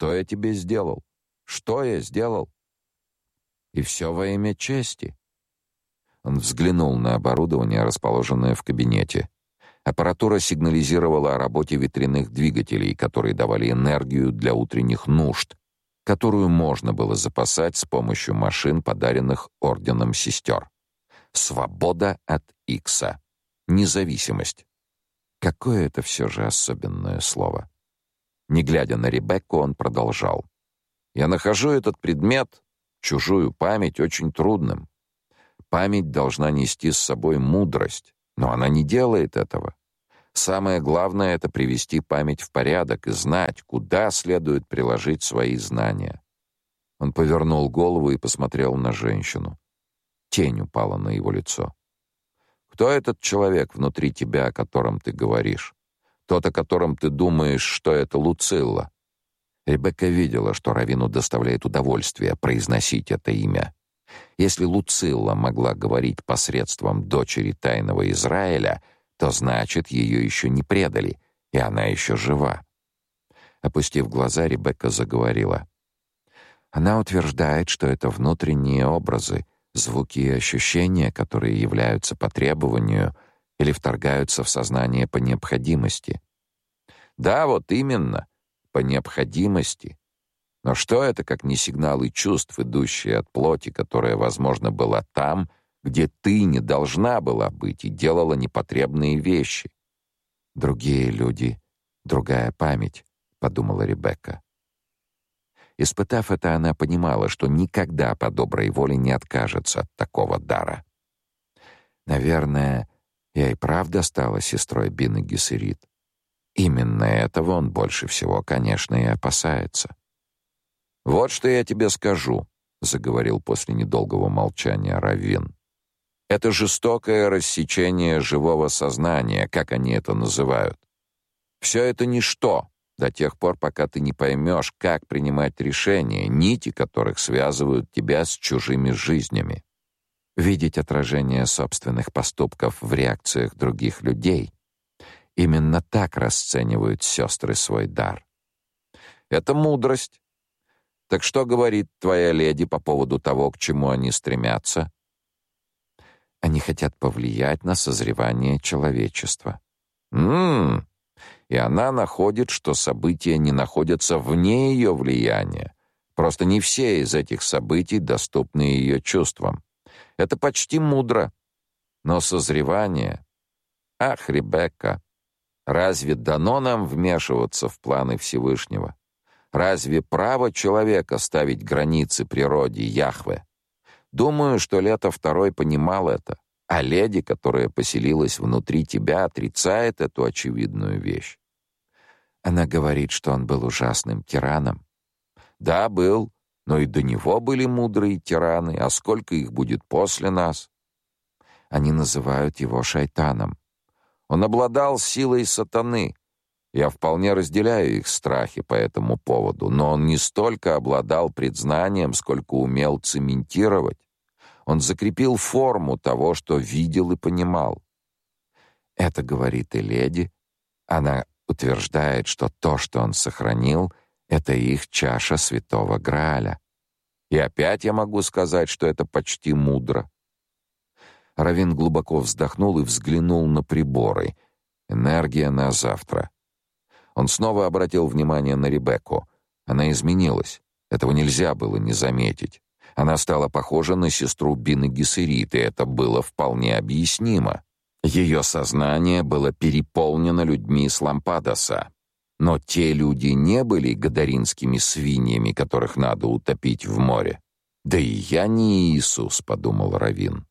Что я тебе сделал? Что я сделал? И все во имя чести. Он взглянул на оборудование, расположенное в кабинете. Аппаратура сигнализировала о работе ветряных двигателей, которые давали энергию для утренних нужд, которую можно было запасать с помощью машин, подаренных орденом сестер. Свобода от Икса. Независимость. Какое это все же особенное слово. Не глядя на Ребекку, он продолжал: "Я нахожу этот предмет, чужую память очень трудным. Память должна нести с собой мудрость, но она не делает этого. Самое главное это привести память в порядок и знать, куда следует приложить свои знания. Он повернул голову и посмотрел на женщину. Тень упала на его лицо. Кто этот человек внутри тебя, о котором ты говоришь? Тот, о котором ты думаешь, что это Луцилла. Ребекка видела, что Равину доставляет удовольствие произносить это имя. Если Луцилла могла говорить посредством дочери тайного Израиля, то значит, ее еще не предали, и она еще жива. Опустив глаза, Ребекка заговорила. Она утверждает, что это внутренние образы, звуки и ощущения, которые являются по требованию или вторгаются в сознание по необходимости. Да, вот именно, по необходимости. Но что это, как не сигналы чувств, идущие от плоти, которая, возможно, была там, где ты не должна была быть и делала непотребные вещи. Другие люди, другая память, подумала Ребекка. Испытав это, она понимала, что никогда по доброй воле не откажется от такого дара. Наверное, я и правда стала сестрой Бины Гессерит. Именно этого он больше всего, конечно, и опасается. Вот что я тебе скажу, заговорил после недолгого молчания Равин. Это жестокое рассечение живого сознания, как они это называют. Все это ничто до тех пор, пока ты не поймешь, как принимать решения, нити которых связывают тебя с чужими жизнями. Видеть отражение собственных поступков в реакциях других людей. Именно так расценивают сестры свой дар. Это мудрость. Так что говорит твоя леди по поводу того, к чему они стремятся? Они хотят повлиять на созревание человечества. М-м. И она находит, что события не находятся вне ее влияния. Просто не все из этих событий доступны ее чувствам. Это почти мудро. Но созревание... Ах, Ребекка, разве дано нам вмешиваться в планы Всевышнего? Разве право человека ставить границы природе Яхве? Думаю, что Лето второй понимал это, а леди, которая поселилась внутри тебя, отрицает эту очевидную вещь. Она говорит, что он был ужасным тираном. Да, был, но и до него были мудрые тираны, а сколько их будет после нас? Они называют его шайтаном. Он обладал силой сатаны. Я вполне разделяю их страхи по этому поводу, но он не столько обладал предзнанием, сколько умел цементировать. Он закрепил форму того, что видел и понимал. Это говорит и леди. Она утверждает, что то, что он сохранил, это их чаша святого Грааля. И опять я могу сказать, что это почти мудро. Равин глубоко вздохнул и взглянул на приборы. Энергия на завтра. Он снова обратил внимание на Ребекку. Она изменилась. Этого нельзя было не заметить. Она стала похожа на сестру Бины Гессерит, и это было вполне объяснимо. Ее сознание было переполнено людьми с Лампадоса. Но те люди не были гадаринскими свиньями, которых надо утопить в море. Да и я не Иисус, подумал Равин.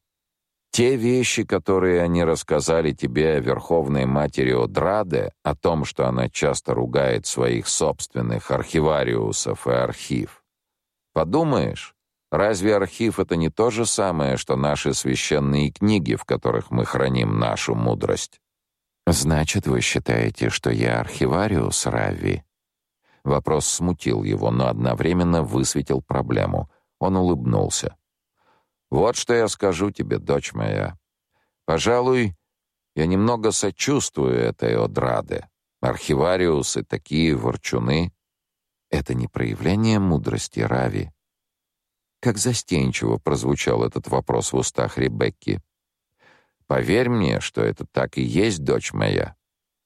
Те вещи, которые они рассказали тебе о Верховной Матери Одраде, о том, что она часто ругает своих собственных архивариусов и архив. Подумаешь, разве архив это не то же самое, что наши священные книги, в которых мы храним нашу мудрость? Значит, вы считаете, что я архивариус, Рави? Вопрос смутил его, но одновременно высветил проблему. Он улыбнулся. Вот что я скажу тебе, дочь моя. Пожалуй, я немного сочувствую этой Одраде. Архивариусы такие ворчуны. Это не проявление мудрости Рави. Как застенчиво прозвучал этот вопрос в устах Ребекки. Поверь мне, что это так и есть, дочь моя.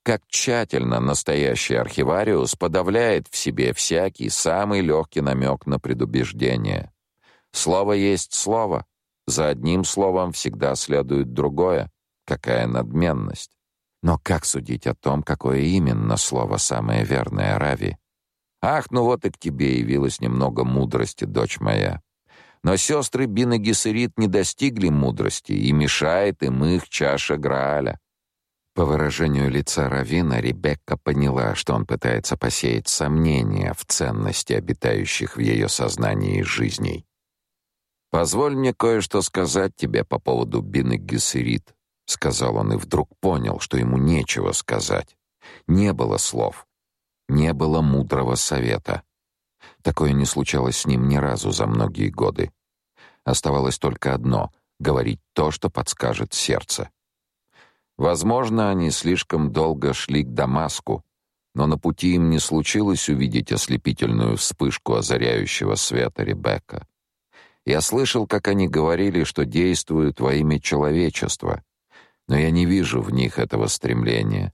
Как тщательно настоящий архивариус подавляет в себе всякий самый легкий намек на предубеждение. Слово есть слово. За одним словом всегда следует другое. Какая надменность. Но как судить о том, какое именно слово самое верное, Рави? Ах, ну вот и к тебе явилось немного мудрости, дочь моя. Но сестры Бин и Гессерит не достигли мудрости, и мешает им их чаша Грааля. По выражению лица Равина Ребекка поняла, что он пытается посеять сомнения в ценности обитающих в ее сознании жизней. «Позволь мне кое-что сказать тебе по поводу Бин и Гессерит», — сказал он и вдруг понял, что ему нечего сказать. Не было слов, не было мудрого совета. Такое не случалось с ним ни разу за многие годы. Оставалось только одно — говорить то, что подскажет сердце. Возможно, они слишком долго шли к Дамаску, но на пути им не случилось увидеть ослепительную вспышку озаряющего света Ребекка. Я слышал, как они говорили, что действуют во имя человечества, но я не вижу в них этого стремления,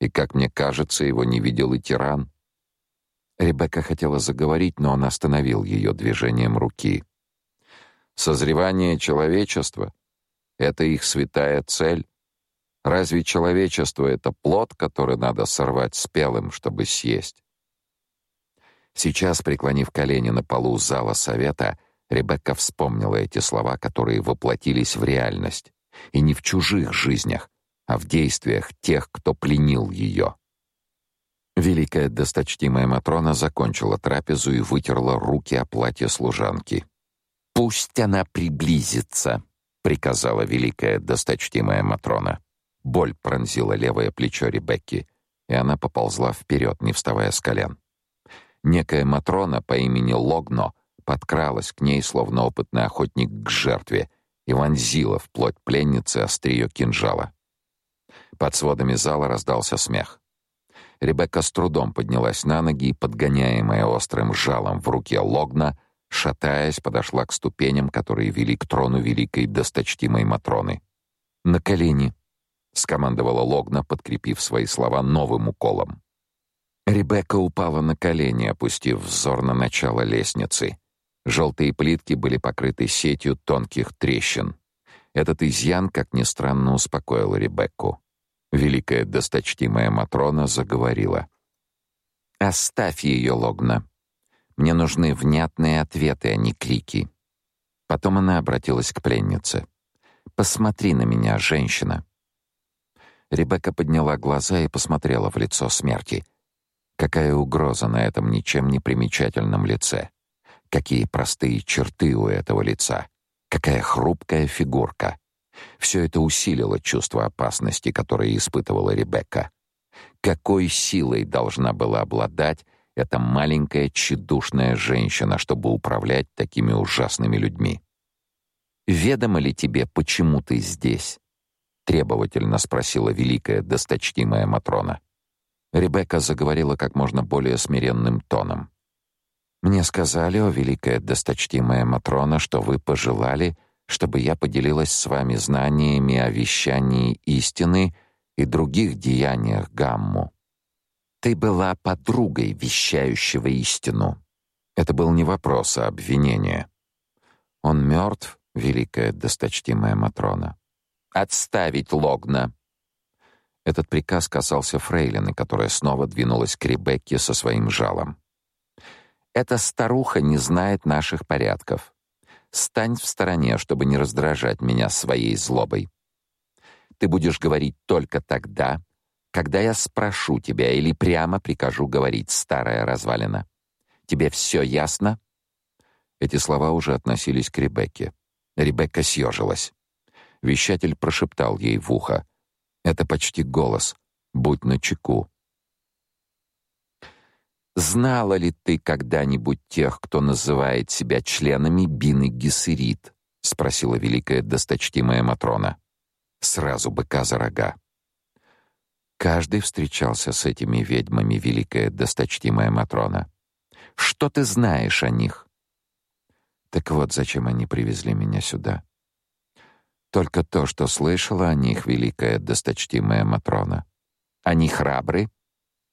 и, как мне кажется, его не видел и тиран. Ребекка хотела заговорить, но он остановил ее движением руки. Созревание человечества — это их святая цель. Разве человечество — это плод, который надо сорвать спелым, чтобы съесть? Сейчас, преклонив колени на полу зала совета, Ребекка вспомнила эти слова, которые воплотились в реальность, и не в чужих жизнях, а в действиях тех, кто пленил ее. Великая досточтимая Матрона закончила трапезу и вытерла руки о платье служанки. «Пусть она приблизится», — приказала великая досточтимая Матрона. Боль пронзила левое плечо Ребекки, и она поползла вперед, не вставая с колен. Некая Матрона по имени Логно подкралась к ней, словно опытный охотник к жертве, и вонзила в плоть пленницы острие кинжала. Под сводами зала раздался смех. Ребекка с трудом поднялась на ноги и, подгоняемая острым жалом в руке Логна, шатаясь, подошла к ступеням, которые вели к трону великой досточтимой Матроны. «На колени!» — скомандовала Логна, подкрепив свои слова новым уколом. Ребекка упала на колени, опустив взор на начало лестницы. Желтые плитки были покрыты сетью тонких трещин. Этот изъян, как ни странно, успокоил Ребекку. Великая досточтимая Матрона заговорила. «Оставь ее, Логна. Мне нужны внятные ответы, а не крики». Потом она обратилась к пленнице. «Посмотри на меня, женщина». Ребекка подняла глаза и посмотрела в лицо смерти. Какая угроза на этом ничем не примечательном лице. Какие простые черты у этого лица. Какая хрупкая фигурка. Все это усилило чувство опасности, которое испытывала Ребекка. Какой силой должна была обладать эта маленькая тщедушная женщина, чтобы управлять такими ужасными людьми? «Ведомо ли тебе, почему ты здесь?» — требовательно спросила великая досточтимая Матрона. Ребекка заговорила как можно более смиренным тоном. «Мне сказали, о великая досточтимая Матрона, что вы пожелали, — чтобы я поделилась с вами знаниями о вещании истины и других деяниях Гамму. Ты была подругой вещающего истину. Это был не вопрос, а обвинение. Он мертв, великая досточтимая Матрона. Отставить Логна. Этот приказ касался фрейлины, которая снова двинулась к Ребекке со своим жалом. Эта старуха не знает наших порядков. Стань в стороне, чтобы не раздражать меня своей злобой. Ты будешь говорить только тогда, когда я спрошу тебя или прямо прикажу говорить, старая развалина. Тебе все ясно? Эти слова уже относились к Ребекке. Ребекка съежилась. Вещатель прошептал ей в ухо: "Это почти голос. Будь начеку. Знала ли ты когда-нибудь тех, кто называет себя членами Бины Гессерит? спросила великая досточтимая матрона. Сразу быка за рога. Каждый встречался с этими ведьмами, великая досточтимая матрона. Что ты знаешь о них?» Так вот, зачем они привезли меня сюда. Только то, что слышала о них великая досточтимая Матрона. Они храбры?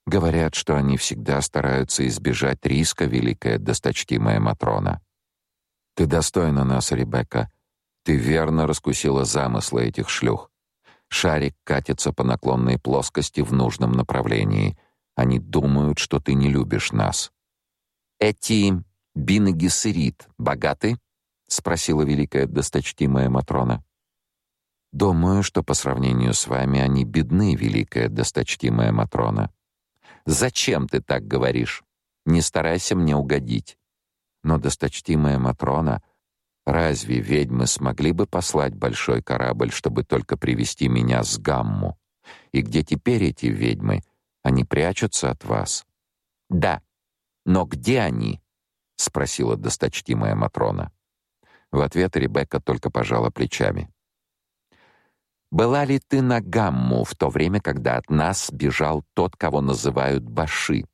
Говорят, что они всегда стараются избежать риска, великая досточтимая Матрона. Ты достойна нас, Ребекка. Ты верно раскусила замыслы этих шлюх. Шарик катится по наклонной плоскости в нужном направлении. Они думают, что ты не любишь нас. Эти Бин богаты? спросила великая досточтимая матрона. Думаю, что по сравнению с вами они бедны, великая досточтимая матрона. Зачем ты так говоришь? Не старайся мне угодить. Но досточтимая матрона, разве ведьмы смогли бы послать большой корабль, чтобы только привести меня с Гамму? И где теперь эти ведьмы? Они прячутся от вас. Да. Но где они? спросила досточтимая матрона. В ответ Ребекка только пожала плечами. Была ли ты на Гамму в то время, когда от нас бежал тот, кого называют Баши?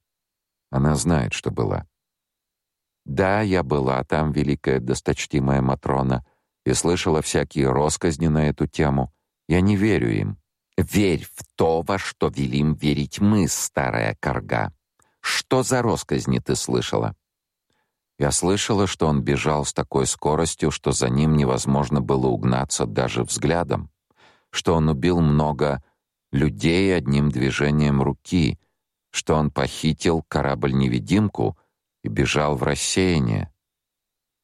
Она знает, что была. Да, я была там, великая досточтимая матрона, и слышала всякие россказни на эту тему. Я не верю им. Верь в то, во что велим верить мы, старая корга. Что за россказни ты слышала? Я слышала, что он бежал с такой скоростью, что за ним невозможно было угнаться даже взглядом, что он убил много людей одним движением руки, что он похитил корабль-невидимку и бежал в рассеяние.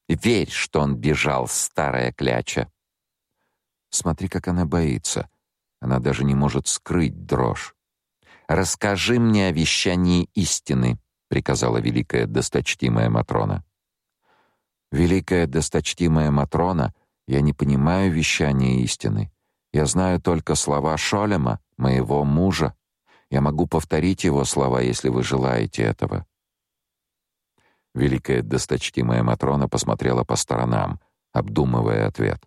Верь, что он бежал, старая кляча. Смотри, как она боится. Она даже не может скрыть дрожь. Расскажи мне о вещании истины, приказала великая досточтимая матрона. Великая досточтимая матрона, я не понимаю вещания истины. Я знаю только слова Шолема, моего мужа. Я могу повторить его слова, если вы желаете этого. Великая досточтимая матрона посмотрела по сторонам, обдумывая ответ.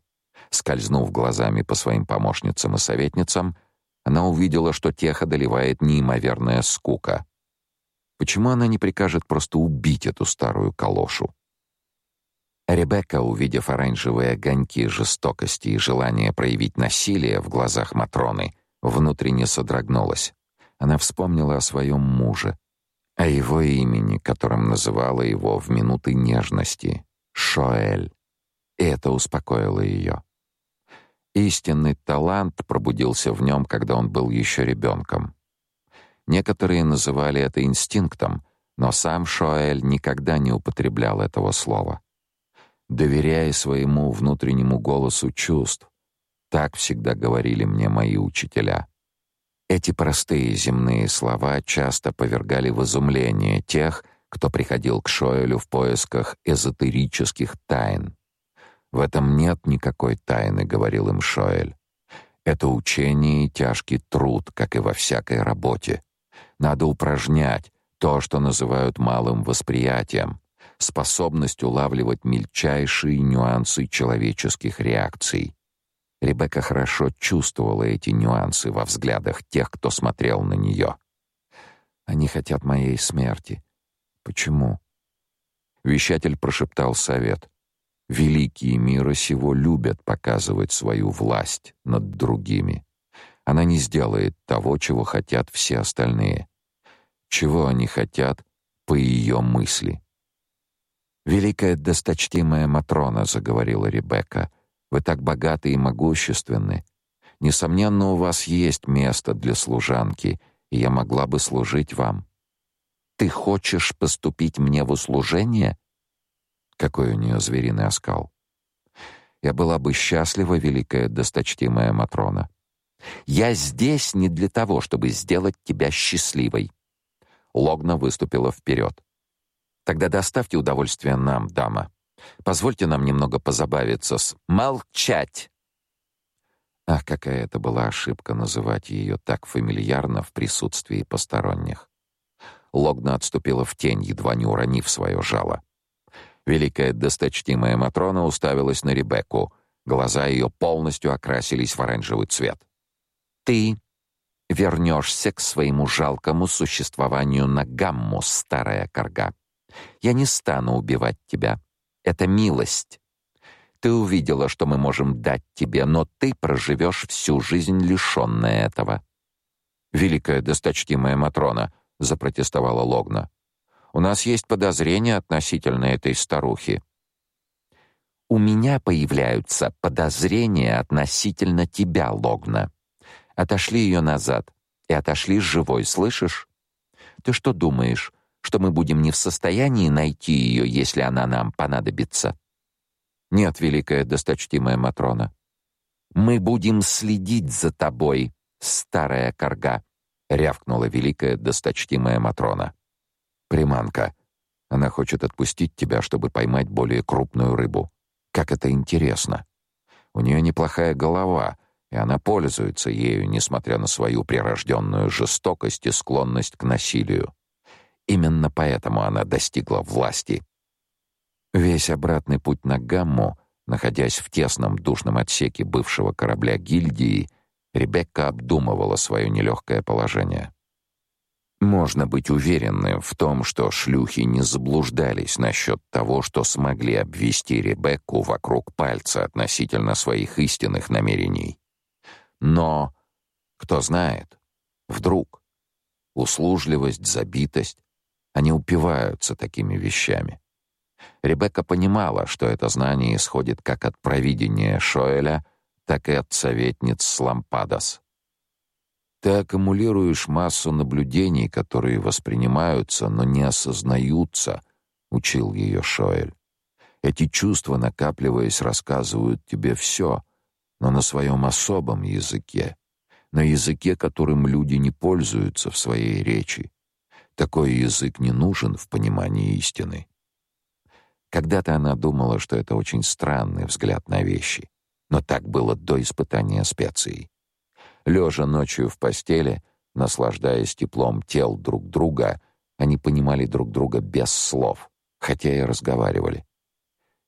Скользнув глазами по своим помощницам и советницам, она увидела, что тех одолевает неимоверная скука. Почему она не прикажет просто убить эту старую калошу? Ребекка, увидев оранжевые огоньки жестокости и желание проявить насилие в глазах Матроны, внутренне содрогнулась. Она вспомнила о своем муже, о его имени, которым называла его в минуты нежности — Шоэль. И это успокоило ее. Истинный талант пробудился в нем, когда он был еще ребенком. Некоторые называли это инстинктом, но сам Шоэль никогда не употреблял этого слова. Доверяя своему внутреннему голосу чувств, так всегда говорили мне мои учителя. Эти простые земные слова часто повергали в изумление тех, кто приходил к Шоэлю в поисках эзотерических тайн. В этом нет никакой тайны, говорил им Шоэль. Это учение и тяжкий труд, как и во всякой работе. Надо упражнять то, что называют малым восприятием, способность улавливать мельчайшие нюансы человеческих реакций. Ребекка хорошо чувствовала эти нюансы во взглядах тех, кто смотрел на нее. Они хотят моей смерти. Почему? Вещатель прошептал совет. Великие мира сего любят показывать свою власть над другими. Она не сделает того, чего хотят все остальные. Чего они хотят по ее мысли. Великая досточтимая матрона, заговорила Ребекка. Вы так богаты и могущественны. Несомненно, у вас есть место для служанки, и я могла бы служить вам. Ты хочешь поступить мне в услужение? Какой у нее звериный оскал. Я была бы счастлива, великая досточтимая матрона. Я здесь не для того, чтобы сделать тебя счастливой. Логна выступила вперед. Тогда доставьте удовольствие нам, дама. Позвольте нам немного позабавиться с молчать. Ах, какая это была ошибка называть ее так фамильярно в присутствии посторонних. Логна отступила в тень, едва не уронив свое жало. Великая досточтимая Матрона уставилась на Ребекку. Глаза ее полностью окрасились в оранжевый цвет. «Ты вернешься к своему жалкому существованию на гамму, старая корга. Я не стану убивать тебя. Это милость. Ты увидела, что мы можем дать тебе, но ты проживешь всю жизнь лишённая этого. Великая досточтимая матрона, запротестовала Логна. У нас есть подозрения относительно этой старухи. У меня появляются подозрения относительно тебя, Логна. Отошли ее назад и отошли живой, слышишь? Ты что думаешь, что мы будем не в состоянии найти ее, если она нам понадобится? Нет, великая досточтимая матрона. Мы будем следить за тобой, старая корга, рявкнула великая досточтимая матрона. Приманка. Она хочет отпустить тебя, чтобы поймать более крупную рыбу. Как это интересно. У нее неплохая голова, и она пользуется ею, несмотря на свою прирожденную жестокость и склонность к насилию. Именно поэтому она достигла власти. Весь обратный путь на Гамму, находясь в тесном душном отсеке бывшего корабля гильдии, Ребекка обдумывала свое нелегкое положение. Можно быть уверенным в том, что шлюхи не заблуждались насчет того, что смогли обвести Ребекку вокруг пальца относительно своих истинных намерений. Но кто знает, вдруг услужливость, забитость, они упиваются такими вещами. Ребекка понимала, что это знание исходит как от провидения Шоэля, так и от советниц Слампадас. Ты аккумулируешь массу наблюдений, которые воспринимаются, но не осознаются, учил ее Шоэль. Эти чувства, накапливаясь, рассказывают тебе все, но на своем особом языке, на языке, которым люди не пользуются в своей речи. Такой язык не нужен в понимании истины. Когда-то она думала, что это очень странный взгляд на вещи, но так было до испытания специей. Лежа ночью в постели, наслаждаясь теплом тел друг друга, они понимали друг друга без слов, хотя и разговаривали.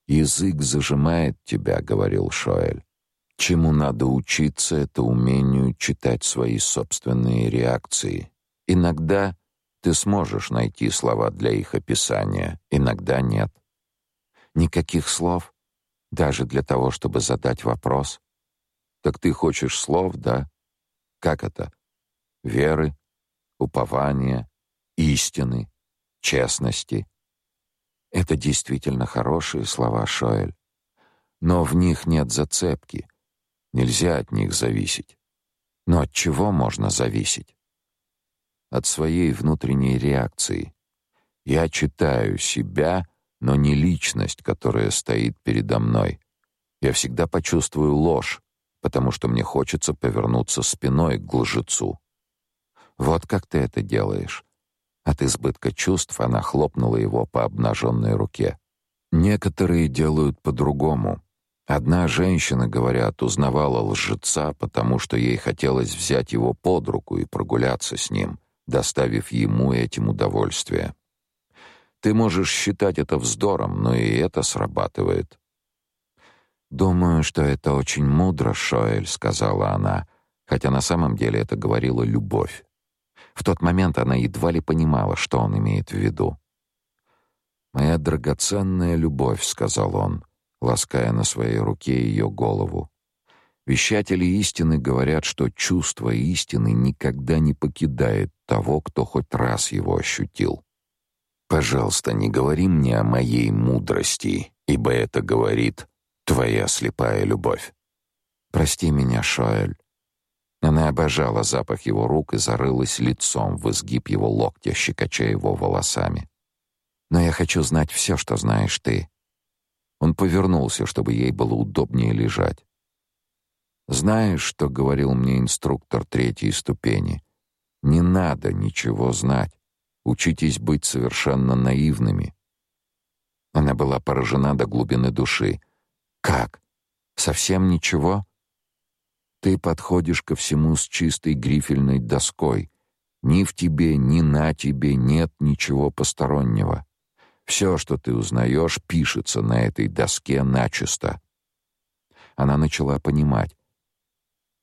«Язык зажимает тебя», — говорил Шоэль. «Чему надо учиться, это умению читать свои собственные реакции. Иногда ты сможешь найти слова для их описания, иногда нет. Никаких слов, даже для того, чтобы задать вопрос. Так ты хочешь слов, да? Как это? Веры, упования, истины, честности. Это действительно хорошие слова, Шоэль. Но в них нет зацепки. Нельзя от них зависеть. Но от чего можно зависеть? От своей внутренней реакции. Я читаю себя, но не личность, которая стоит передо мной. Я всегда почувствую ложь, потому что мне хочется повернуться спиной к лжецу. Вот как ты это делаешь. От избытка чувств она хлопнула его по обнаженной руке. Некоторые делают по-другому. Одна женщина, говорят, узнавала лжеца, потому что ей хотелось взять его под руку и прогуляться с ним, доставив ему этим удовольствие. Ты можешь считать это вздором, но и это срабатывает. «Думаю, что это очень мудро, Шоэль», — сказала она, хотя на самом деле это говорила любовь. В тот момент она едва ли понимала, что он имеет в виду. «Моя драгоценная любовь», — сказал он, лаская на своей руке ее голову. Вещатели истины говорят, что чувство истины никогда не покидает того, кто хоть раз его ощутил. Пожалуйста, не говори мне о моей мудрости, ибо это говорит твоя слепая любовь. Прости меня, Шоэль. Она обожала запах его рук и зарылась лицом в изгиб его локтя, щекоча его волосами. Но я хочу знать все, что знаешь ты. Он повернулся, чтобы ей было удобнее лежать. Знаешь, что говорил мне инструктор третьей ступени? Не надо ничего знать. Учитесь быть совершенно наивными. Она была поражена до глубины души. Как? Совсем ничего? Ты подходишь ко всему с чистой грифельной доской. Ни в тебе, ни на тебе нет ничего постороннего. Все, что ты узнаешь, пишется на этой доске начисто. Она начала понимать.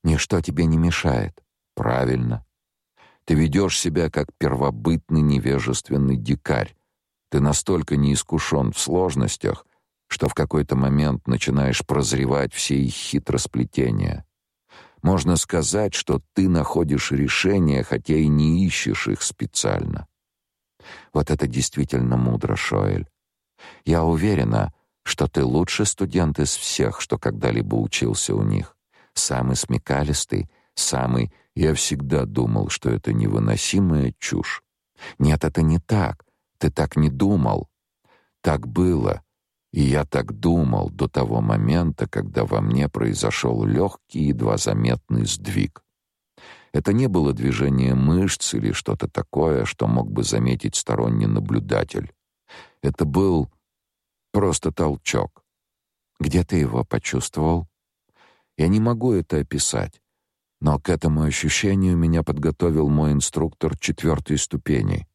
Ничто тебе не мешает. Правильно. Ты ведешь себя как первобытный невежественный дикарь, Ты настолько неискушен в сложностях, что в какой-то момент начинаешь прозревать все их хитросплетения. Можно сказать, что ты находишь решения, хотя и не ищешь их специально. Вот это действительно мудро, Шоэль. Я уверена, что ты лучший студент из всех, что когда-либо учился у них. Самый смекалистый, самый... Я всегда думал, что это невыносимая чушь. Нет, это не так. Ты так не думал. Так было. И я так думал до того момента, когда во мне произошел легкий, едва заметный сдвиг. Это не было движение мышц или что-то такое, что мог бы заметить сторонний наблюдатель. Это был просто толчок. Где ты его почувствовал? Я не могу это описать, но к этому ощущению меня подготовил мой инструктор четвертой ступени.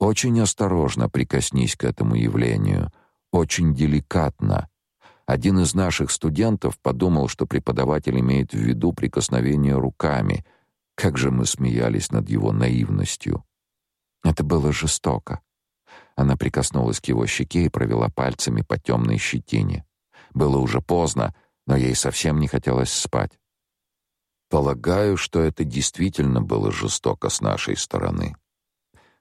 Очень осторожно прикоснись к этому явлению, очень деликатно. Один из наших студентов подумал, что преподаватель имеет в виду прикосновение руками. Как же мы смеялись над его наивностью. Это было жестоко. Она прикоснулась к его щеке и провела пальцами по темной щетине. Было уже поздно, но ей совсем не хотелось спать. Полагаю, что это действительно было жестоко с нашей стороны.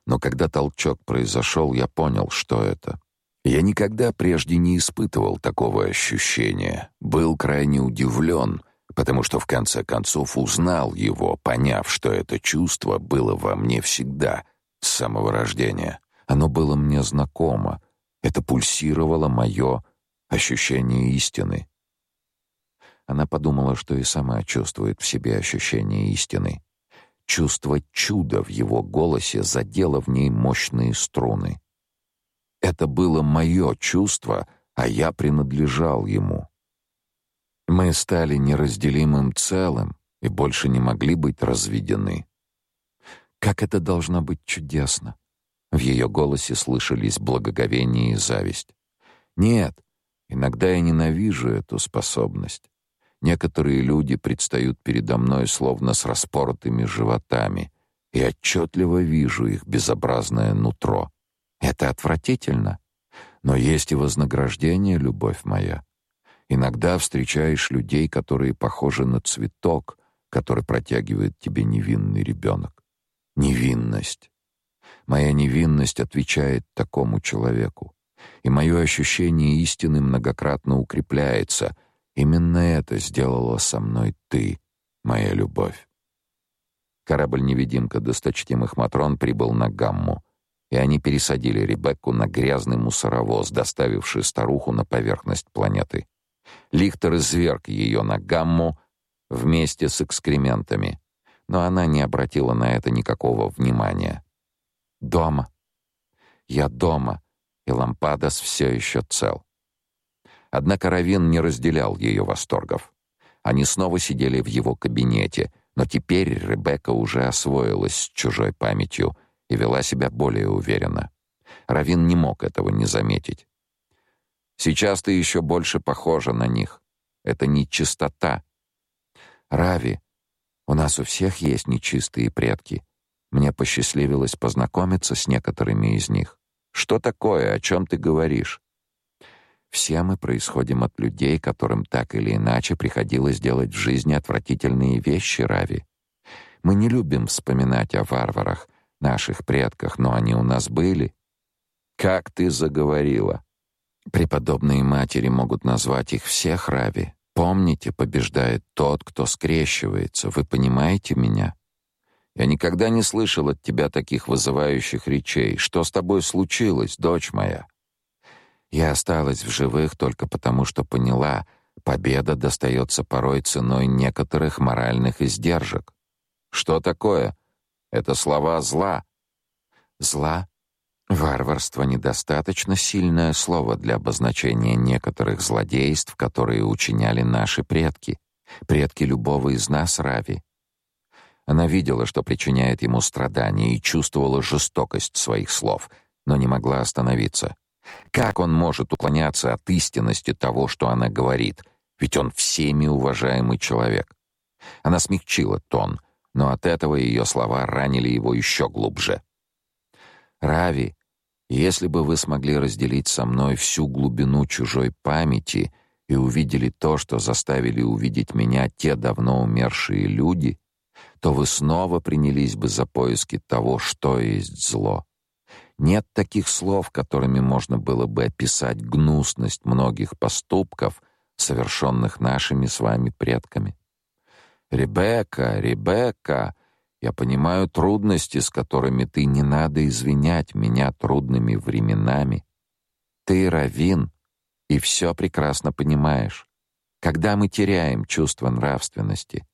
Но когда толчок произошел, я понял, что это. Я никогда прежде не испытывал такого ощущения. Был крайне удивлен, потому что в конце концов узнал его, поняв, что это чувство было во мне всегда, с самого рождения. Оно было мне знакомо. Это пульсировало мое ощущение истины. Она подумала, что и сама чувствует в себе ощущение истины. Чувство чуда в его голосе задело в ней мощные струны. Это было мое чувство, а я принадлежал ему. Мы стали неразделимым целым и больше не могли быть разведены. Как это должно быть чудесно! В ее голосе слышались благоговение и зависть. Нет, иногда я ненавижу эту способность. Некоторые люди предстают передо мной словно с распоротыми животами, и отчетливо вижу их безобразное нутро. Это отвратительно. Но есть и вознаграждение, любовь моя. Иногда встречаешь людей, которые похожи на цветок, который протягивает тебе невинный ребенок. Невинность. Моя невинность отвечает такому человеку, и мое ощущение истины многократно укрепляется. Именно это сделала со мной ты, моя любовь. Корабль-невидимка досточтимых Матрон прибыл на Гамму, и они пересадили Ребекку на грязный мусоровоз, доставивший старуху на поверхность планеты. Лихтер изверг ее на Гамму вместе с экскрементами, но она не обратила на это никакого внимания. Дома. Я дома, и Лампадос все еще цел. Однако Равин не разделял ее восторгов. Они снова сидели в его кабинете, но теперь Ребекка уже освоилась с чужой памятью и вела себя более уверенно. Равин не мог этого не заметить. Сейчас ты еще больше похожа на них. Это не чистота. Рави, у нас у всех есть нечистые предки. Мне посчастливилось познакомиться с некоторыми из них. Что такое, о чем ты говоришь? Все мы происходим от людей, которым так или иначе приходилось делать в жизни отвратительные вещи, Рави. Мы не любим вспоминать о варварах, наших предках, но они у нас были. Как ты заговорила? Преподобные матери могут назвать их всех Рави. Помните, побеждает тот, кто скрещивается. Вы понимаете меня? Я никогда не слышал от тебя таких вызывающих речей. Что с тобой случилось, дочь моя? Я осталась в живых только потому, что поняла, победа достается порой ценой некоторых моральных издержек. Что такое? Это слова зла. Зла? Варварство недостаточно сильное слово для обозначения некоторых злодейств, которые учиняли наши предки, предки любого из нас, Рави. Она видела, что причиняет ему страдания, и чувствовала жестокость своих слов, но не могла остановиться. Как он может уклоняться от истинности того, что она говорит? Ведь он всеми уважаемый человек. Она смягчила тон, но от этого ее слова ранили его еще глубже. Рави, Если бы вы смогли разделить со мной всю глубину чужой памяти и увидели то, что заставили увидеть меня те давно умершие люди, то вы снова принялись бы за поиски того, что есть зло. Нет таких слов, которыми можно было бы описать гнусность многих поступков, совершенных нашими с вами предками. Ребекка, Ребекка, я понимаю трудности, с которыми ты не надо извинять меня трудными временами. Ты равин и все прекрасно понимаешь. Когда мы теряем чувство нравственности,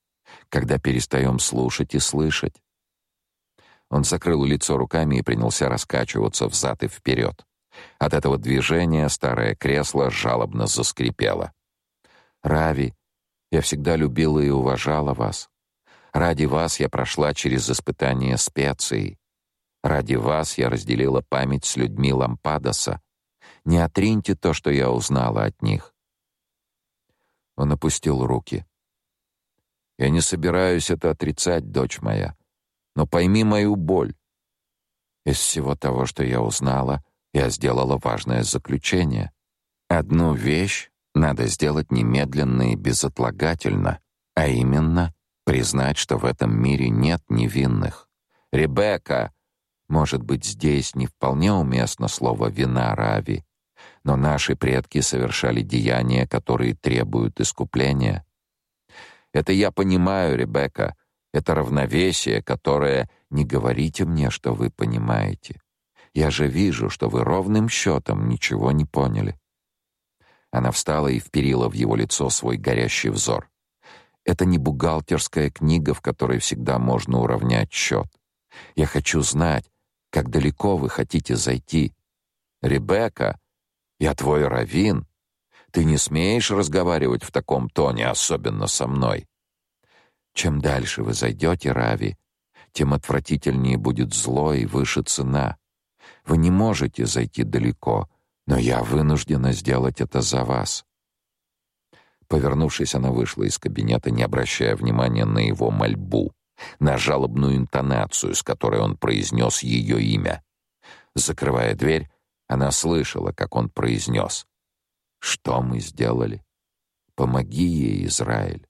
когда перестаем слушать и слышать. Он закрыл лицо руками и принялся раскачиваться взад и вперед. От этого движения старое кресло жалобно заскрипело. Рави, я всегда любила и уважала вас. Ради вас я прошла через испытание специй. Ради вас я разделила память с людьми Лампадоса. Не отриньте то, что я узнала от них. Он опустил руки. Я не собираюсь это отрицать, дочь моя. Но пойми мою боль. Из всего того, что я узнала, я сделала важное заключение. Одну вещь надо сделать немедленно и безотлагательно, а именно признать, что в этом мире нет невинных. Ребекка, может быть, здесь не вполне уместно слово вина Рави, но наши предки совершали деяния, которые требуют искупления. Это я понимаю, Ребекка. Это равновесие, которое не говорите мне, что вы понимаете. Я же вижу, что вы ровным счетом ничего не поняли. Она встала и вперила в его лицо свой горящий взор. Это не бухгалтерская книга, в которой всегда можно уравнять счет. Я хочу знать, как далеко вы хотите зайти. Ребекка, я твой раввин. Ты не смеешь разговаривать в таком тоне, особенно со мной. Чем дальше вы зайдете, Рави, тем отвратительнее будет зло и выше цена. Вы не можете зайти далеко, но я вынуждена сделать это за вас. Повернувшись, она вышла из кабинета, не обращая внимания на его мольбу, на жалобную интонацию, с которой он произнес ее имя. Закрывая дверь, она слышала, как он произнес: "Что мы сделали? Помоги ей, Израиль".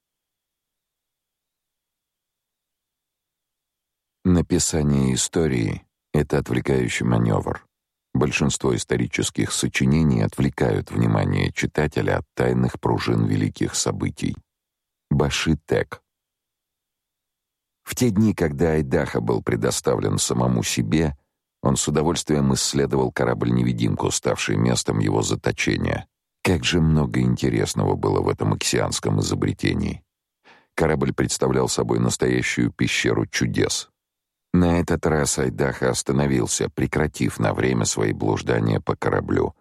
Написание истории это отвлекающий маневр. Большинство исторических сочинений отвлекают внимание читателя от тайных пружин великих событий. Баши-Тек. В те дни, когда Айдаха был предоставлен самому себе, он с удовольствием исследовал корабль-невидимку, ставший местом его заточения. Как же много интересного было в этом океанском изобретении. Корабль представлял собой настоящую пещеру чудес. На этот раз Айдаха остановился, прекратив на время свои блуждания по кораблю,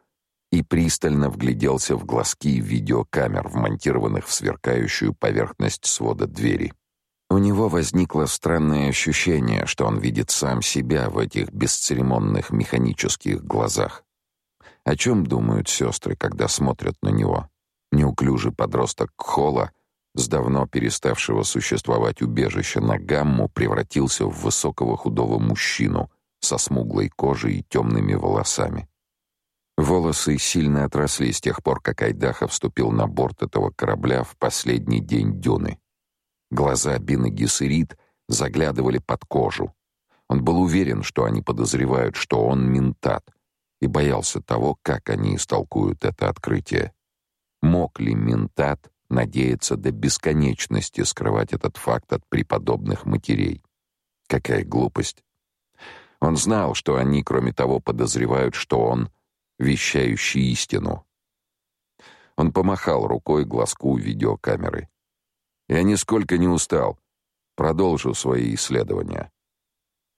и пристально вгляделся в глазки видеокамер, вмонтированных в сверкающую поверхность свода двери. У него возникло странное ощущение, что он видит сам себя в этих бесцеремонных механических глазах. О чем думают сестры, когда смотрят на него? Неуклюжий подросток Хола, с давно переставшего существовать убежища на гамму, превратился в высокого худого мужчину со смуглой кожей и темными волосами. Волосы сильно отросли с тех пор, как Айдаха вступил на борт этого корабля в последний день дюны. Глаза Бины Гессерит заглядывали под кожу. Он был уверен, что они подозревают, что он ментат, и боялся того, как они истолкуют это открытие. Мог ли ментат надеяться до бесконечности скрывать этот факт от преподобных матерей? Какая глупость. Он знал, что они, кроме того, подозревают, что он вещающий истину. Он помахал рукой глазку видеокамеры. Я нисколько не устал. Продолжу свои исследования.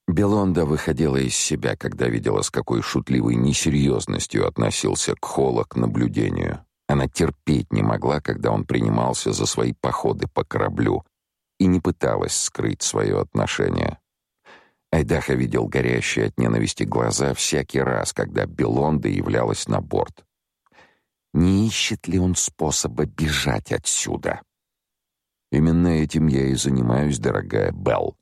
Белонда выходила из себя, когда видела, с какой шутливой несерьезностью относился к Холла к наблюдению. Она терпеть не могла, когда он принимался за свои походы по кораблю, и не пыталась скрыть свое отношение. Айдаха видел горящие от ненависти глаза всякий раз, когда Белонда являлась на борт. Не ищет ли он способа бежать отсюда? Именно этим я и занимаюсь, дорогая Белл.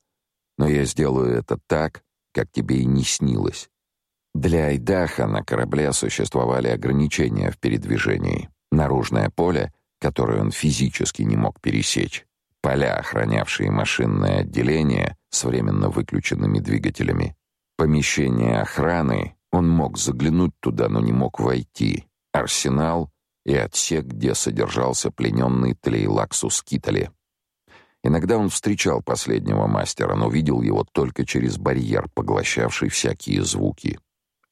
Но я сделаю это так, как тебе и не снилось. Для Айдаха на корабле существовали ограничения в передвижении. Наружное поле, которое он физически не мог пересечь, поля, охранявшие машинное отделение с временно выключенными двигателями, помещение охраны, он мог заглянуть туда, но не мог войти, арсенал и отсек, где содержался плененный Тлейлаксус Китали. Иногда он встречал последнего мастера, но видел его только через барьер, поглощавший всякие звуки.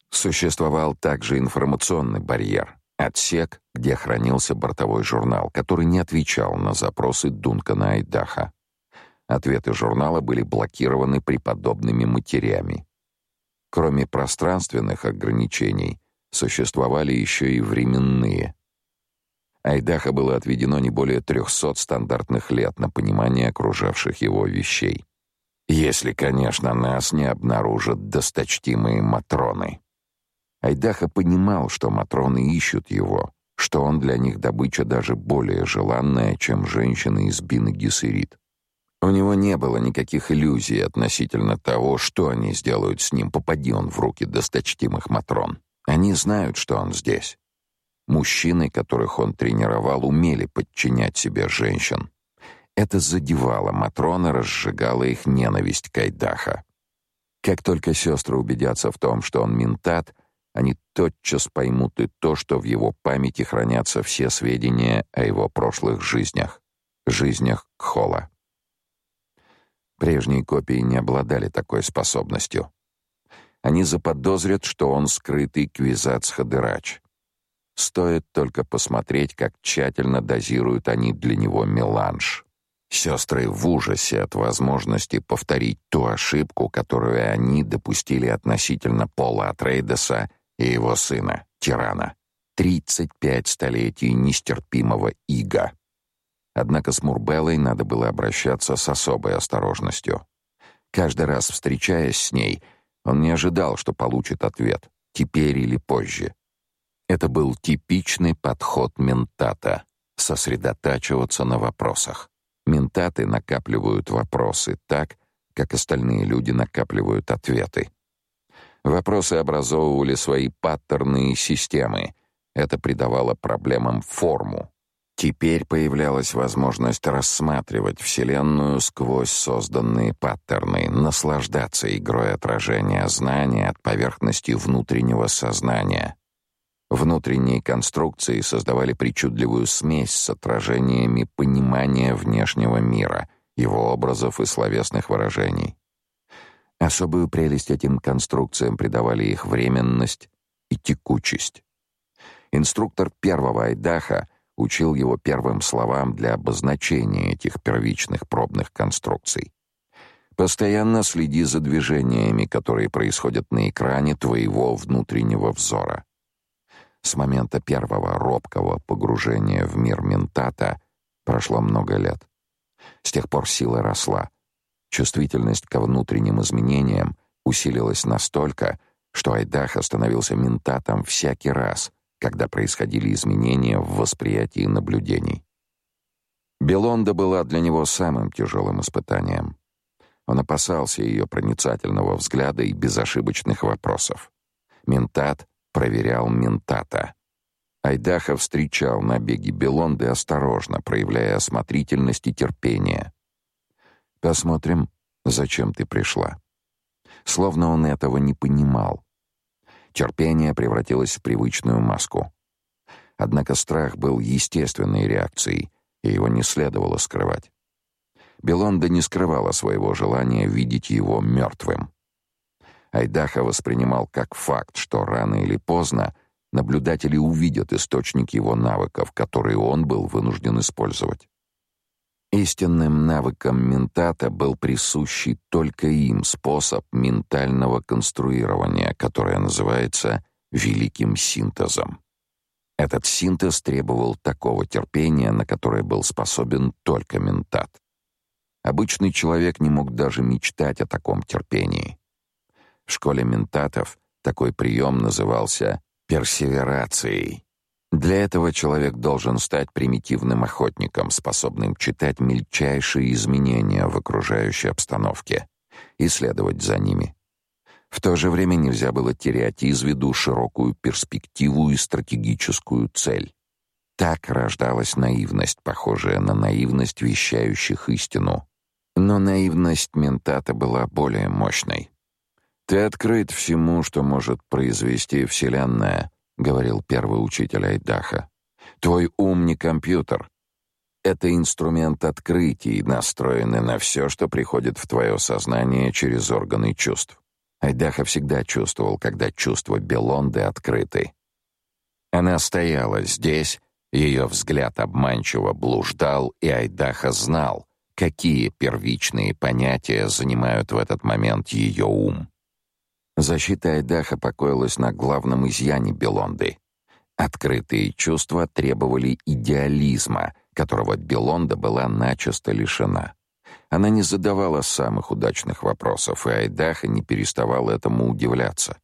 Существовал также информационный барьер, отсек, где хранился бортовой журнал, который не отвечал на запросы Дункана Айдаха. Ответы журнала были блокированы преподобными матерями. Кроме пространственных ограничений, существовали еще и временные. Айдаха было отведено не более 300 стандартных лет на понимание окружавших его вещей. Если, конечно, нас не обнаружат досточтимые матроны. Айдаха понимал, что матроны ищут его, что он для них добыча даже более желанная, чем женщины из Бины Гессерит. У него не было никаких иллюзий относительно того, что они сделают с ним, попади он в руки досточтимых матрон. Они знают, что он здесь. Мужчины, которых он тренировал, умели подчинять себе женщин. Это задевало Матрона, разжигало их ненависть к Айдаха. Как только сестры убедятся в том, что он ментат, они тотчас поймут и то, что в его памяти хранятся все сведения о его прошлых жизнях, жизнях Кхола. Прежние копии не обладали такой способностью. Они заподозрят, что он скрытый квизац-хадырач. Стоит только посмотреть, как тщательно дозируют они для него меланж. Сестры в ужасе от возможности повторить ту ошибку, которую они допустили относительно Пола Атрейдеса и его сына, тирана. 35 столетий нестерпимого ига. Однако с Мурбеллой надо было обращаться с особой осторожностью. Каждый раз встречаясь с ней, он не ожидал, что получит ответ, теперь или позже. Это был типичный подход ментата — сосредотачиваться на вопросах. Ментаты накапливают вопросы так, как остальные люди накапливают ответы. Вопросы образовывали свои паттерны и системы. Это придавало проблемам форму. Теперь появлялась возможность рассматривать Вселенную сквозь созданные паттерны, наслаждаться игрой отражения знания от поверхности внутреннего сознания. Внутренние конструкции создавали причудливую смесь с отражениями понимания внешнего мира, его образов и словесных выражений. Особую прелесть этим конструкциям придавали их временность и текучесть. Инструктор первого Айдаха учил его первым словам для обозначения этих первичных пробных конструкций. Постоянно следи за движениями, которые происходят на экране твоего внутреннего взора. С момента первого робкого погружения в мир ментата прошло много лет. С тех пор сила росла. Чувствительность к внутренним изменениям усилилась настолько, что Айдах становился ментатом всякий раз, когда происходили изменения в восприятии наблюдений. Белонда была для него самым тяжелым испытанием. Он опасался ее проницательного взгляда и безошибочных вопросов. Ментат проверял ментата. Айдаха встречал набеги Белонды осторожно, проявляя осмотрительность и терпение. Посмотрим, зачем ты пришла. Словно он этого не понимал. Терпение превратилось в привычную маску. Однако страх был естественной реакцией, и его не следовало скрывать. Белонда не скрывала своего желания видеть его мертвым. Айдаха воспринимал как факт, что рано или поздно наблюдатели увидят источник его навыков, которые он был вынужден использовать. Истинным навыком ментата был присущий только им способ ментального конструирования, которое называется великим синтезом. Этот синтез требовал такого терпения, на которое был способен только ментат. Обычный человек не мог даже мечтать о таком терпении. В школе ментатов такой прием назывался персеверацией. Для этого человек должен стать примитивным охотником, способным читать мельчайшие изменения в окружающей обстановке и следовать за ними. В то же время нельзя было терять из виду широкую перспективу и стратегическую цель. Так рождалась наивность, похожая на наивность вещающих истину. Но наивность ментата была более мощной. «Ты открыт всему, что может произвести Вселенная», — говорил первый учитель Айдаха. «Твой ум не компьютер. Это инструмент открытий, настроенный на все, что приходит в твое сознание через органы чувств. Айдаха всегда чувствовал, когда чувства Белонды открыты. Она стояла здесь, ее взгляд обманчиво блуждал, и Айдаха знал, какие первичные понятия занимают в этот момент ее ум. Защита Айдаха покоилась на главном изъяне Белонды. Открытые чувства требовали идеализма, которого Белонда была начисто лишена. Она не задавала самых удачных вопросов, и Айдаха не переставал этому удивляться.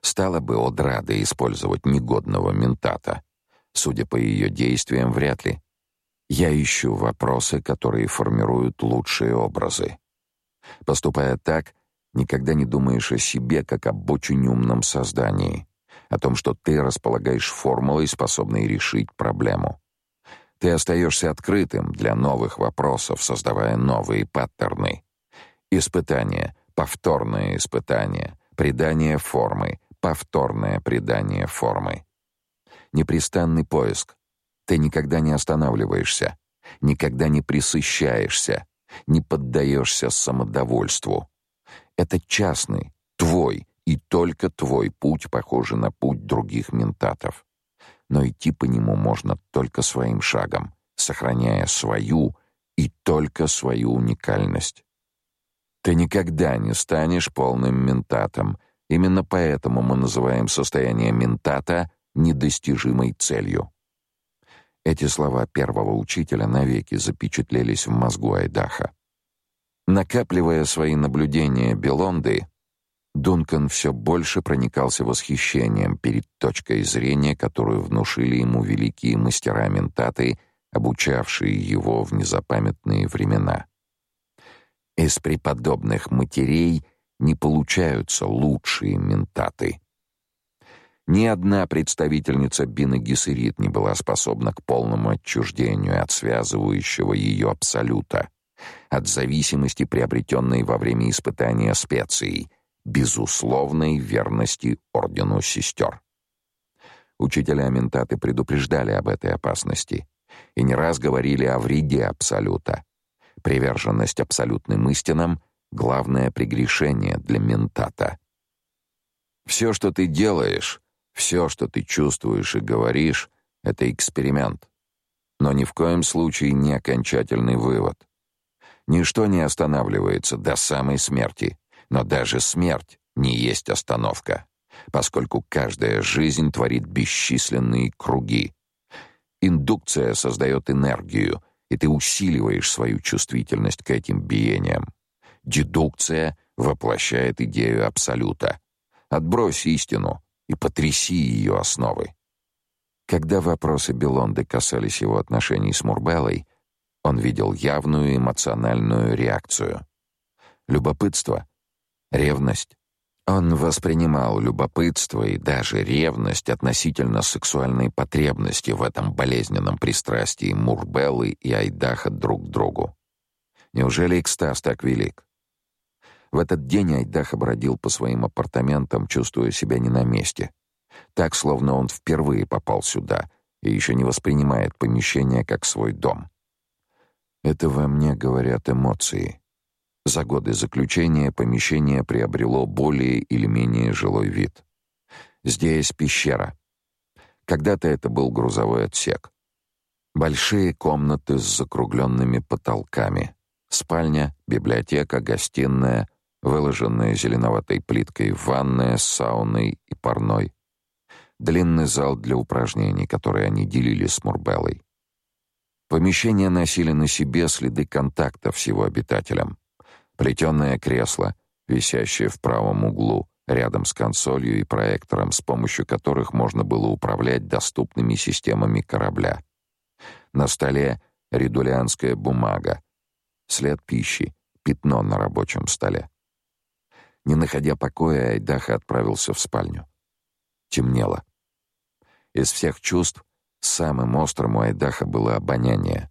Стала бы Одрада использовать негодного ментата. Судя по ее действиям, вряд ли. Я ищу вопросы, которые формируют лучшие образы. Поступая так, никогда не думаешь о себе как об очень умном создании, о том, что ты располагаешь формулой, способной решить проблему. Ты остаешься открытым для новых вопросов, создавая новые паттерны. Испытание, повторное испытание, придание формы, повторное придание формы. Непрестанный поиск. Ты никогда не останавливаешься, никогда не присыщаешься, не поддаешься самодовольству. Это частный, твой и только твой путь, похожий на путь других ментатов но идти по нему можно только своим шагом, сохраняя свою и только свою уникальность. Ты никогда не станешь полным ментатом. Именно поэтому мы называем состояние ментата недостижимой целью. Эти слова первого учителя навеки запечатлелись в мозгу Айдаха. Накапливая свои наблюдения Белонды, Дункан все больше проникался восхищением перед точкой зрения, которую внушили ему великие мастера ментаты, обучавшие его в незапамятные времена. Из преподобных матерей не получаются лучшие ментаты. Ни одна представительница Бина Гессерит не была способна к полному отчуждению от связывающего ее абсолюта, от зависимости, приобретенной во время испытания специей — безусловной верности ордену сестер. Учителя ментаты предупреждали об этой опасности и не раз говорили о вреде абсолюта. Приверженность абсолютным истинам главное прегрешение для ментата. Все, что ты делаешь, все, что ты чувствуешь и говоришь это эксперимент, но ни в коем случае не окончательный вывод. Ничто не останавливается до самой смерти. Но даже смерть не есть остановка, поскольку каждая жизнь творит бесчисленные круги. Индукция создает энергию, и ты усиливаешь свою чувствительность к этим биениям. Дедукция воплощает идею абсолюта. Отбрось истину и потряси ее основы. Когда вопросы Белонды касались его отношений с Мурбеллой, он видел явную эмоциональную реакцию. Любопытство Ревность. Он воспринимал любопытство и даже ревность относительно сексуальной потребности в этом болезненном пристрастии Мурбеллы и Айдаха друг к другу. Неужели экстаз так велик? В этот день Айдаха бродил по своим апартаментам, чувствуя себя не на месте. Так, словно он впервые попал сюда и еще не воспринимает помещение как свой дом. Это во мне говорят эмоции. За годы заключения помещение приобрело более или менее жилой вид. Здесь пещера. Когда-то это был грузовой отсек. Большие комнаты с закругленными потолками. Спальня, библиотека, гостиная, выложенная зеленоватой плиткой ванная с сауной и парной. Длинный зал для упражнений, который они делили с Мурбеллой. Помещения носили на себе следы контакта всего обитателям. Плетеное кресло, висящее в правом углу, рядом с консолью и проектором, с помощью которых можно было управлять доступными системами корабля. На столе редулианская бумага, след пищи, пятно на рабочем столе. Не находя покоя, Айдаха отправился в спальню. Темнело. Из всех чувств самым острым у Айдаха было обоняние.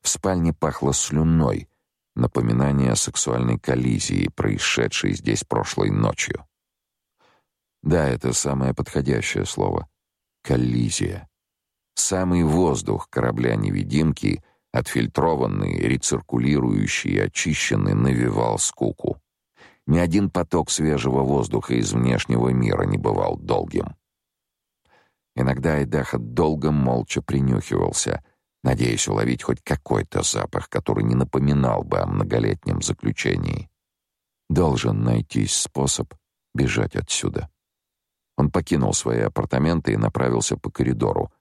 В спальне пахло слюной, напоминание о сексуальной коллизии, происшедшей здесь прошлой ночью. Да, это самое подходящее слово. Коллизия. Самый воздух корабля-невидимки, отфильтрованный, рециркулирующий очищенный, навевал скуку. Ни один поток свежего воздуха из внешнего мира не бывал долгим. Иногда Айдаха долго молча принюхивался, надеясь уловить хоть какой-то запах, который не напоминал бы о многолетнем заключении. Должен найтись способ бежать отсюда. Он покинул свои апартаменты и направился по коридору,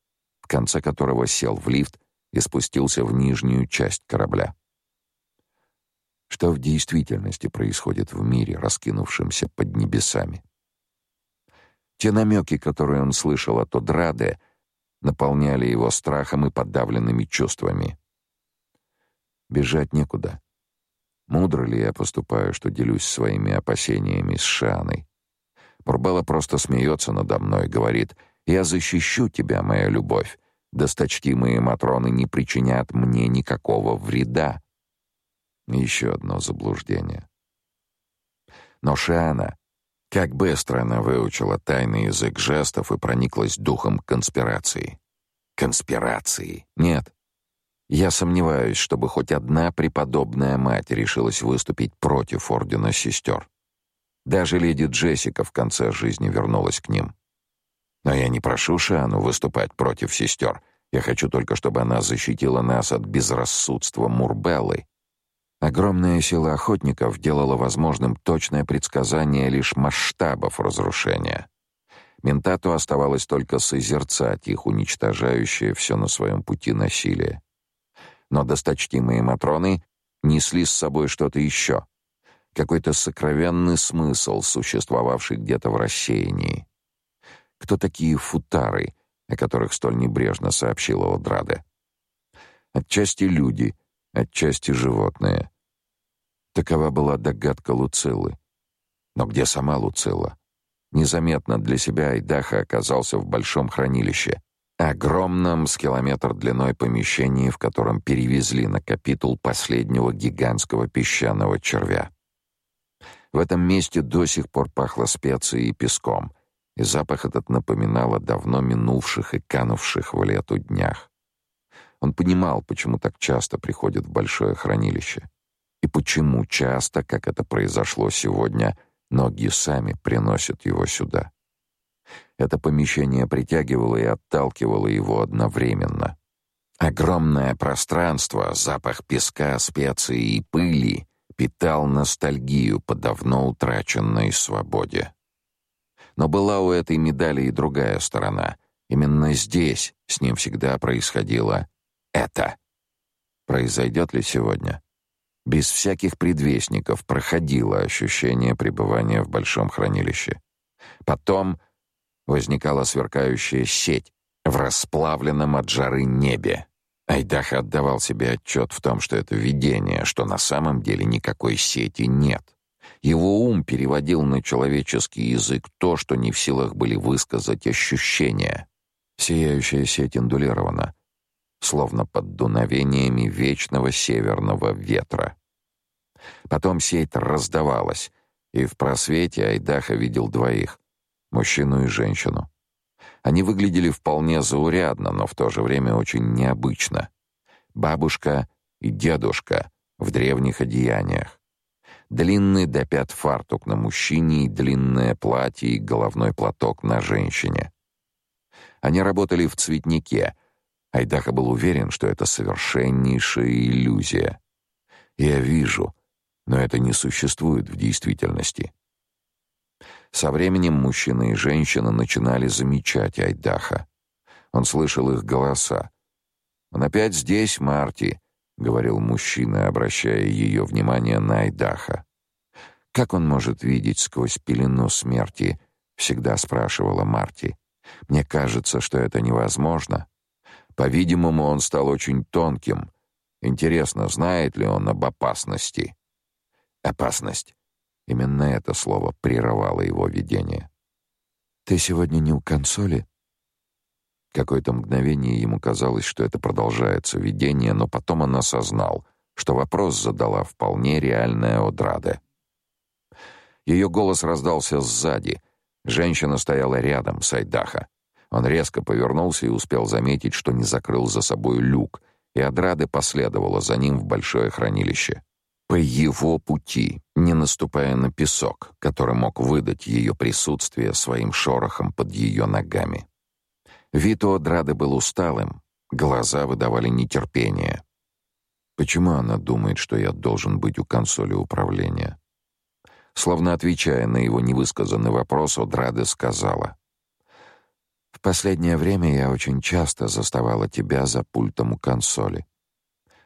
в конце которого сел в лифт и спустился в нижнюю часть корабля. Что в действительности происходит в мире, раскинувшемся под небесами? Те намеки, которые он слышал от Одраде, наполняли его страхом и подавленными чувствами. Бежать некуда. Мудро ли я поступаю, что делюсь своими опасениями с Шаной? Бурбелла просто смеется надо мной, говорит: "Я защищу тебя, моя любовь. Досточтимые матроны не причинят мне никакого вреда". Еще одно заблуждение. Но Шана, как быстро она выучила тайный язык жестов и прониклась духом конспирации. Конспирации. Нет. Я сомневаюсь, чтобы хоть одна преподобная мать решилась выступить против ордена сестер. Даже леди Джессика в конце жизни вернулась к ним. Но я не прошу Шану выступать против сестер. Я хочу только, чтобы она защитила нас от безрассудства Мурбеллы. Огромная сила охотников делала возможным точное предсказание лишь масштабов разрушения. Ментату оставалось только созерцать их уничтожающее все на своем пути насилие. Но досточтимые матроны несли с собой что-то еще какой-то сокровенный смысл, существовавший где-то в рассеянии. Кто такие футары, о которых столь небрежно сообщила Одраде? Отчасти люди, отчасти животные. Такова была догадка Луцилы. Но где сама Луцила? Незаметно для себя Айдаха оказался в большом хранилище, огромном с километр длиной помещении, в котором перевезли на капитул последнего гигантского песчаного червя. В этом месте до сих пор пахло специей и песком, и запах этот напоминал о давно минувших и канувших в лету днях. Он понимал, почему так часто приходит в большое хранилище, и почему часто, как это произошло сегодня, ноги сами приносят его сюда. Это помещение притягивало и отталкивало его одновременно. Огромное пространство, запах песка, специй и пыли питал ностальгию по давно утраченной свободе. Но была у этой медали и другая сторона. Именно здесь с ним всегда происходило это. Произойдет ли сегодня? Без всяких предвестников проходило ощущение пребывания в большом хранилище. Потом возникала сверкающая сеть в расплавленном от жары небе. Айдаха отдавал себе отчет в том, что это видение, что на самом деле никакой сети нет. Его ум переводил на человеческий язык то, что не в силах были высказать ощущения. Сияющая сеть индулирована, словно под дуновениями вечного северного ветра. Потом сеть раздавалась, и в просвете Айдаха видел двоих — мужчину и женщину. Они выглядели вполне заурядно, но в то же время очень необычно. Бабушка и дедушка в древних одеяниях. Длинный до пят фартук на мужчине и длинное платье и головной платок на женщине. Они работали в цветнике. Айдаха был уверен, что это совершеннейшая иллюзия. Я вижу, но это не существует в действительности. Со временем мужчина и женщина начинали замечать Айдаха. Он слышал их голоса. «Он опять здесь, Марти», — говорил мужчина, обращая ее внимание на Айдаха. «Как он может видеть сквозь пелену смерти?» — всегда спрашивала Марти. «Мне кажется, что это невозможно. По-видимому, он стал очень тонким. Интересно, знает ли он об опасности?» «Опасность Именно это слово прервало его видение. «Ты сегодня не у консоли?» Какое-то мгновение ему казалось, что это продолжается видение, но потом он осознал, что вопрос задала вполне реальная Одраде. Ее голос раздался сзади. Женщина стояла рядом с Айдаха. Он резко повернулся и успел заметить, что не закрыл за собой люк, и Адраде последовала за ним в большое хранилище. По его пути, не наступая на песок, который мог выдать ее присутствие своим шорохом под ее ногами. Вид у Адрады был усталым, глаза выдавали нетерпение. Почему она думает, что я должен быть у консоли управления? Словно отвечая на его невысказанный вопрос, Одрада сказала: "В последнее время я очень часто заставала тебя за пультом у консоли.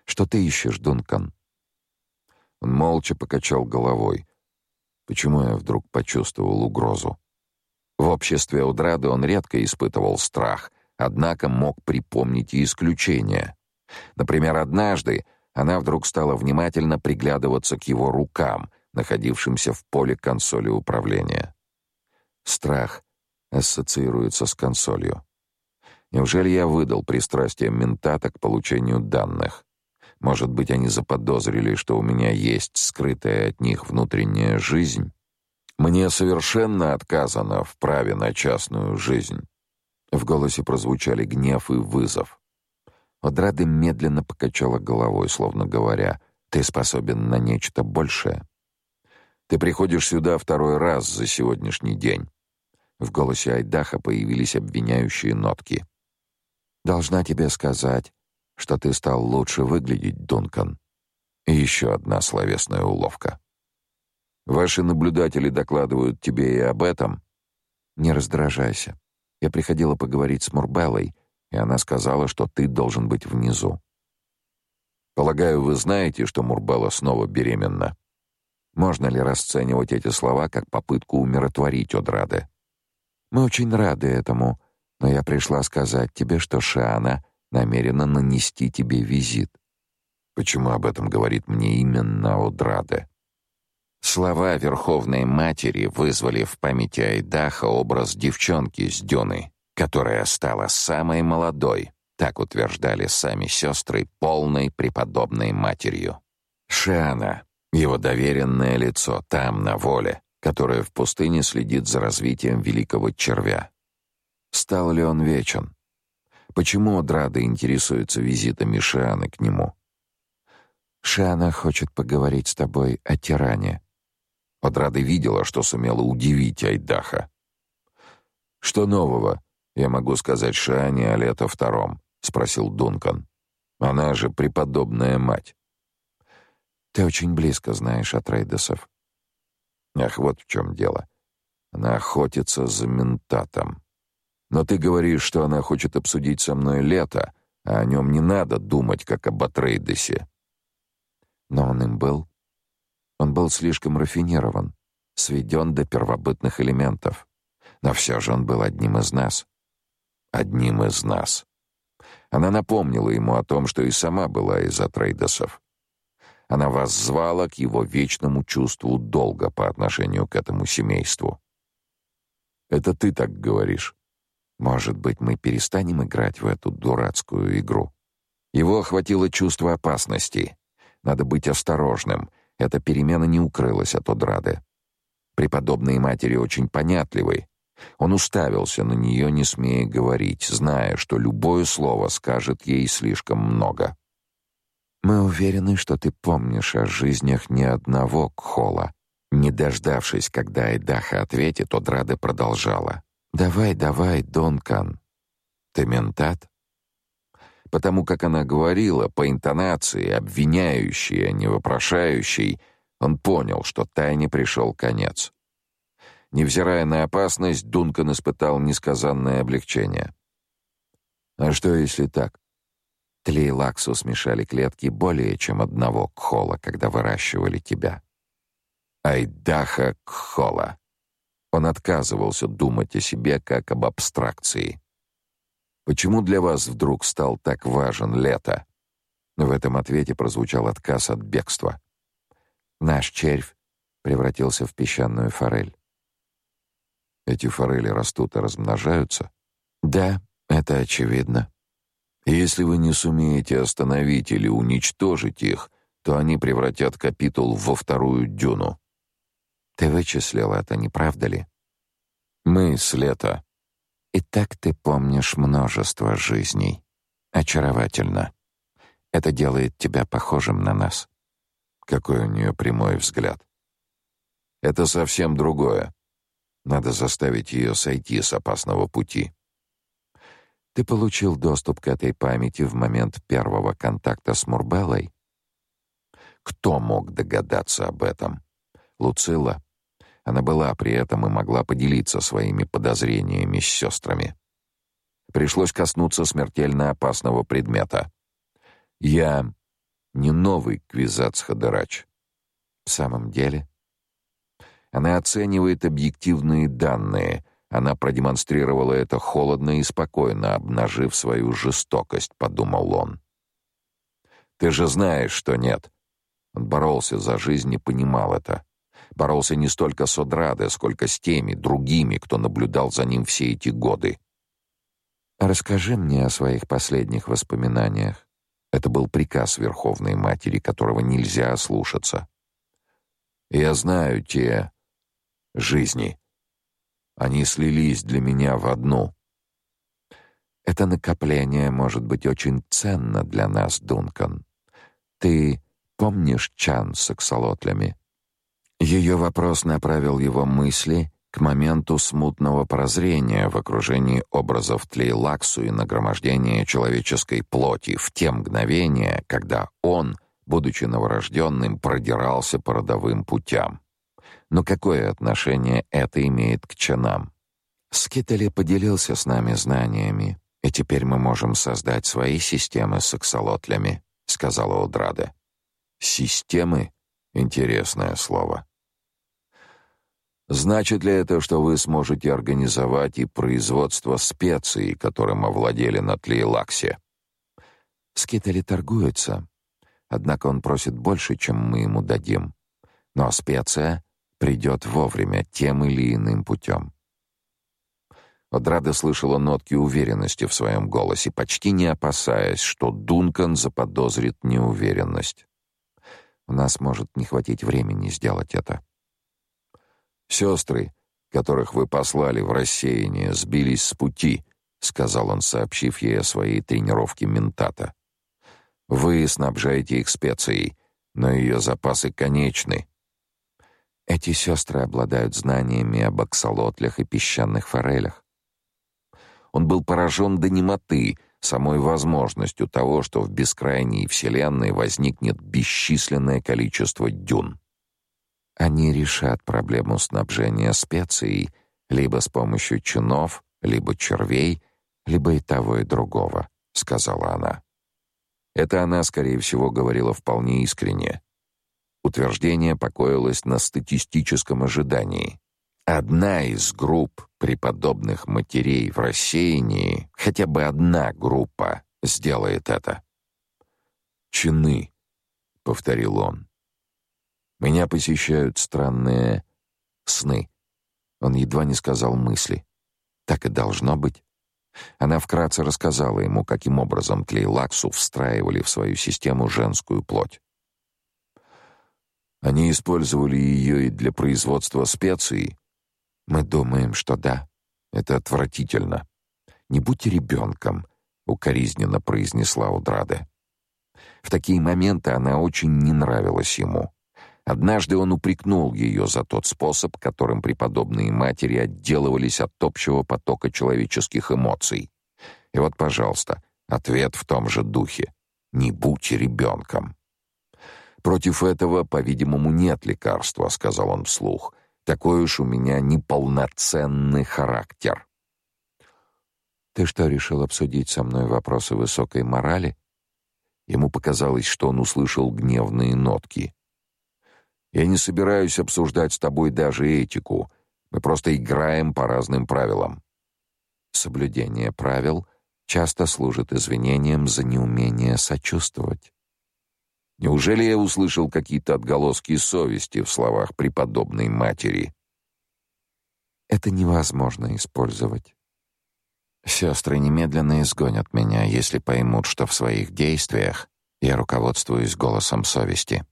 Что ты ищешь, Дункан?" Он молча покачал головой. Почему я вдруг почувствовал угрозу? В обществе Удрады он редко испытывал страх, однако мог припомнить и исключения. Например, однажды она вдруг стала внимательно приглядываться к его рукам, находившимся в поле консоли управления. Страх ассоциируется с консолью. Неужели я выдал пристрастие ментата к получению данных? Может быть, они заподозрили, что у меня есть скрытая от них внутренняя жизнь? Мне совершенно отказано в праве на частную жизнь. В голосе прозвучали гнев и вызов. Одрады медленно покачала головой, словно говоря: "Ты способен на нечто большее. Ты приходишь сюда второй раз за сегодняшний день". В голосе Айдаха появились обвиняющие нотки. "Должна тебе сказать, что ты стал лучше выглядеть, Дункан". И еще одна словесная уловка. Ваши наблюдатели докладывают тебе и об этом. Не раздражайся. Я приходила поговорить с Мурбеллой, и она сказала, что ты должен быть внизу. Полагаю, вы знаете, что Мурбелла снова беременна. Можно ли расценивать эти слова как попытку умиротворить Одраде? Мы очень рады этому, но я пришла сказать тебе, что Шиана намерена нанести тебе визит. Почему об этом говорит мне именно Одраде? Слова Верховной Матери вызвали в памяти Айдаха образ девчонки с Дюны, которая стала самой молодой, так утверждали сами сестры, полной преподобной матерью. Шиана, его доверенное лицо там, на воле, которое в пустыне следит за развитием великого червя. Стал ли он вечен? Почему Одрада интересуется визитами Шианы к нему? Шиана хочет поговорить с тобой о тиране, Подрада видела, что сумела удивить Айдаха. «Что нового я могу сказать Шане о лето втором?» — спросил Дункан. «Она же преподобная мать». «Ты очень близко знаешь от Рейдесов». «Ах, вот в чем дело. Она охотится за ментатом. Но ты говоришь, что она хочет обсудить со мной лето, а о нем не надо думать, как об Атрейдесе». «Но он им был», он был слишком рафинирован, сведен до первобытных элементов. Но все же он был одним из нас. Одним из нас. Она напомнила ему о том, что и сама была из Атрейдосов. Она воззвала к его вечному чувству долга по отношению к этому семейству. «Это ты так говоришь. Может быть, мы перестанем играть в эту дурацкую игру?» Его охватило чувство опасности. Надо быть осторожным — эта перемена не укрылась от Одрады. Преподобные матери очень понятливы. Он уставился на нее, не смея говорить, зная, что любое слово скажет ей слишком много. «Мы уверены, что ты помнишь о жизнях ни одного Кхола». Не дождавшись, когда Айдаха ответит, Одрада продолжала. «Давай, давай, Донкан. Ты ментат?» Потому как она говорила, по интонации, обвиняющей, а не вопрошающей, он понял, что тайне пришел конец. Невзирая на опасность, Дункан испытал несказанное облегчение. А что если так? Тли и Лаксу смешали клетки более чем одного кхола, когда выращивали тебя. Айдаха кхола. Он отказывался думать о себе как об абстракции. Почему для вас вдруг стал так важен лето? В этом ответе прозвучал отказ от бегства. Наш червь превратился в песчаную форель. Эти форели растут и размножаются? Да, это очевидно. И если вы не сумеете остановить или уничтожить их, то они превратят капитул во вторую дюну. Ты вычислил это, не правда ли? Мы с лета. И так ты помнишь множество жизней. Очаровательно. Это делает тебя похожим на нас. Какой у нее прямой взгляд. Это совсем другое. Надо заставить ее сойти с опасного пути. Ты получил доступ к этой памяти в момент первого контакта с Мурбеллой? Кто мог догадаться об этом? Луцила. Она была при этом и могла поделиться своими подозрениями с сестрами. Пришлось коснуться смертельно опасного предмета. Я не новый Квизац Хадырач. В самом деле, она оценивает объективные данные. Она продемонстрировала это холодно и спокойно, обнажив свою жестокость, подумал он. Ты же знаешь, что нет. Он боролся за жизнь и понимал это. Боролся не столько с Одраде, сколько с теми другими, кто наблюдал за ним все эти годы. Расскажи мне о своих последних воспоминаниях. Это был приказ Верховной Матери, которого нельзя ослушаться. Я знаю те жизни. Они слились для меня в одну. Это накопление может быть очень ценно для нас, Дункан. Ты помнишь Чан с аксолотлями? Ее вопрос направил его мысли к моменту смутного прозрения в окружении образов Тлейлаксу и нагромождения человеческой плоти в те мгновения, когда он, будучи новорожденным, продирался по родовым путям. Но какое отношение это имеет к чанам? Скитали поделился с нами знаниями, и теперь мы можем создать свои системы с аксолотлями, сказала Удрада. Системы интересное слово. Значит ли это, что вы сможете организовать и производство специй, которым овладели на Тлейлаксе? Скитали торгуются, однако он просит больше, чем мы ему дадим. Но специя придет вовремя тем или иным путем. Одрада слышала нотки уверенности в своем голосе, почти не опасаясь, что Дункан заподозрит неуверенность. У нас может не хватить времени сделать это. Сестры, которых вы послали в рассеяние, сбились с пути, сказал он, сообщив ей о своей тренировке ментата. Вы снабжаете их специей, но ее запасы конечны. Эти сестры обладают знаниями об аксолотлях и песчаных форелях. Он был поражен до немоты самой возможностью того, что в бескрайней вселенной возникнет бесчисленное количество дюн. Они решат проблему снабжения специей либо с помощью чинов, либо червей, либо и того, и другого, сказала она. Это она, скорее всего, говорила вполне искренне. Утверждение покоилось на статистическом ожидании. Одна из групп преподобных матерей в рассеянии, хотя бы одна группа, сделает это. «Чины», — повторил он. «Меня посещают странные сны». Он едва не сказал мысли. Так и должно быть. Она вкратце рассказала ему, каким образом Тлейлаксу встраивали в свою систему женскую плоть. Они использовали ее и для производства специй. Мы думаем, что да. Это отвратительно. Не будьте ребенком, укоризненно произнесла Удраде. В такие моменты она очень не нравилась ему. Однажды он упрекнул ее за тот способ, которым преподобные матери отделывались от общего потока человеческих эмоций. И вот, пожалуйста, ответ в том же духе: не будь ребенком. Против этого, по-видимому, нет лекарства, сказал он вслух. Такой уж у меня неполноценный характер. Ты что, решил обсудить со мной вопросы высокой морали? Ему показалось, что он услышал гневные нотки. Я не собираюсь обсуждать с тобой даже этику. Мы просто играем по разным правилам. Соблюдение правил часто служит извинением за неумение сочувствовать. Неужели я услышал какие-то отголоски совести в словах преподобной матери? Это невозможно использовать. Сестры немедленно изгонят меня, если поймут, что в своих действиях я руководствуюсь голосом совести.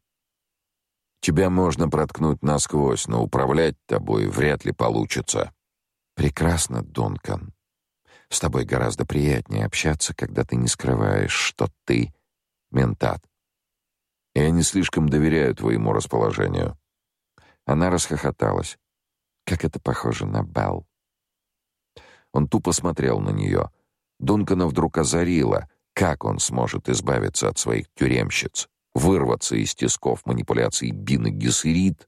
Тебя можно проткнуть насквозь, но управлять тобой вряд ли получится. Прекрасно, Дункан. С тобой гораздо приятнее общаться, когда ты не скрываешь, что ты ментат. Я не слишком доверяю твоему расположению. Она расхохоталась. Как это похоже на Белл. Он тупо смотрел на нее. Дункана вдруг озарило, как он сможет избавиться от своих тюремщиц вырваться из тисков манипуляций Бины Гессерит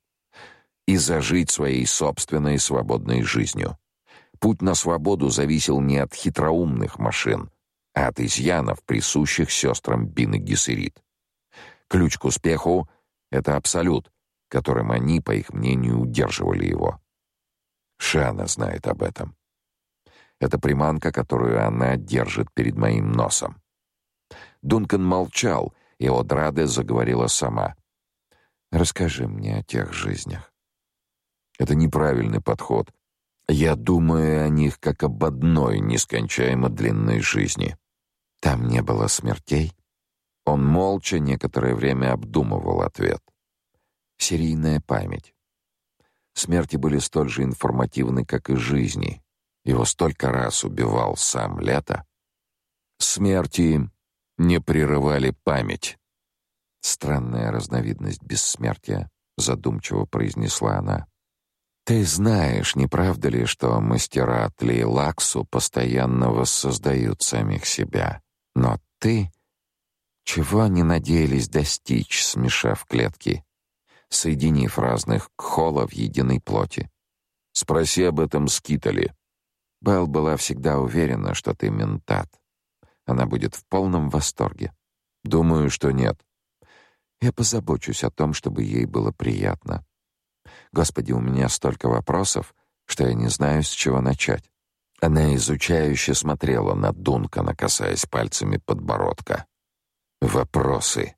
и зажить своей собственной свободной жизнью. Путь на свободу зависел не от хитроумных машин, а от изъянов, присущих сестрам Бины Гессерит. Ключ к успеху — это абсолют, которым они, по их мнению, удерживали его. Шана знает об этом. Это приманка, которую она держит перед моим носом. Дункан молчал — и Одраде заговорила сама. «Расскажи мне о тех жизнях». «Это неправильный подход. Я думаю о них как об одной нескончаемо длинной жизни». «Там не было смертей?» Он молча некоторое время обдумывал ответ. «Серийная память. Смерти были столь же информативны, как и жизни. Его столько раз убивал сам Лето. Смерти не прерывали память. Странная разновидность бессмертия, задумчиво произнесла она. Ты знаешь, не правда ли, что мастера Тлейлаксу постоянно воссоздают самих себя? Но ты чего они надеялись достичь, смешав клетки, соединив разных кхола в единой плоти? Спроси об этом Скитали. Белл была всегда уверена, что ты ментат. Она будет в полном восторге. Думаю, что нет. Я позабочусь о том, чтобы ей было приятно. Господи, у меня столько вопросов, что я не знаю, с чего начать. Она изучающе смотрела на Дункана, касаясь пальцами подбородка. Вопросы.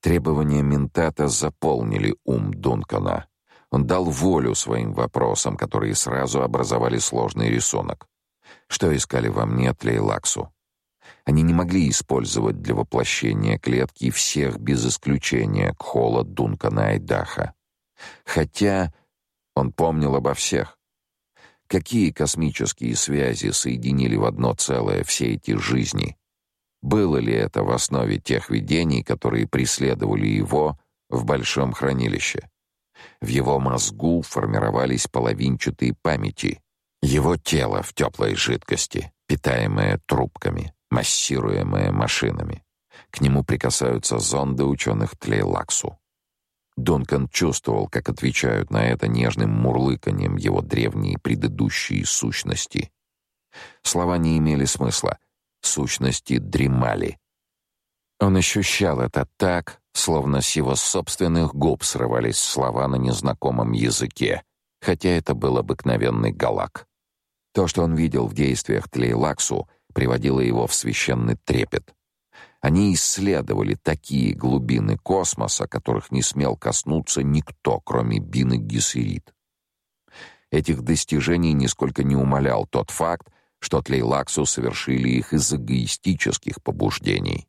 Требования ментата заполнили ум Дункана. Он дал волю своим вопросам, которые сразу образовали сложный рисунок. Что искали во мне Тлейлаксу? Они не могли использовать для воплощения клетки всех без исключения Кхола, Дункана и Даха. Хотя он помнил обо всех. Какие космические связи соединили в одно целое все эти жизни? Было ли это в основе тех видений, которые преследовали его в большом хранилище? В его мозгу формировались половинчатые памяти. Его тело в теплой жидкости, питаемое трубками массируемое машинами. К нему прикасаются зонды ученых Тлейлаксу. Дункан чувствовал, как отвечают на это нежным мурлыканьем его древние предыдущие сущности. Слова не имели смысла, сущности дремали. Он ощущал это так, словно с его собственных губ срывались слова на незнакомом языке, хотя это был обыкновенный галак. То, что он видел в действиях Тлейлаксу — приводило его в священный трепет. Они исследовали такие глубины космоса, которых не смел коснуться никто, кроме Бины Гессерит. Этих достижений нисколько не умалял тот факт, что Тлейлаксу совершили их из эгоистических побуждений.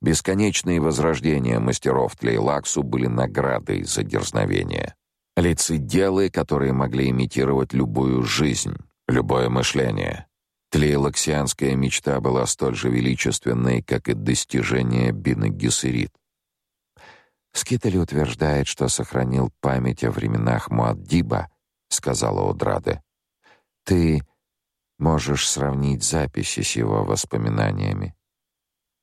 Бесконечные возрождения мастеров Тлейлаксу были наградой за дерзновение. Лицеделы, которые могли имитировать любую жизнь, любое мышление. Тлейлаксианская мечта была столь же величественной, как и достижение Бины Гессерит. Скитали утверждает, что сохранил память о временах Муаддиба, сказала Одраде. Ты можешь сравнить записи с его воспоминаниями.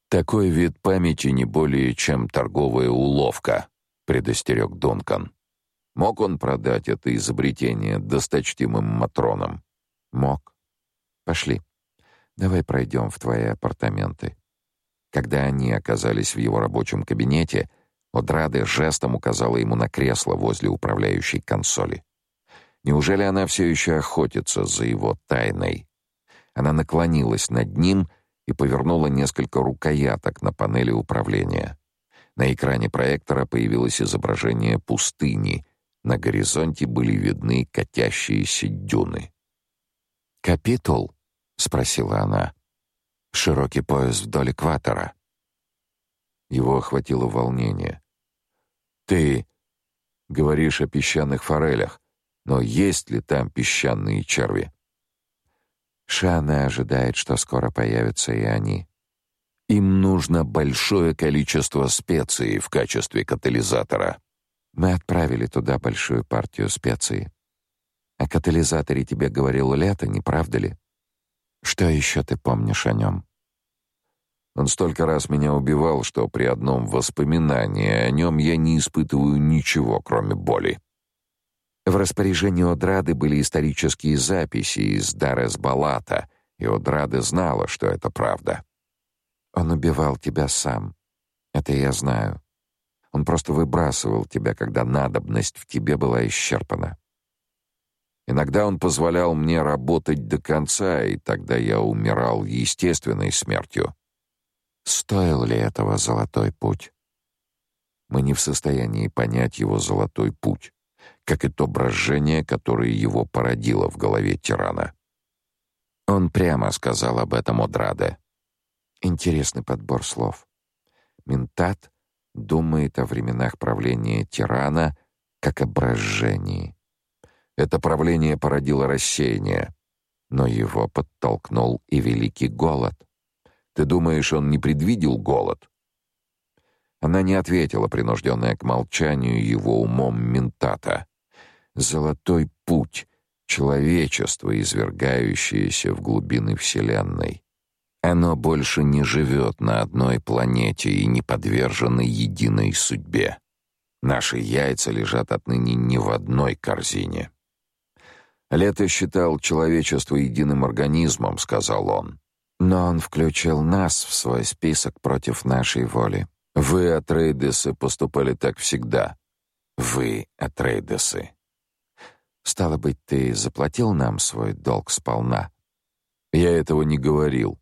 Такой вид памяти не более чем торговая уловка, предостерег Дункан. Мог он продать это изобретение досточтимым матронам? Мог. Пошли. Давай пройдем в твои апартаменты. Когда они оказались в его рабочем кабинете, Одраде жестом указала ему на кресло возле управляющей консоли. Неужели она все еще охотится за его тайной? Она наклонилась над ним и повернула несколько рукояток на панели управления. На экране проектора появилось изображение пустыни. На горизонте были видны катящиеся дюны. «Капитул?» — спросила она. «Широкий пояс вдоль экватора». Его охватило волнение. «Ты говоришь о песчаных форелях, но есть ли там песчаные черви?» Шана ожидает, что скоро появятся и они. Им нужно большое количество специй в качестве катализатора. Мы отправили туда большую партию специй. О катализаторе тебе говорил Лето, не правда ли? Что еще ты помнишь о нем? Он столько раз меня убивал, что при одном воспоминании о нем я не испытываю ничего, кроме боли. В распоряжении Одрады были исторические записи из Дарес-Балата, и Одрада знала, что это правда. Он убивал тебя сам. Это я знаю. Он просто выбрасывал тебя, когда надобность в тебе была исчерпана. Иногда он позволял мне работать до конца, и тогда я умирал естественной смертью. Стоил ли этого золотой путь? Мы не в состоянии понять его золотой путь, как и то брожение, которое его породило в голове тирана. Он прямо сказал об этом Одраде. Интересный подбор слов. Ментат думает о временах правления тирана как о брожении. Это правление породило рассеяние, но его подтолкнул и великий голод. Ты думаешь, он не предвидел голод? Она не ответила, принужденная к молчанию его умом ментата. Золотой путь человечества, извергающееся в глубины вселенной. Оно больше не живет на одной планете и не подвержено единой судьбе. Наши яйца лежат отныне не в одной корзине. Лето считал человечество единым организмом, сказал он. Но он включил нас в свой список против нашей воли. Вы, Атрейдесы, поступали так всегда. Вы, Атрейдесы. Стало быть, ты заплатил нам свой долг сполна. Я этого не говорил.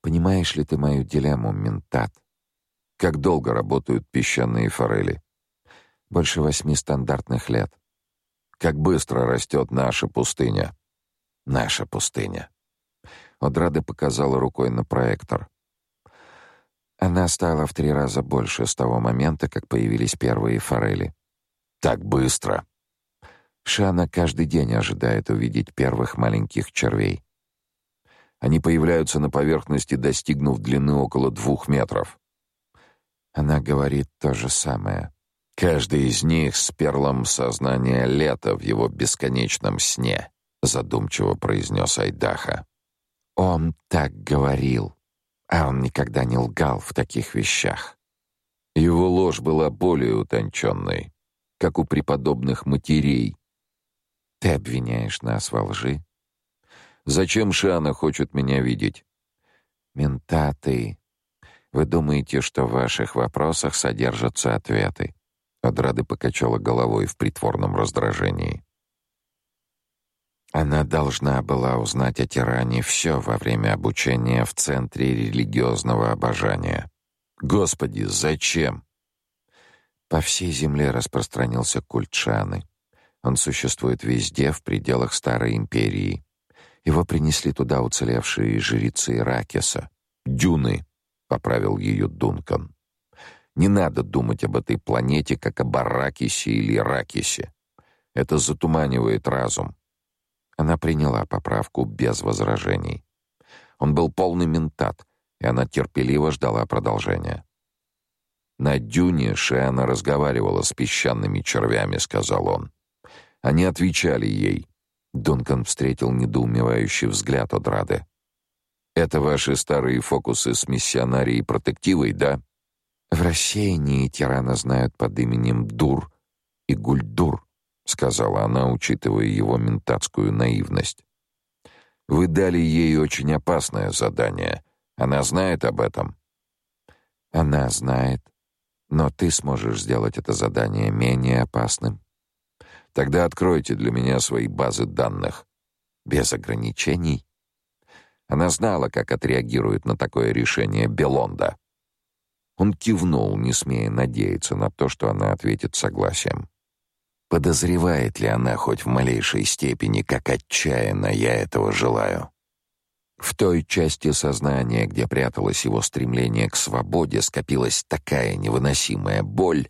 Понимаешь ли ты мою дилемму, ментат? Как долго работают песчаные форели? Больше восьми стандартных лет. Как быстро растет наша пустыня? Наша пустыня. Одрада показала рукой на проектор. Она стала в три раза больше с того момента, как появились первые форели. Так быстро. Шана каждый день ожидает увидеть первых маленьких червей. Они появляются на поверхности, достигнув длины около двух метров. Она говорит то же самое. Каждый из них с перлом сознания лета в его бесконечном сне, задумчиво произнес Айдаха. Он так говорил, а он никогда не лгал в таких вещах. Его ложь была более утонченной, как у преподобных матерей. Ты обвиняешь нас во лжи? Зачем Шана хочет меня видеть? Ментаты. Вы думаете, что в ваших вопросах содержатся ответы? Адрады покачала головой в притворном раздражении. Она должна была узнать о тиране все во время обучения в центре религиозного обожания. Господи, зачем? По всей земле распространился культ Шаны. Он существует везде в пределах старой империи. Его принесли туда уцелевшие жрецы Ракеса. «Дюны», — поправил ее Дункан. «Не надо думать об этой планете, как об Аракисе или Ракисе. Это затуманивает разум». Она приняла поправку без возражений. Он был полный ментат, и она терпеливо ждала продолжения. «На дюне Шиана разговаривала с песчаными червями», — сказал он. Они отвечали ей. Дункан встретил недоумевающий взгляд от Рады. «Это ваши старые фокусы с миссионарией протективой, да?» «В рассеянии тирана знают под именем Дур и Гульдур», — сказала она, учитывая его ментатскую наивность. «Вы дали ей очень опасное задание. Она знает об этом?» «Она знает, но ты сможешь сделать это задание менее опасным». Тогда откройте для меня свои базы данных. Без ограничений. Она знала, как отреагирует на такое решение Белонда. Он кивнул, не смея надеяться на то, что она ответит согласием. Подозревает ли она хоть в малейшей степени, как отчаянно я этого желаю? В той части сознания, где пряталось его стремление к свободе, скопилась такая невыносимая боль,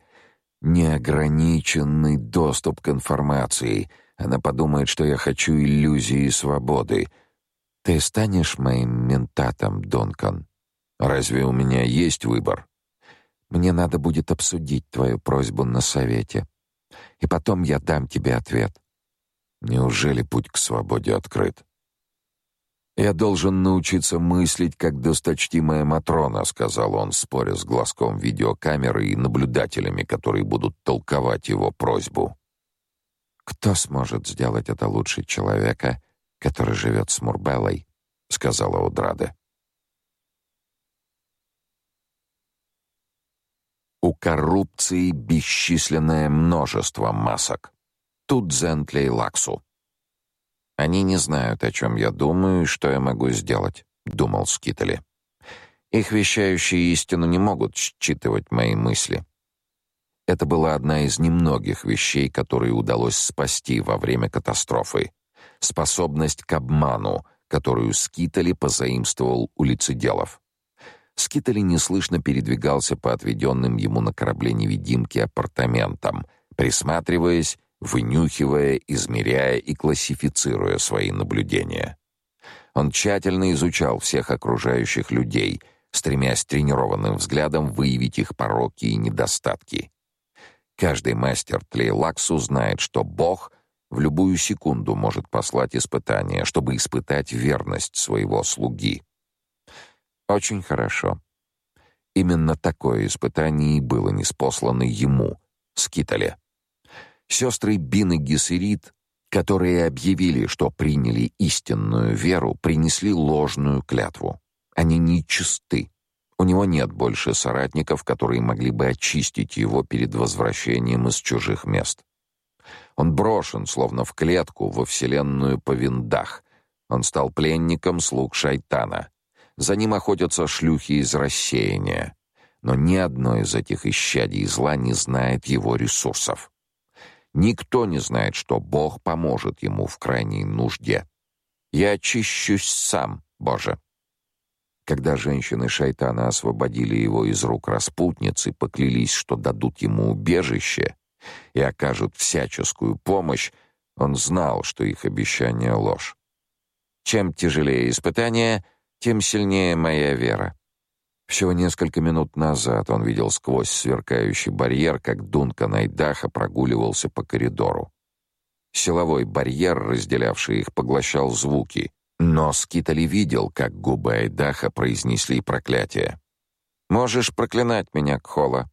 неограниченный доступ к информации. Она подумает, что я хочу иллюзии свободы. Ты станешь моим ментатом, Донкан? Разве у меня есть выбор? Мне надо будет обсудить твою просьбу на совете. И потом я дам тебе ответ. Неужели путь к свободе открыт? Я должен научиться мыслить, как досточтимая Матрона, сказал он, споря с глазком видеокамеры и наблюдателями, которые будут толковать его просьбу. Кто сможет сделать это лучше человека, который живет с Мурбеллой, сказала Удраде. У коррупции бесчисленное множество масок. Тут Зентли и Лаксу. Они не знают, о чем я думаю и что я могу сделать, думал Скитали. Их вещающие истину не могут считывать мои мысли. Это была одна из немногих вещей, которые удалось спасти во время катастрофы. Способность к обману, которую Скитали позаимствовал у лицеделов. Скитали неслышно передвигался по отведенным ему на корабле невидимке апартаментам, присматриваясь вынюхивая, измеряя и классифицируя свои наблюдения. Он тщательно изучал всех окружающих людей, стремясь тренированным взглядом выявить их пороки и недостатки. Каждый мастер Тлейлаксу знает, что Бог в любую секунду может послать испытание, чтобы испытать верность своего слуги. Очень хорошо. Именно такое испытание и было неспослано ему, Скитале. Сестры Бин и Гессерит, которые объявили, что приняли истинную веру, принесли ложную клятву. Они нечисты. У него нет больше соратников, которые могли бы очистить его перед возвращением из чужих мест. Он брошен, словно в клетку, во вселенную по виндах. Он стал пленником слуг шайтана. За ним охотятся шлюхи из рассеяния. Но ни одно из этих исчадий зла не знает его ресурсов. Никто не знает, что Бог поможет ему в крайней нужде. Я очищусь сам, Боже. Когда женщины шайтана освободили его из рук распутницы, поклялись, что дадут ему убежище и окажут всяческую помощь, он знал, что их обещание ложь. Чем тяжелее испытание, тем сильнее моя вера. Всего несколько минут назад он видел сквозь сверкающий барьер, как Дункан Айдаха прогуливался по коридору. Силовой барьер, разделявший их, поглощал звуки, но Скитали видел, как губы Айдаха произнесли проклятие. «Можешь проклинать меня, Кхола,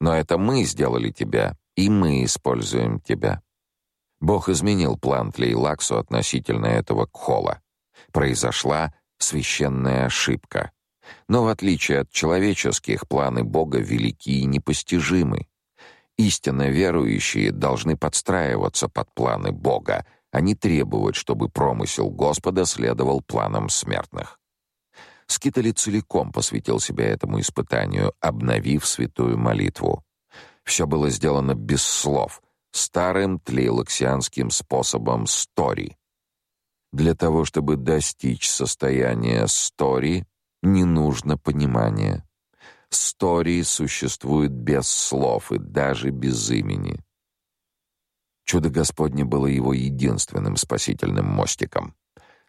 но это мы сделали тебя, и мы используем тебя». Бог изменил план Тлейлаксу относительно этого Кхола. Произошла священная ошибка — но в отличие от человеческих, планы Бога велики и непостижимы. Истинно верующие должны подстраиваться под планы Бога, а не требовать, чтобы промысел Господа следовал планам смертных. Скитали целиком посвятил себя этому испытанию, обновив святую молитву. Все было сделано без слов, старым тлейлоксианским способом стори. Для того, чтобы достичь состояния стори, не нужно понимания. Стори существует без слов и даже без имени. Чудо Господне было его единственным спасительным мостиком.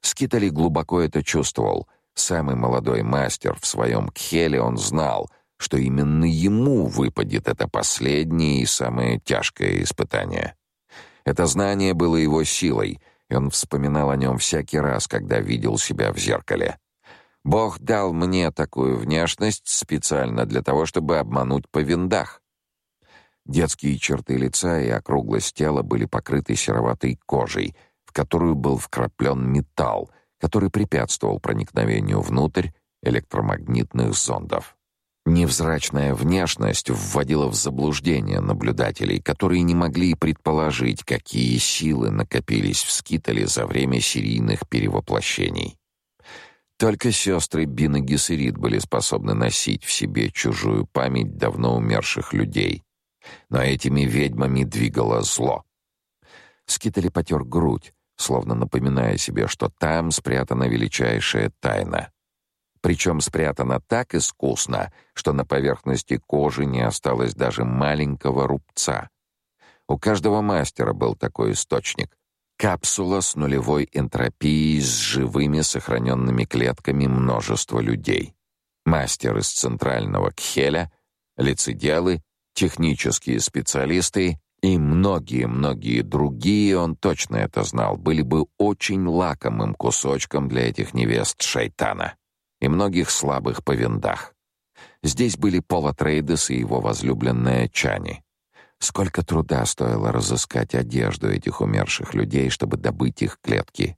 Скитали глубоко это чувствовал. Самый молодой мастер в своем кхеле он знал, что именно ему выпадет это последнее и самое тяжкое испытание. Это знание было его силой, и он вспоминал о нем всякий раз, когда видел себя в зеркале. Бог дал мне такую внешность специально для того, чтобы обмануть по виндах. Детские черты лица и округлость тела были покрыты сероватой кожей, в которую был вкраплен металл, который препятствовал проникновению внутрь электромагнитных зондов. Невзрачная внешность вводила в заблуждение наблюдателей, которые не могли предположить, какие силы накопились в Скитале за время серийных перевоплощений. Только сестры Бин и были способны носить в себе чужую память давно умерших людей. Но этими ведьмами двигало зло. Скитали потер грудь, словно напоминая себе, что там спрятана величайшая тайна. Причем спрятана так искусно, что на поверхности кожи не осталось даже маленького рубца. У каждого мастера был такой источник. Капсула с нулевой энтропией с живыми сохраненными клетками множества людей. Мастер из центрального Кхеля, лицеделы, технические специалисты и многие-многие другие, он точно это знал, были бы очень лакомым кусочком для этих невест шайтана и многих слабых по виндах. Здесь были Пола Трейдес и его возлюбленная Чани. Сколько труда стоило разыскать одежду этих умерших людей, чтобы добыть их клетки.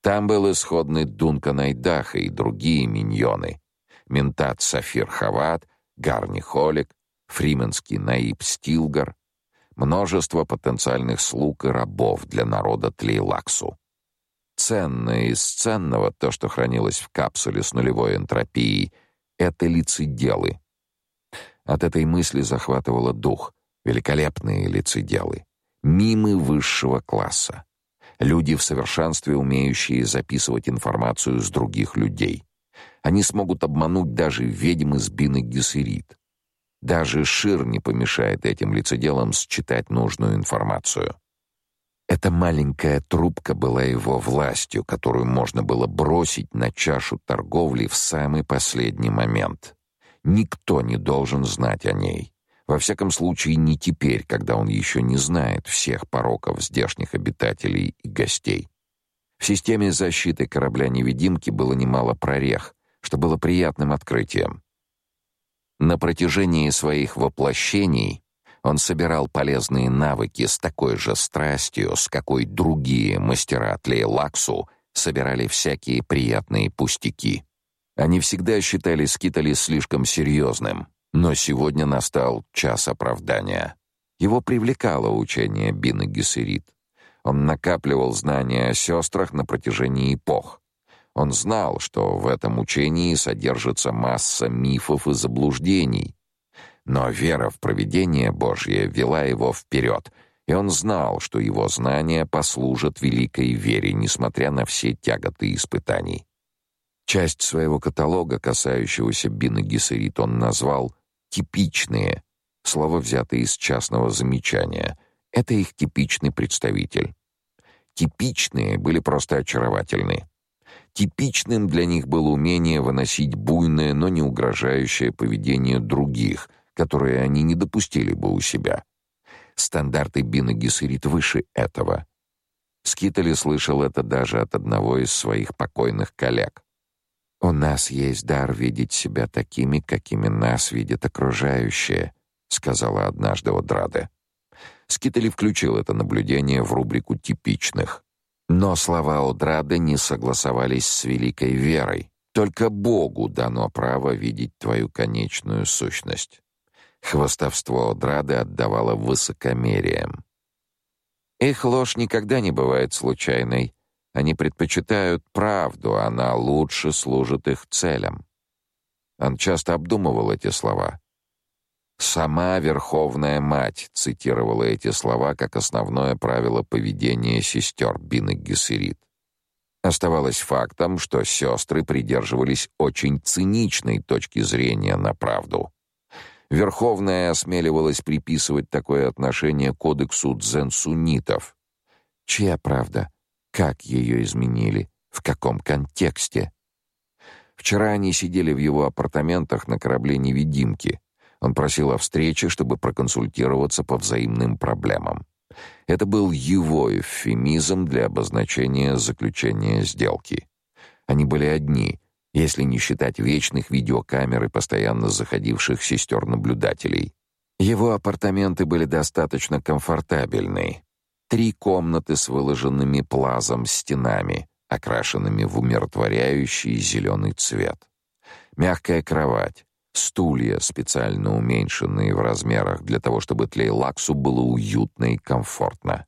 Там был исходный Дункан Айдаха и другие миньоны. Ментат Сафир Хават, Гарни Холик, фрименский Наиб Стилгар, множество потенциальных слуг и рабов для народа Тлейлаксу. Ценное из ценного, то, что хранилось в капсуле с нулевой энтропией, это лицеделы. От этой мысли захватывало дух. Великолепные лицеделы. Мимы высшего класса. Люди в совершенстве, умеющие записывать информацию с других людей. Они смогут обмануть даже ведьм из Бины Гессерит. Даже Шир не помешает этим лицеделам считать нужную информацию. Эта маленькая трубка была его властью, которую можно было бросить на чашу торговли в самый последний момент. Никто не должен знать о ней. Во всяком случае, не теперь, когда он еще не знает всех пороков здешних обитателей и гостей. В системе защиты корабля-невидимки было немало прорех, что было приятным открытием. На протяжении своих воплощений он собирал полезные навыки с такой же страстью, с какой другие мастера Тлейлаксу собирали всякие приятные пустяки. Они всегда считали Скитали слишком серьезным, но сегодня настал час оправдания. Его привлекало учение Бины Гессерит. Он накапливал знания о сестрах на протяжении эпох. Он знал, что в этом учении содержится масса мифов и заблуждений. Но вера в провидение Божье вела его вперед, и он знал, что его знания послужат великой вере, несмотря на все тяготы испытаний. Часть своего каталога, касающегося Бины Гессерит, он назвал «типичные», слово взято из частного замечания. Это их типичный представитель. Типичные были просто очаровательны. Типичным для них было умение выносить буйное, но не угрожающее поведение других, которое они не допустили бы у себя. Стандарты Бина Гессерит выше этого. Скитали слышал это даже от одного из своих покойных коллег. «У нас есть дар видеть себя такими, какими нас видят окружающие», — сказала однажды Одраде. Скитали включил это наблюдение в рубрику «типичных». Но слова Одрады не согласовались с великой верой. Только Богу дано право видеть твою конечную сущность. Хвастовство Одрады отдавало высокомерием. Их ложь никогда не бывает случайной. Они предпочитают правду, она лучше служит их целям. Он часто обдумывал эти слова. Сама Верховная Мать цитировала эти слова как основное правило поведения сестер Бины Гессерит. Оставалось фактом, что сестры придерживались очень циничной точки зрения на правду. Верховная осмеливалась приписывать такое отношение кодексу дзен-суннитов. Чья правда? Как ее изменили? В каком контексте? Вчера они сидели в его апартаментах на корабле «Невидимки», он просил о встрече, чтобы проконсультироваться по взаимным проблемам. Это был его эвфемизм для обозначения заключения сделки. Они были одни, если не считать вечных видеокамер и постоянно заходивших сестер-наблюдателей. Его апартаменты были достаточно комфортабельны. Три комнаты с выложенными плазом стенами, окрашенными в умиротворяющий зеленый цвет. Мягкая кровать, стулья, специально уменьшенные в размерах для того, чтобы Тлейлаксу было уютно и комфортно.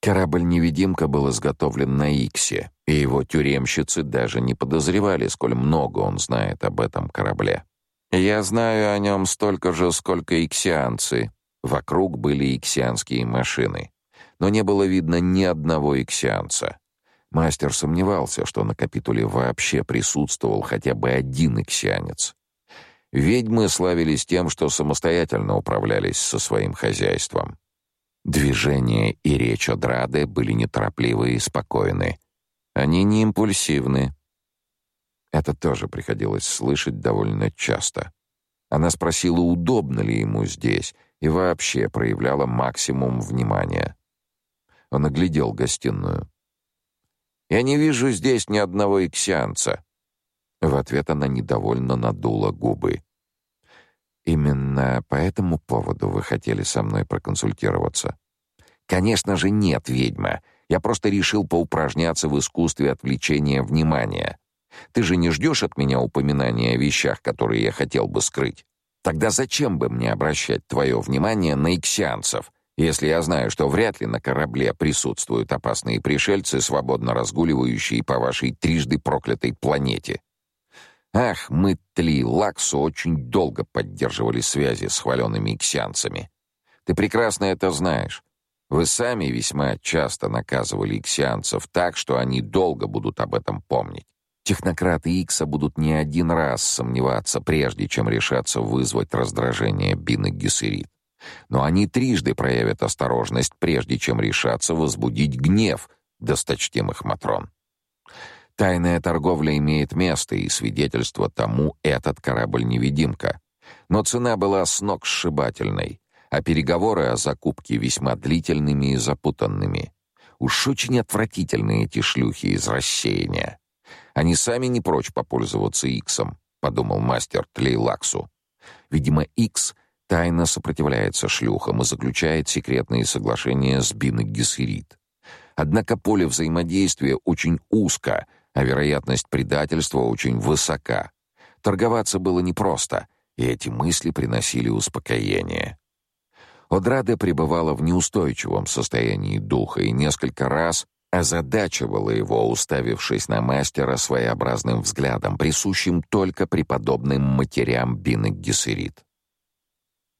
Корабль-невидимка был изготовлен на Иксе, и его тюремщицы даже не подозревали, сколь много он знает об этом корабле. Я знаю о нем столько же, сколько иксианцы. Вокруг были иксианские машины, но не было видно ни одного иксианца. Мастер сомневался, что на капитуле вообще присутствовал хотя бы один иксианец. Ведьмы славились тем, что самостоятельно управлялись со своим хозяйством. Движение и речь Одрады были неторопливы и спокойны. Они не импульсивны. Это тоже приходилось слышать довольно часто. Она спросила, удобно ли ему здесь, и вообще проявляла максимум внимания. Он оглядел гостиную. «Я не вижу здесь ни одного иксианца». В ответ она недовольно надула губы. Именно по этому поводу вы хотели со мной проконсультироваться? Конечно же, нет, ведьма. Я просто решил поупражняться в искусстве отвлечения внимания. Ты же не ждешь от меня упоминания о вещах, которые я хотел бы скрыть. Тогда зачем бы мне обращать твое внимание на иксианцев, если я знаю, что вряд ли на корабле присутствуют опасные пришельцы, свободно разгуливающие по вашей трижды проклятой планете? Ах, мы Тли Лаксу очень долго поддерживали связи с хваленными иксианцами. Ты прекрасно это знаешь. Вы сами весьма часто наказывали иксианцев так, что они долго будут об этом помнить. Технократы Икса будут не один раз сомневаться, прежде чем решаться вызвать раздражение Бины Гессерит. Но они трижды проявят осторожность, прежде чем решаться возбудить гнев досточтимых Матрон. Тайная торговля имеет место, и свидетельство тому этот корабль-невидимка. Но цена была сногсшибательной, а переговоры о закупке весьма длительными и запутанными. Уж очень отвратительны эти шлюхи из рассеяния. Они сами не прочь попользоваться Иксом, подумал мастер Тлейлаксу. Видимо, Икс тайно сопротивляется шлюхам и заключает секретные соглашения с Бин. Однако поле взаимодействия очень узко — а вероятность предательства очень высока. Торговаться было непросто, и эти мысли приносили успокоение. Одраде пребывала в неустойчивом состоянии духа и несколько раз озадачивала его, уставившись на мастера своеобразным взглядом, присущим только преподобным матерям Бины Гессерит.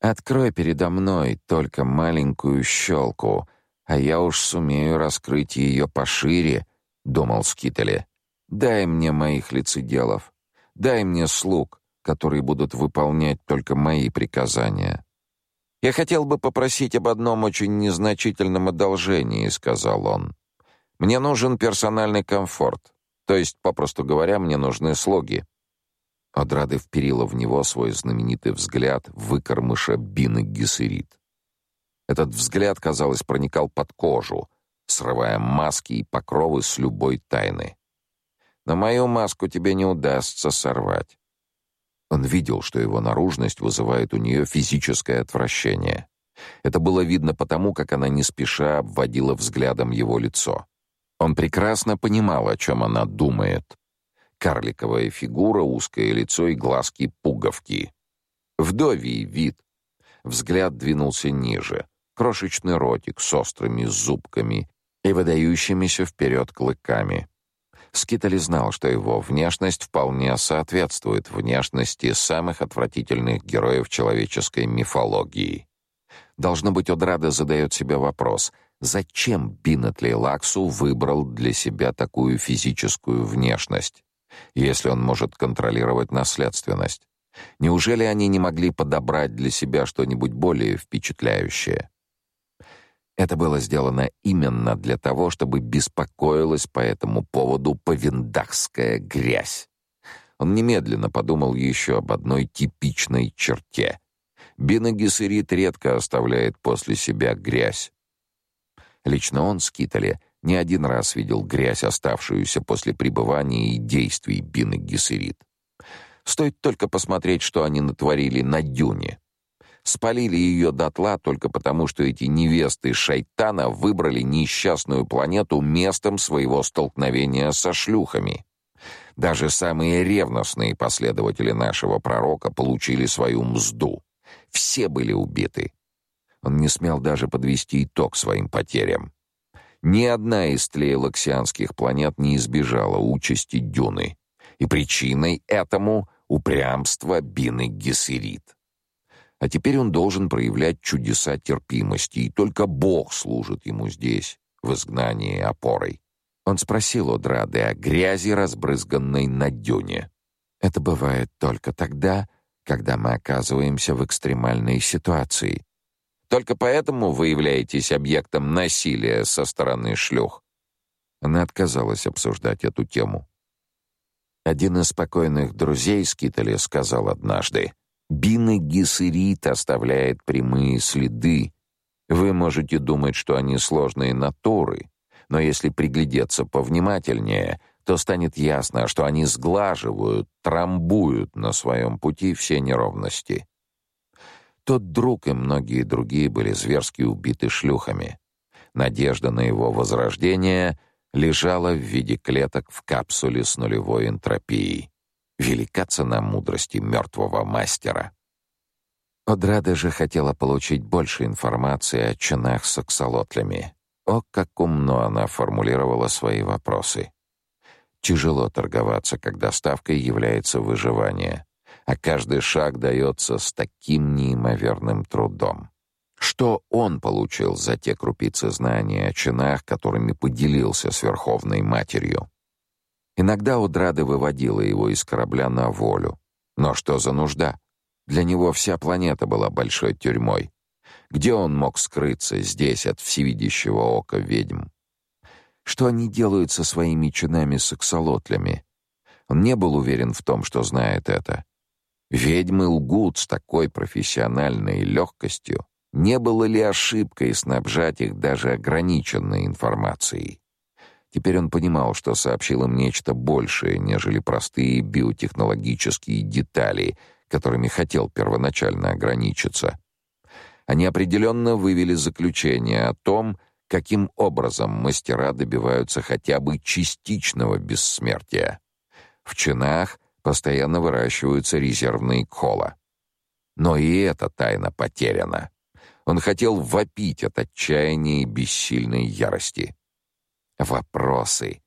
«Открой передо мной только маленькую щелку, а я уж сумею раскрыть ее пошире», — думал Скителе. Дай мне моих лицеделов. Дай мне слуг, которые будут выполнять только мои приказания. Я хотел бы попросить об одном очень незначительном одолжении, сказал он. Мне нужен персональный комфорт. То есть, попросту говоря, мне нужны слуги. Одрады вперила в него свой знаменитый взгляд выкормыша Бины Гессерит. Этот взгляд, казалось, проникал под кожу, срывая маски и покровы с любой тайны. Но мою маску тебе не удастся сорвать. Он видел, что его наружность вызывает у нее физическое отвращение. Это было видно потому, как она не спеша обводила взглядом его лицо. Он прекрасно понимал, о чем она думает. Карликовая фигура, узкое лицо и глазки-пуговки. Вдовий вид. Взгляд двинулся ниже. Крошечный ротик с острыми зубками и выдающимися вперед клыками. Скитали знал, что его внешность вполне соответствует внешности самых отвратительных героев человеческой мифологии. Должно быть, Одрада задает себе вопрос, зачем Бинетли Лаксу выбрал для себя такую физическую внешность, если он может контролировать наследственность? Неужели они не могли подобрать для себя что-нибудь более впечатляющее? Это было сделано именно для того, чтобы беспокоилась по этому поводу повиндахская грязь. Он немедленно подумал еще об одной типичной черте. Бинагисерит редко оставляет после себя грязь. Лично он, Скитали, не один раз видел грязь, оставшуюся после пребывания и действий Бинагисерит. Стоит только посмотреть, что они натворили на дюне спалили ее дотла только потому, что эти невесты шайтана выбрали несчастную планету местом своего столкновения со шлюхами. Даже самые ревностные последователи нашего пророка получили свою мзду. Все были убиты. Он не смел даже подвести итог своим потерям. Ни одна из тлейлоксианских планет не избежала участи Дюны, и причиной этому упрямство Бины Гессерит. А теперь он должен проявлять чудеса терпимости, и только Бог служит ему здесь, в изгнании опорой. Он спросил у Драды о грязи, разбрызганной на дюне. Это бывает только тогда, когда мы оказываемся в экстремальной ситуации. Только поэтому вы являетесь объектом насилия со стороны шлюх. Она отказалась обсуждать эту тему. Один из спокойных друзей Скитали сказал однажды: Бины Гессерит оставляет прямые следы. Вы можете думать, что они сложные натуры, но если приглядеться повнимательнее, то станет ясно, что они сглаживают, трамбуют на своем пути все неровности. Тот друг и многие другие были зверски убиты шлюхами. Надежда на его возрождение лежала в виде клеток в капсуле с нулевой энтропией. Велика цена мудрости мертвого мастера. Одрада же хотела получить больше информации о чинах с аксолотлями. О, как умно она формулировала свои вопросы. Тяжело торговаться, когда ставкой является выживание, а каждый шаг дается с таким неимоверным трудом. Что он получил за те крупицы знаний о чинах, которыми поделился с Верховной Матерью? Иногда Удрада выводила его из корабля на волю. Но что за нужда? Для него вся планета была большой тюрьмой. Где он мог скрыться здесь от всевидящего ока ведьм? Что они делают со своими чинами-саксолотлями? Он не был уверен в том, что знает это. Ведьмы лгут с такой профессиональной легкостью. Не было ли ошибкой снабжать их даже ограниченной информацией? Теперь он понимал, что сообщил им нечто большее, нежели простые биотехнологические детали, которыми хотел первоначально ограничиться. Они определенно вывели заключение о том, каким образом мастера добиваются хотя бы частичного бессмертия. В чинах постоянно выращиваются резервные кхола. Но и эта тайна потеряна. Он хотел вопить от отчаяния и бессильной ярости. Вопросы.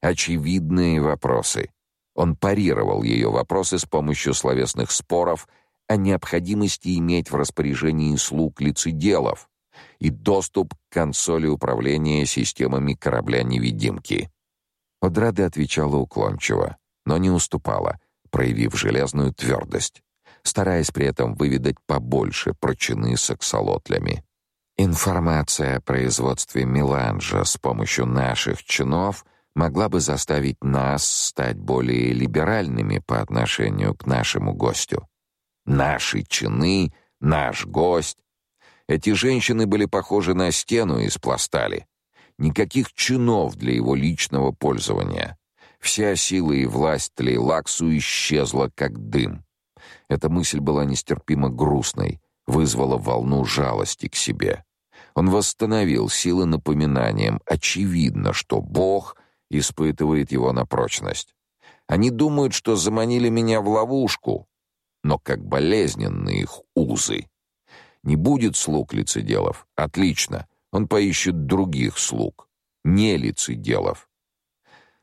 Очевидные вопросы. Он парировал ее вопросы с помощью словесных споров о необходимости иметь в распоряжении слуг лицеделов и доступ к консоли управления системами корабля-невидимки. Одрада отвечала уклончиво, но не уступала, проявив железную твердость, стараясь при этом выведать побольше про чины с аксолотлями. Информация о производстве меланжа с помощью наших чинов могла бы заставить нас стать более либеральными по отношению к нашему гостю. Наши чины, наш гость. Эти женщины были похожи на стену из пластали. Никаких чинов для его личного пользования. Вся сила и власть Тлейлаксу исчезла как дым. Эта мысль была нестерпимо грустной, вызвала волну жалости к себе. Он восстановил силы напоминанием. Очевидно, что Бог испытывает его на прочность. Они думают, что заманили меня в ловушку, но как болезненны их узы. Не будет слуг лицеделов. Отлично. Он поищет других слуг, не лицеделов.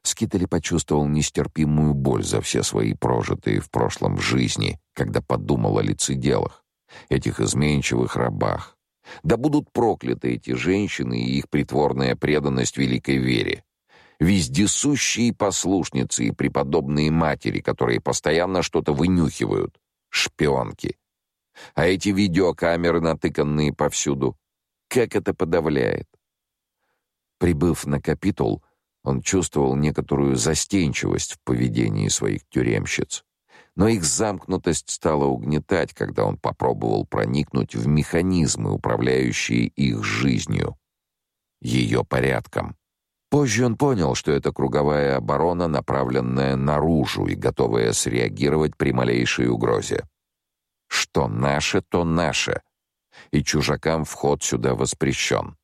Скитали почувствовал нестерпимую боль за все свои прожитые в прошлом жизни, когда подумал о лицеделах, этих изменчивых рабах, да будут прокляты эти женщины и их притворная преданность великой вере. Вездесущие послушницы и преподобные матери, которые постоянно что-то вынюхивают. Шпионки. А эти видеокамеры, натыканные повсюду, как это подавляет. Прибыв на капитул, он чувствовал некоторую застенчивость в поведении своих тюремщиц но их замкнутость стала угнетать, когда он попробовал проникнуть в механизмы, управляющие их жизнью, ее порядком. Позже он понял, что это круговая оборона, направленная наружу и готовая среагировать при малейшей угрозе. Что наше, то наше, и чужакам вход сюда воспрещен.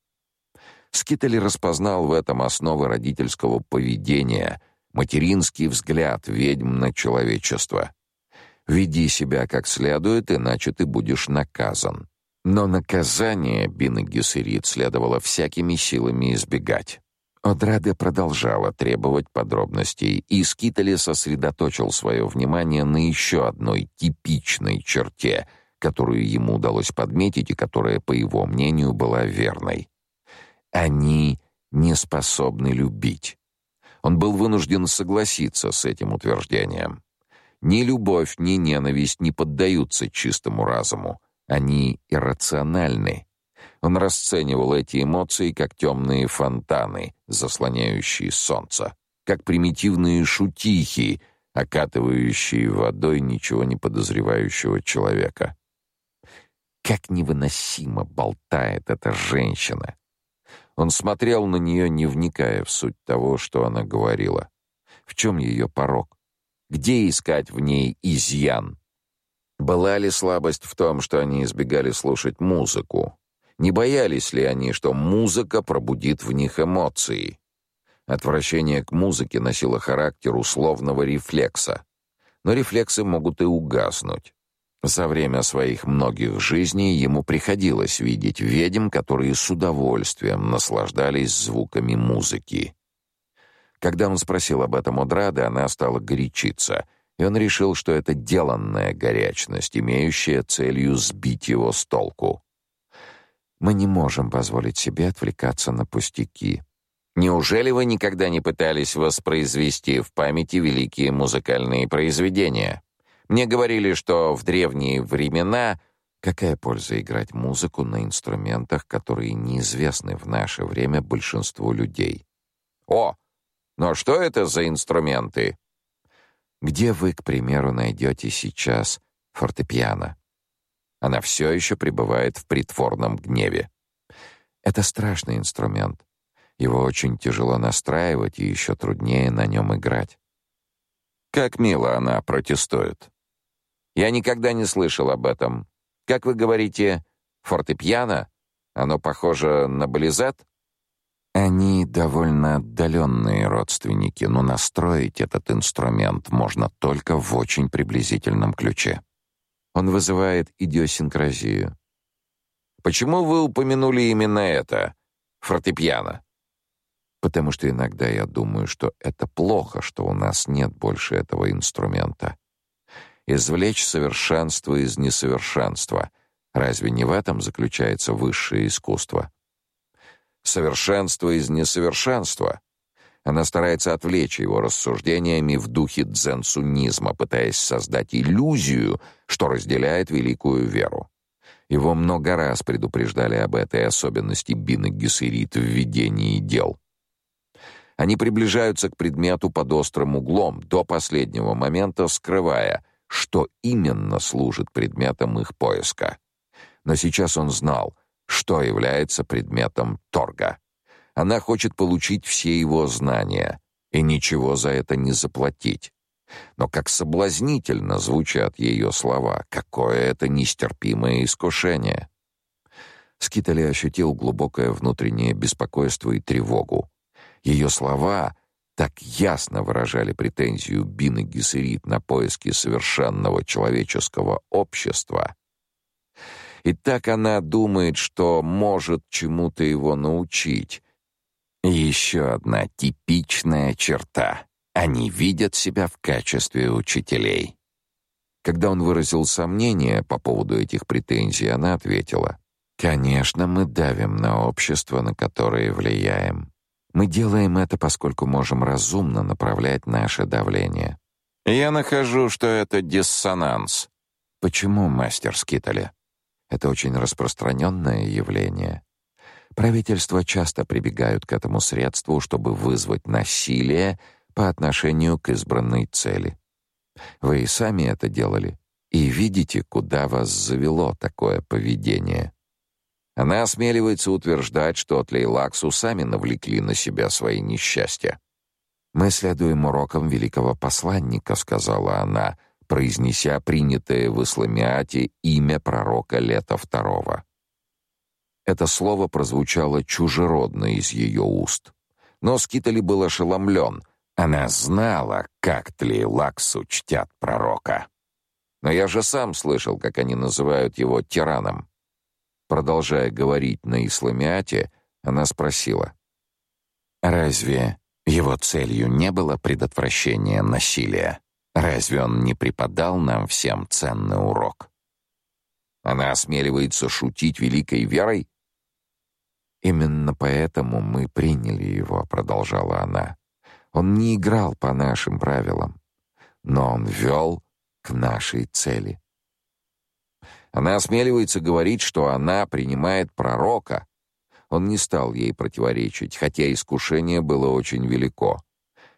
Скитали распознал в этом основы родительского поведения, материнский взгляд ведьм на человечество. Веди себя как следует, иначе ты будешь наказан. Но наказание Бины Гессерит следовало всякими силами избегать. Одраде продолжала требовать подробностей, и Скитали сосредоточил свое внимание на еще одной типичной черте, которую ему удалось подметить и которая, по его мнению, была верной. Они не способны любить. Он был вынужден согласиться с этим утверждением. Ни любовь, ни ненависть не поддаются чистому разуму. Они иррациональны. Он расценивал эти эмоции как темные фонтаны, заслоняющие солнце, как примитивные шутихи, окатывающие водой ничего не подозревающего человека. Как невыносимо болтает эта женщина. Он смотрел на нее, не вникая в суть того, что она говорила. В чем ее порок? Где искать в ней изъян? Была ли слабость в том, что они избегали слушать музыку? Не боялись ли они, что музыка пробудит в них эмоции? Отвращение к музыке носило характер условного рефлекса. Но рефлексы могут и угаснуть. За время своих многих жизней ему приходилось видеть ведьм, которые с удовольствием наслаждались звуками музыки. Когда он спросил об этом у Драды, она стала горячиться, и он решил, что это деланная горячность, имеющая целью сбить его с толку. Мы не можем позволить себе отвлекаться на пустяки. Неужели вы никогда не пытались воспроизвести в памяти великие музыкальные произведения? Мне говорили, что в древние времена какая польза играть музыку на инструментах, которые неизвестны в наше время большинству людей. О, но что это за инструменты? Где вы, к примеру, найдете сейчас фортепиано? Она все еще пребывает в притворном гневе. Это страшный инструмент. Его очень тяжело настраивать и еще труднее на нем играть. Как мило она протестует. Я никогда не слышал об этом. Как вы говорите, фортепиано? Оно похоже на бализет? Они довольно отдаленные родственники, но настроить этот инструмент можно только в очень приблизительном ключе. Он вызывает идиосинкразию. Почему вы упомянули именно это? Фортепиано. Потому что иногда я думаю, что это плохо, что у нас нет больше этого инструмента. Извлечь совершенство из несовершенства. Разве не в этом заключается высшее искусство? совершенство из несовершенства. Она старается отвлечь его рассуждениями в духе дзен-суннизма, пытаясь создать иллюзию, что разделяет великую веру. Его много раз предупреждали об этой особенности Бины Гессерит в ведении дел. Они приближаются к предмету под острым углом, до последнего момента скрывая, что именно служит предметом их поиска. Но сейчас он знал, что является предметом торга. Она хочет получить все его знания и ничего за это не заплатить. Но как соблазнительно звучат ее слова, какое это нестерпимое искушение. Скитали ощутил глубокое внутреннее беспокойство и тревогу. Ее слова так ясно выражали претензию Бины Гессерит на поиски совершенного человеческого общества, и так она думает, что может чему-то его научить. Еще одна типичная черта. Они видят себя в качестве учителей. Когда он выразил сомнение по поводу этих претензий, она ответила: "Конечно, мы давим на общество, на которое влияем. Мы делаем это, поскольку можем разумно направлять наше давление". Я нахожу, что это диссонанс. Почему, мастер Скитали? Это очень распространенное явление. Правительства часто прибегают к этому средству, чтобы вызвать насилие по отношению к избранной цели. Вы и сами это делали, и видите, куда вас завело такое поведение. Она осмеливается утверждать, что от Лейлаксу сами навлекли на себя свои несчастья. «Мы следуем урокам великого посланника», — сказала она, — произнеся принятое в исламиате имя пророка Лета II. Это слово прозвучало чужеродно из ее уст. Но Скитали был ошеломлен. Она знала, как Тлейлаксу чтят пророка. Но я же сам слышал, как они называют его тираном. Продолжая говорить на исламиате, она спросила: "Разве его целью не было предотвращение насилия? Разве он не преподал нам всем ценный урок?" Она осмеливается шутить великой верой? Именно поэтому мы приняли его, продолжала она. Он не играл по нашим правилам, но он вел к нашей цели. Она осмеливается говорить, что она принимает пророка. Он не стал ей противоречить, хотя искушение было очень велико.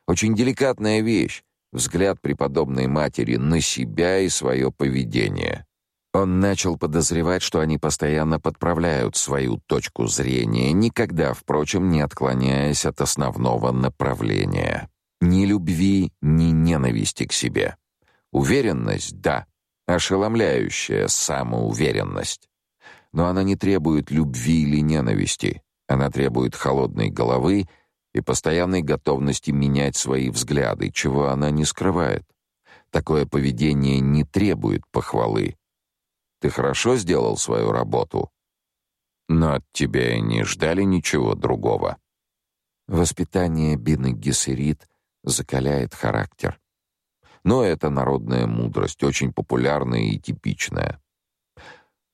Очень деликатная вещь взгляд преподобной матери на себя и свое поведение. Он начал подозревать, что они постоянно подправляют свою точку зрения, никогда, впрочем, не отклоняясь от основного направления. Ни любви, ни ненависти к себе. Уверенность — да, ошеломляющая самоуверенность. Но она не требует любви или ненависти. Она требует холодной головы и постоянной готовности менять свои взгляды, чего она не скрывает. Такое поведение не требует похвалы, ты хорошо сделал свою работу, но от тебя и не ждали ничего другого. Воспитание Бины Гессерит закаляет характер. Но это народная мудрость, очень популярная и типичная.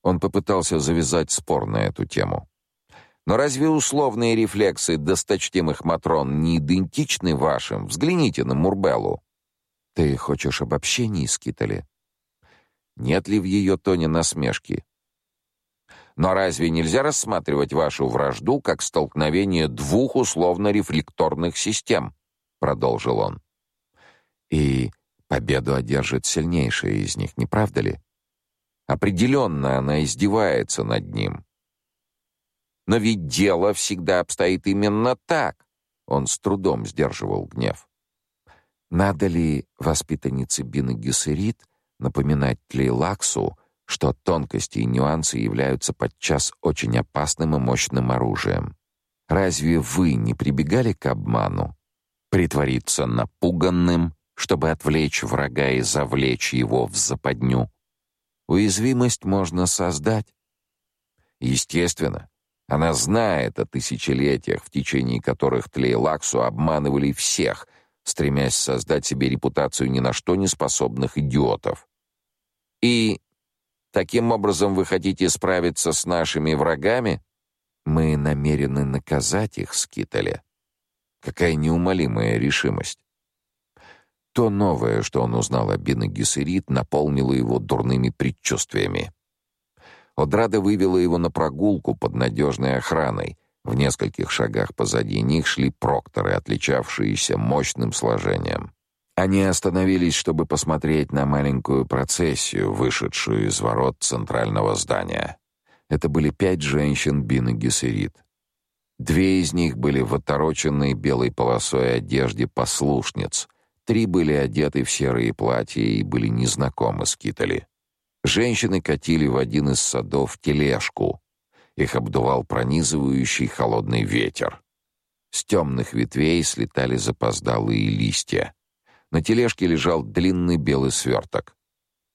Он попытался завязать спор на эту тему. Но разве условные рефлексы досточтимых матрон не идентичны вашим? Взгляните на Мурбеллу. Ты хочешь обобщений, Скитали? Нет ли в ее тоне насмешки? Но разве нельзя рассматривать вашу вражду как столкновение двух условно-рефлекторных систем, продолжил он. И победу одержит сильнейшая из них, не правда ли? Определенно она издевается над ним. Но ведь дело всегда обстоит именно так. Он с трудом сдерживал гнев. Надо ли воспитаннице Бины Гессерит напоминать Тлейлаксу, что тонкости и нюансы являются подчас очень опасным и мощным оружием. Разве вы не прибегали к обману? Притвориться напуганным, чтобы отвлечь врага и завлечь его в западню? Уязвимость можно создать. Естественно, она знает о тысячелетиях, в течение которых Тлейлаксу обманывали всех, стремясь создать себе репутацию ни на что не способных идиотов. И таким образом вы хотите справиться с нашими врагами? Мы намерены наказать их, Скитале. Какая неумолимая решимость. То новое, что он узнал о Бине Гессерит, наполнило его дурными предчувствиями. Одрада вывела его на прогулку под надежной охраной. В нескольких шагах позади них шли прокторы, отличавшиеся мощным сложением. Они остановились, чтобы посмотреть на маленькую процессию, вышедшую из ворот центрального здания. Это были пять женщин Бины Гессерит. Две из них были в отороченной белой полосой одежде послушниц, три были одеты в серые платья и были незнакомы с Китали. Женщины катили в один из садов тележку. Их обдувал пронизывающий холодный ветер. С темных ветвей слетали запоздалые листья. На тележке лежал длинный белый сверток.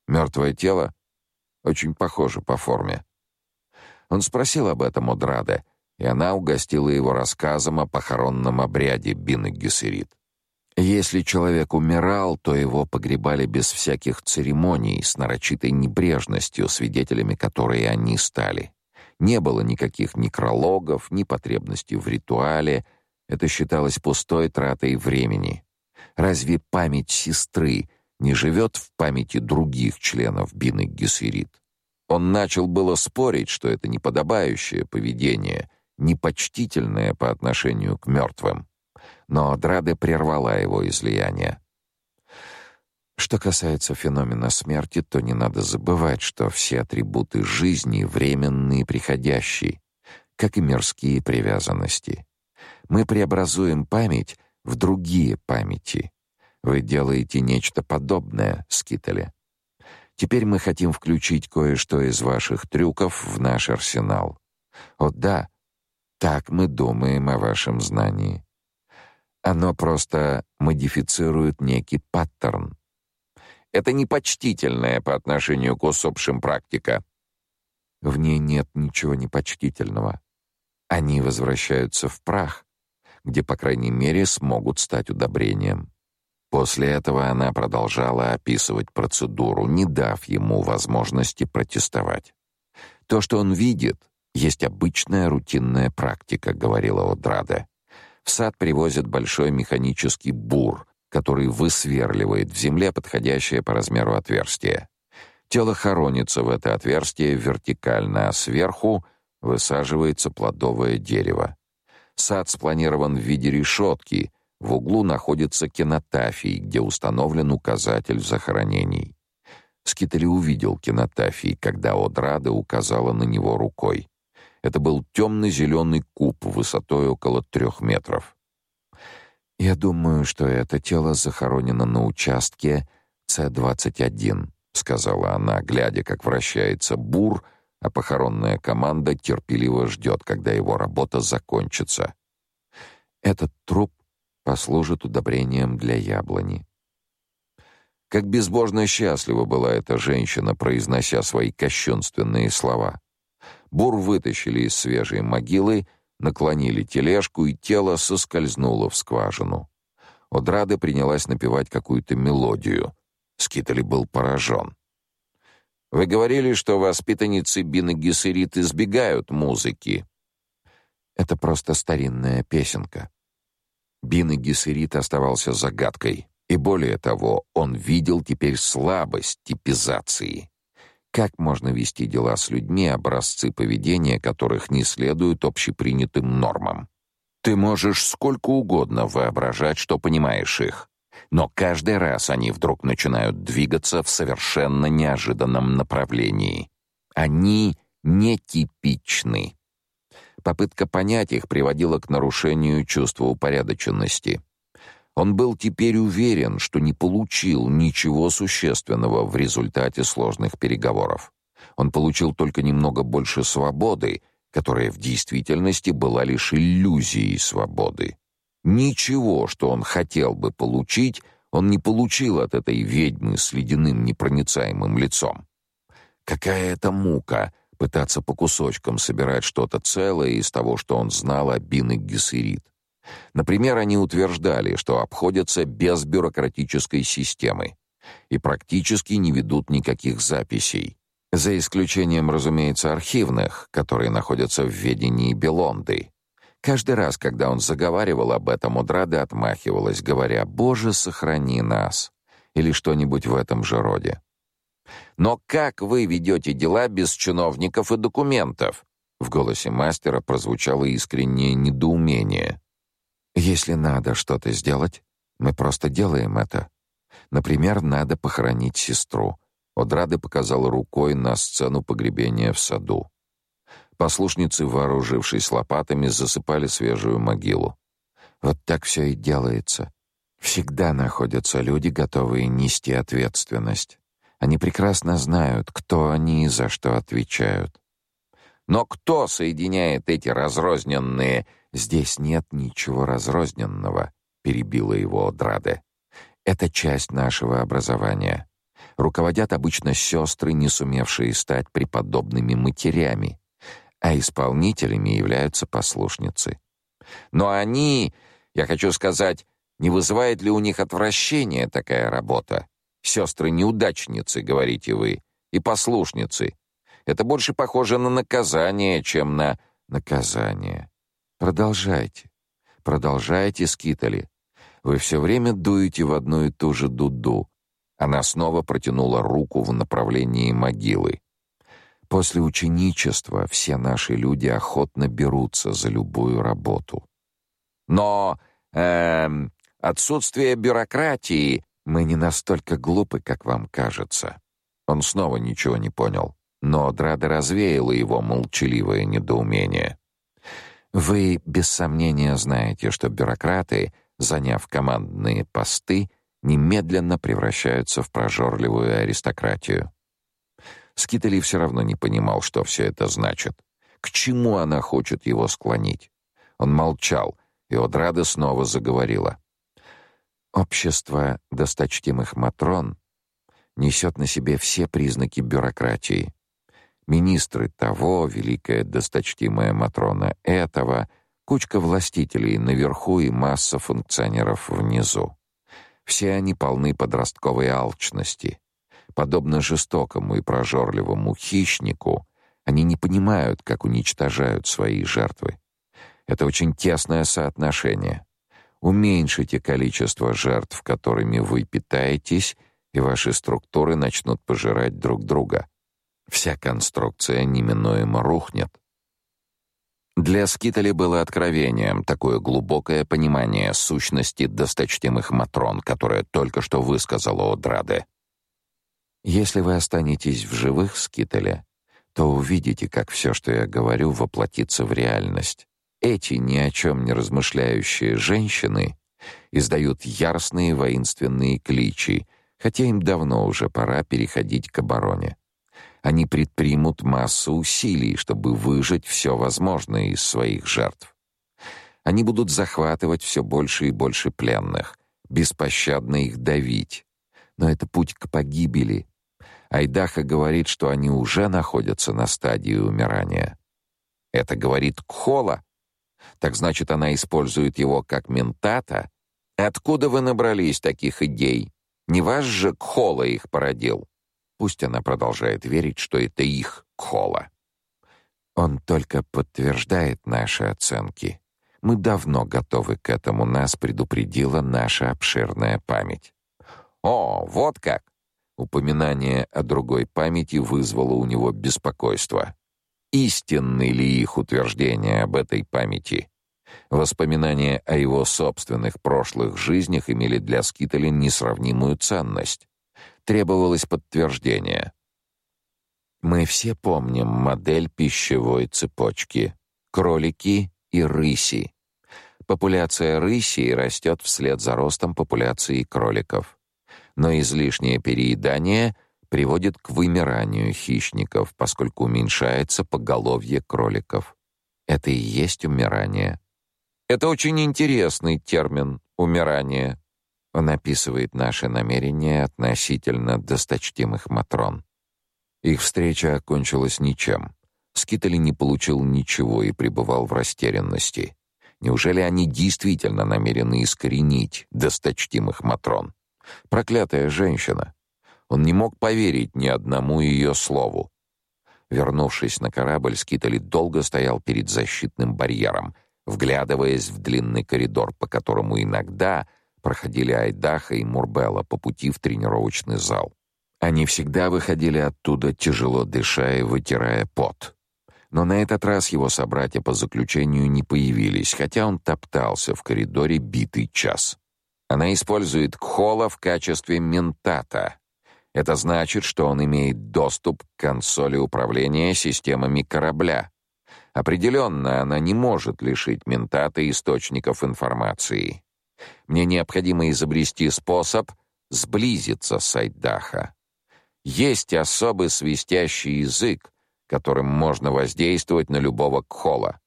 Мертвое тело? Очень похоже по форме. Он спросил об этом у Драды, и она угостила его рассказом о похоронном обряде Бины Гессерит. Если человек умирал, то его погребали без всяких церемоний, с нарочитой небрежностью, свидетелями которой они стали. Не было никаких некрологов, ни потребности в ритуале. Это считалось пустой тратой времени. Разве память сестры не живет в памяти других членов Бины Гессерит? Он начал было спорить, что это неподобающее поведение, непочтительное по отношению к мертвым. Но Драде прервала его излияние. Что касается феномена смерти, то не надо забывать, что все атрибуты жизни временные и приходящие, как и мирские привязанности. Мы преобразуем память в другие памяти. Вы делаете нечто подобное, Скитали. Теперь мы хотим включить кое-что из ваших трюков в наш арсенал. О да, так мы думаем о вашем знании. Оно просто модифицирует некий паттерн. Это непочтительная по отношению к усопшим практика. В ней нет ничего непочтительного. Они возвращаются в прах, где, по крайней мере, смогут стать удобрением. После этого она продолжала описывать процедуру, не дав ему возможности протестовать. То, что он видит, есть обычная рутинная практика, говорила Одраде. В сад привозят большой механический бур, который высверливает в земле подходящее по размеру отверстие. Тело хоронится в это отверстие вертикально, а сверху высаживается плодовое дерево. Сад спланирован в виде решетки. В углу находится кинотафий, где установлен указатель захоронений. Скитали увидел кинотафий, когда Одрада указала на него рукой. Это был темно-зеленый куб высотой около трех метров. Я думаю, что это тело захоронено на участке С-21 сказала она, глядя, как вращается бур, а похоронная команда терпеливо ждет, когда его работа закончится. Этот труп послужит удобрением для яблони. Как безбожно счастлива была эта женщина, произнося свои кощунственные слова. Бур вытащили из свежей могилы, наклонили тележку, и тело соскользнуло в скважину. Одрада принялась напевать какую-то мелодию — Скитали был поражен. Вы говорили, что воспитанницы Бины Гессерит избегают музыки. Это просто старинная песенка. Бины Гессерит оставался загадкой, и более того, он видел теперь слабость типизации. Как можно вести дела с людьми, образцы поведения которых не следуют общепринятым нормам? Ты можешь сколько угодно воображать, что понимаешь их, но каждый раз они вдруг начинают двигаться в совершенно неожиданном направлении. Они нетипичны. Попытка понять их приводила к нарушению чувства упорядоченности. Он был теперь уверен, что не получил ничего существенного в результате сложных переговоров. Он получил только немного больше свободы, которая в действительности была лишь иллюзией свободы. Ничего, что он хотел бы получить, он не получил от этой ведьмы с ледяным непроницаемым лицом. Какая это мука пытаться по кусочкам собирать что-то целое из того, что он знал о Бине Гессерит. Например, они утверждали, что обходятся без бюрократической системы и практически не ведут никаких записей, за исключением, разумеется, архивных, которые находятся в ведении Белонды. Каждый раз, когда он заговаривал об этом, Удрада отмахивалась, говоря «Боже, сохрани нас» или что-нибудь в этом же роде. «Но как вы ведете дела без чиновников и документов?» В голосе мастера прозвучало искреннее недоумение. «Если надо что-то сделать, мы просто делаем это. Например, надо похоронить сестру». Одрада показала рукой на сцену погребения в саду. Послушницы, вооружившись лопатами, засыпали свежую могилу. Вот так все и делается. Всегда находятся люди, готовые нести ответственность. Они прекрасно знают, кто они и за что отвечают. Но кто соединяет эти разрозненные? Здесь нет ничего разрозненного, перебила его Драде. Это часть нашего образования. Руководят обычно сестры, не сумевшие стать преподобными матерями а исполнителями являются послушницы. Но они, я хочу сказать, не вызывает ли у них отвращения такая работа? Сестры-неудачницы, говорите вы, и послушницы. Это больше похоже на наказание, чем на наказание. Продолжайте. Продолжайте, Скитали. Вы все время дуете в одну и ту же дуду. Она снова протянула руку в направлении могилы. После ученичества все наши люди охотно берутся за любую работу. Но эм, отсутствие бюрократии мы не настолько глупы, как вам кажется. Он снова ничего не понял, но Драда развеяла его молчаливое недоумение. Вы без сомнения знаете, что бюрократы, заняв командные посты, немедленно превращаются в прожорливую аристократию. Скитали все равно не понимал, что все это значит. К чему она хочет его склонить? Он молчал, и Одрада снова заговорила. Общество досточтимых матрон несет на себе все признаки бюрократии. Министры того, великая досточтимая Матрона этого, кучка властителей наверху и масса функционеров внизу. Все они полны подростковой алчности. Подобно жестокому и прожорливому хищнику, они не понимают, как уничтожают свои жертвы. Это очень тесное соотношение. Уменьшите количество жертв, которыми вы питаетесь, и ваши структуры начнут пожирать друг друга. Вся конструкция неминуемо рухнет. Для Скитали было откровением такое глубокое понимание сущности досточтимых матрон, которое только что высказала Одраде. Если вы останетесь в живых, Скитале, то увидите, как все, что я говорю, воплотится в реальность. Эти ни о чем не размышляющие женщины издают яростные воинственные кличи, хотя им давно уже пора переходить к обороне. Они предпримут массу усилий, чтобы выжать все возможное из своих жертв. Они будут захватывать все больше и больше пленных, беспощадно их давить. Но это путь к погибели. Айдаха говорит, что они уже находятся на стадии умирания. Это говорит Кхола. Так значит, она использует его как ментата? Откуда вы набрались таких идей? Не ваш же Кхола их породил? Пусть она продолжает верить, что это их Кхола. Он только подтверждает наши оценки. Мы давно готовы к этому, нас предупредила наша обширная память. О, вот как. Упоминание о другой памяти вызвало у него беспокойство. Истинны ли их утверждения об этой памяти? Воспоминания о его собственных прошлых жизнях имели для Скитали несравнимую ценность. Требовалось подтверждение. Мы все помним модель пищевой цепочки: кролики и рыси. Популяция рысей растет вслед за ростом популяции кроликов. Но излишнее переедание приводит к вымиранию хищников, поскольку уменьшается поголовье кроликов. Это и есть умирание. Это очень интересный термин умирание. Он описывает наши намерения относительно досточтимых матрон. Их встреча окончилась ничем. Скитали не получил ничего и пребывал в растерянности. Неужели они действительно намерены искоренить досточтимых матрон? Проклятая женщина. Он не мог поверить ни одному ее слову. Вернувшись на корабль, Скитали долго стоял перед защитным барьером, вглядываясь в длинный коридор, по которому иногда проходили Айдаха и Мурбелла по пути в тренировочный зал. Они всегда выходили оттуда тяжело дыша и вытирая пот. Но на этот раз его собратья по заключению не появились, хотя он топтался в коридоре битый час. Она использует Кхола в качестве ментата. Это значит, что он имеет доступ к консоли управления системами корабля. Определенно, она не может лишить ментата источников информации. Мне необходимо изобрести способ сблизиться с Айдаха. Есть особый свистящий язык, которым можно воздействовать на любого кхола.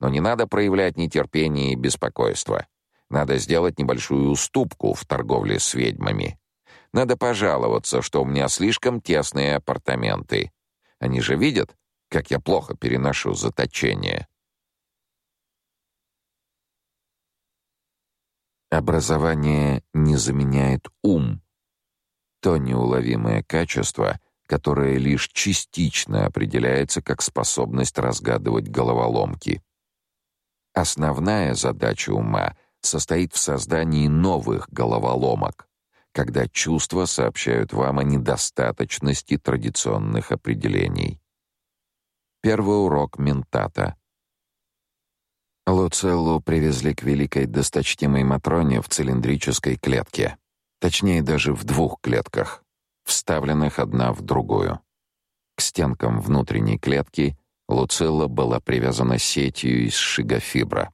Но не надо проявлять нетерпение и беспокойство. Надо сделать небольшую уступку в торговле с ведьмами. Надо пожаловаться, что у меня слишком тесные апартаменты. Они же видят, как я плохо переношу заточение. Образование не заменяет ум. То неуловимое качество, которое лишь частично определяется как способность разгадывать головоломки. Основная задача ума состоит в создании новых головоломок, когда чувства сообщают вам о недостаточности традиционных определений. Первый урок ментата. Луцеллу привезли к великой досточтимой Матроне в цилиндрической клетке. Точнее, даже в двух клетках, вставленных одна в другую. К стенкам внутренней клетки Луцилла была привязана сетью из шигофибра.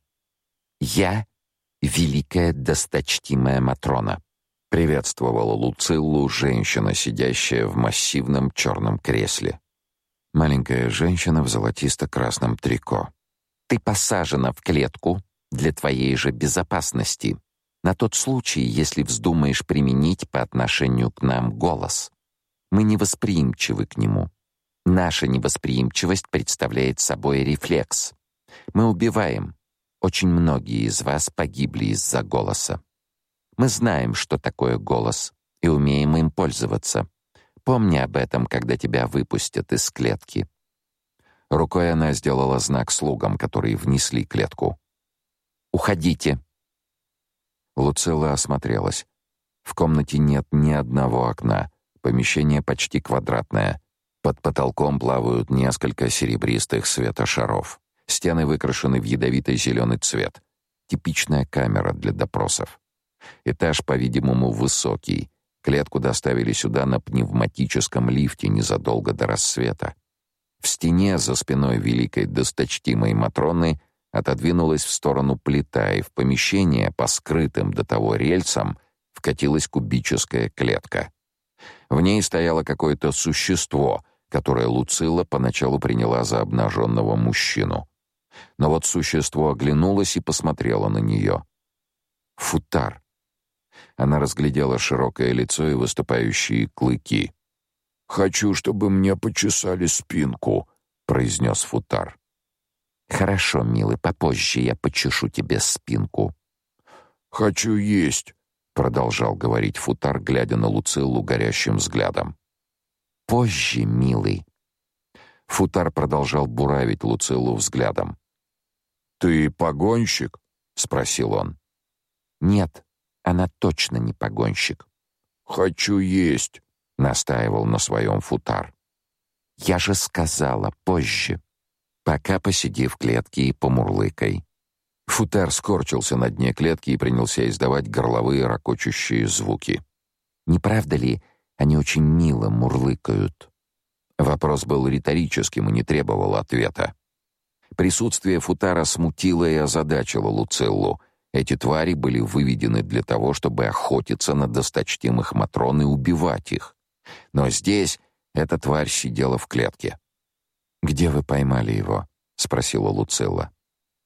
«Я — великая досточтимая Матрона», — приветствовала Луциллу женщина, сидящая в массивном черном кресле. Маленькая женщина в золотисто-красном трико. Ты посажена в клетку для твоей же безопасности, на тот случай, если вздумаешь применить по отношению к нам голос. Мы не восприимчивы к нему. Наша невосприимчивость представляет собой рефлекс. Мы убиваем. Очень многие из вас погибли из-за голоса. Мы знаем, что такое голос, и умеем им пользоваться. Помни об этом, когда тебя выпустят из клетки. Рукой она сделала знак слугам, которые внесли клетку. Уходите. Луцилла осмотрелась. В комнате нет ни одного окна. Помещение почти квадратное. Под потолком плавают несколько серебристых светошаров. Стены выкрашены в ядовитый зеленый цвет. Типичная камера для допросов. Этаж, по-видимому, высокий. Клетку доставили сюда на пневматическом лифте незадолго до рассвета. В стене за спиной великой досточтимой Матроны отодвинулась в сторону плита, и в помещение по скрытым до того рельсам вкатилась кубическая клетка. В ней стояло какое-то существо — которое Луцилла поначалу приняла за обнаженного мужчину. Но вот существо оглянулось и посмотрело на нее. Футар. Она разглядела широкое лицо и выступающие клыки. «Хочу, чтобы мне почесали спинку», — произнес Футар. «Хорошо, милый, попозже я почешу тебе спинку». «Хочу есть», — продолжал говорить Футар, глядя на Луциллу горящим взглядом позже, милый. Футар продолжал буравить Луцилу взглядом. Ты погонщик? спросил он. Нет, она точно не погонщик. Хочу есть, настаивал на своем Футар. Я же сказала позже. Пока посиди в клетке и помурлыкай. Футар скорчился на дне клетки и принялся издавать горловые ракочущие звуки. Не правда ли, они очень мило мурлыкают. Вопрос был риторическим и не требовал ответа. Присутствие футара смутило и озадачило Луциллу. Эти твари были выведены для того, чтобы охотиться на досточтимых матрон и убивать их. Но здесь эта тварь сидела в клетке. «Где вы поймали его?» — спросила Луцилла.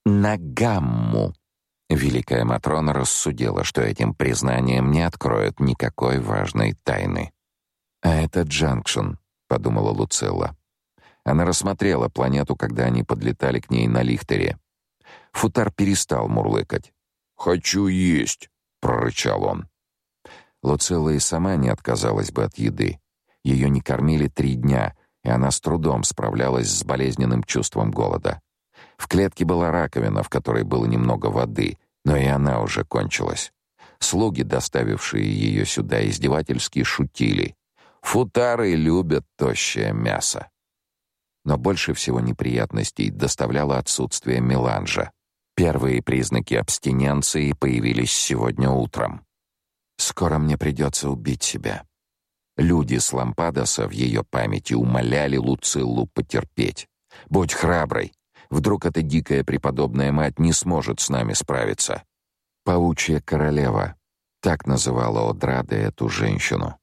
«На гамму», Великая Матрона рассудила, что этим признанием не откроет никакой важной тайны. А это Джанкшн, подумала Луцелла. Она рассмотрела планету, когда они подлетали к ней на лихтере. Футар перестал мурлыкать. "Хочу есть", прорычал он. Луцелла и сама не отказалась бы от еды. Ее не кормили три дня, и она с трудом справлялась с болезненным чувством голода. В клетке была раковина, в которой было немного воды, но и она уже кончилась. Слуги, доставившие ее сюда, издевательски шутили. Футары любят тощее мясо. Но больше всего неприятностей доставляло отсутствие меланжа. Первые признаки абстиненции появились сегодня утром. Скоро мне придется убить себя. Люди с Лампадоса в ее памяти умоляли Луциллу потерпеть. Будь храброй. Вдруг эта дикая преподобная мать не сможет с нами справиться. Паучья королева. Так называла Одрада эту женщину.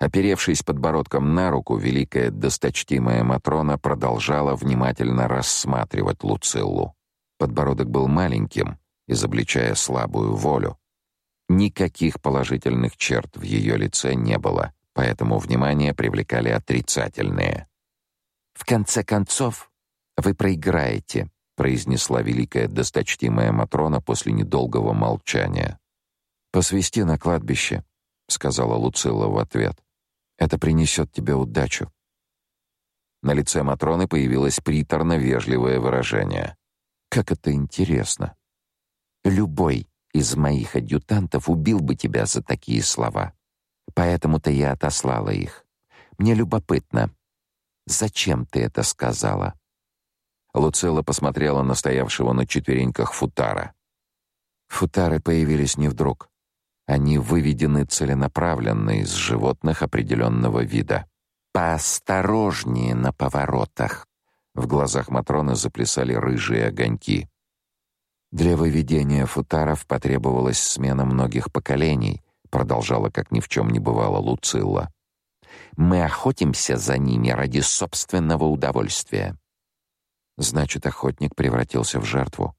Оперевшись подбородком на руку, великая досточтимая Матрона продолжала внимательно рассматривать Луциллу. Подбородок был маленьким, изобличая слабую волю. Никаких положительных черт в ее лице не было, поэтому внимание привлекали отрицательные. «В конце концов, вы проиграете», — произнесла великая досточтимая Матрона после недолгого молчания. «Посвисти на кладбище», — сказала Луцилла в ответ. Это принесет тебе удачу. На лице Матроны появилось приторно-вежливое выражение. Как это интересно. Любой из моих адъютантов убил бы тебя за такие слова. Поэтому-то я отослала их. Мне любопытно, зачем ты это сказала? Луцелла посмотрела на стоявшего на четвереньках футара. Футары появились не вдруг. Они выведены целенаправленно из животных определенного вида. Поосторожнее на поворотах. В глазах Матроны заплясали рыжие огоньки. Для выведения футаров потребовалась смена многих поколений, продолжала как ни в чем не бывало Луцилла. Мы охотимся за ними ради собственного удовольствия. Значит, охотник превратился в жертву.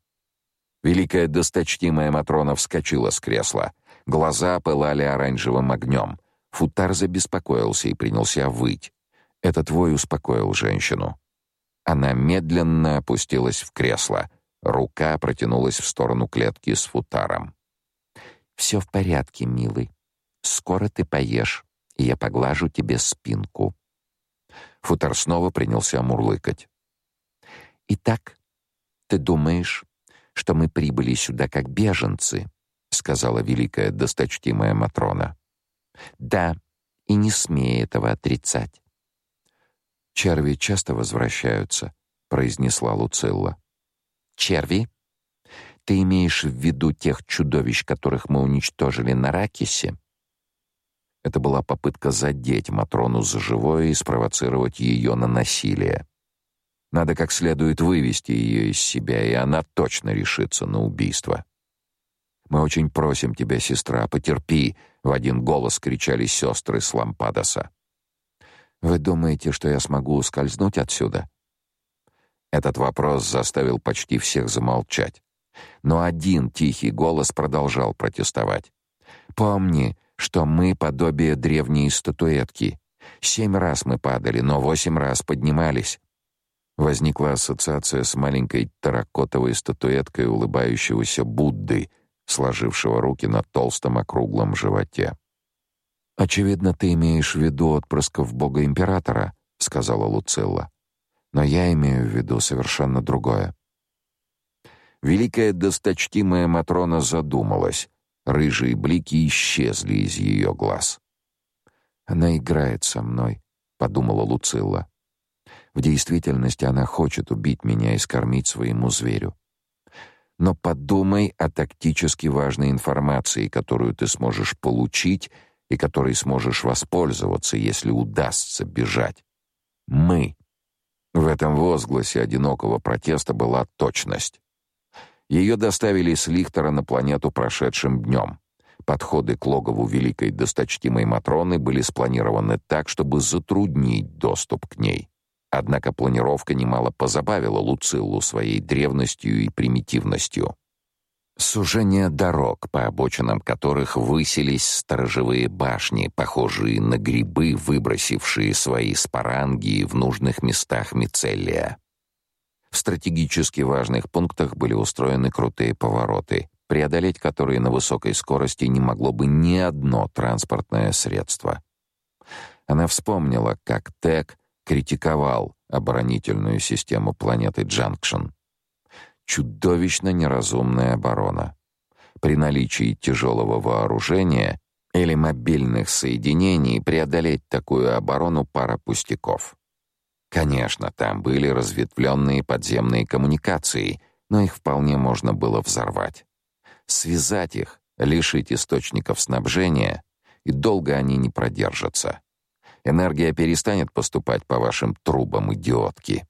Великая досточтимая Матрона вскочила с кресла. Глаза пылали оранжевым огнем. Футар забеспокоился и принялся выть. Этот вой успокоил женщину. Она медленно опустилась в кресло. Рука протянулась в сторону клетки с футаром. «Все в порядке, милый. Скоро ты поешь, и я поглажу тебе спинку». Футар снова принялся мурлыкать. «Итак, ты думаешь, что мы прибыли сюда как беженцы?» — сказала великая досточтимая Матрона. «Да, и не смей этого отрицать». «Черви часто возвращаются», — произнесла Луцилла. «Черви? Ты имеешь в виду тех чудовищ, которых мы уничтожили на Ракисе?» Это была попытка задеть Матрону за живое и спровоцировать ее на насилие. Надо как следует вывести ее из себя, и она точно решится на убийство. Мы очень просим тебя, сестра, потерпи, в один голос кричали сестры с Лампадоса. Вы думаете, что я смогу ускользнуть отсюда? Этот вопрос заставил почти всех замолчать. Но один тихий голос продолжал протестовать. Помни, что мы подобие древней статуэтки. Семь раз мы падали, но восемь раз поднимались. Возникла ассоциация с маленькой терракотовой статуэткой улыбающегося Будды, сложившего руки на толстом округлом животе. Очевидно, ты имеешь в виду отпрысков бога императора, сказала Луцилла. Но я имею в виду совершенно другое. Великая досточтимая матрона задумалась. Рыжие блики исчезли из ее глаз. Она играет со мной, подумала Луцилла. В действительности она хочет убить меня и скормить своему зверю. Но подумай о тактически важной информации, которую ты сможешь получить и которой сможешь воспользоваться, если удастся бежать. Мы. В этом возгласе одинокого протеста была точность. Ее доставили с Лихтера на планету прошедшим днем. Подходы к логову великой досточтимой Матроны были спланированы так, чтобы затруднить доступ к ней. Однако планировка немало позабавила Луциллу своей древностью и примитивностью. Сужение дорог, по обочинам которых высились сторожевые башни, похожие на грибы, выбросившие свои спорангии в нужных местах мицеллия. В стратегически важных пунктах были устроены крутые повороты, преодолеть которые на высокой скорости не могло бы ни одно транспортное средство. Она вспомнила, как Тек критиковал оборонительную систему планеты Джанкшн. Чудовищно неразумная оборона. При наличии тяжелого вооружения или мобильных соединений преодолеть такую оборону пара пустяков. Конечно, там были разветвленные подземные коммуникации, но их вполне можно было взорвать. Связать их, лишить источников снабжения, и долго они не продержатся. Энергия перестанет поступать по вашим трубам, идиотки.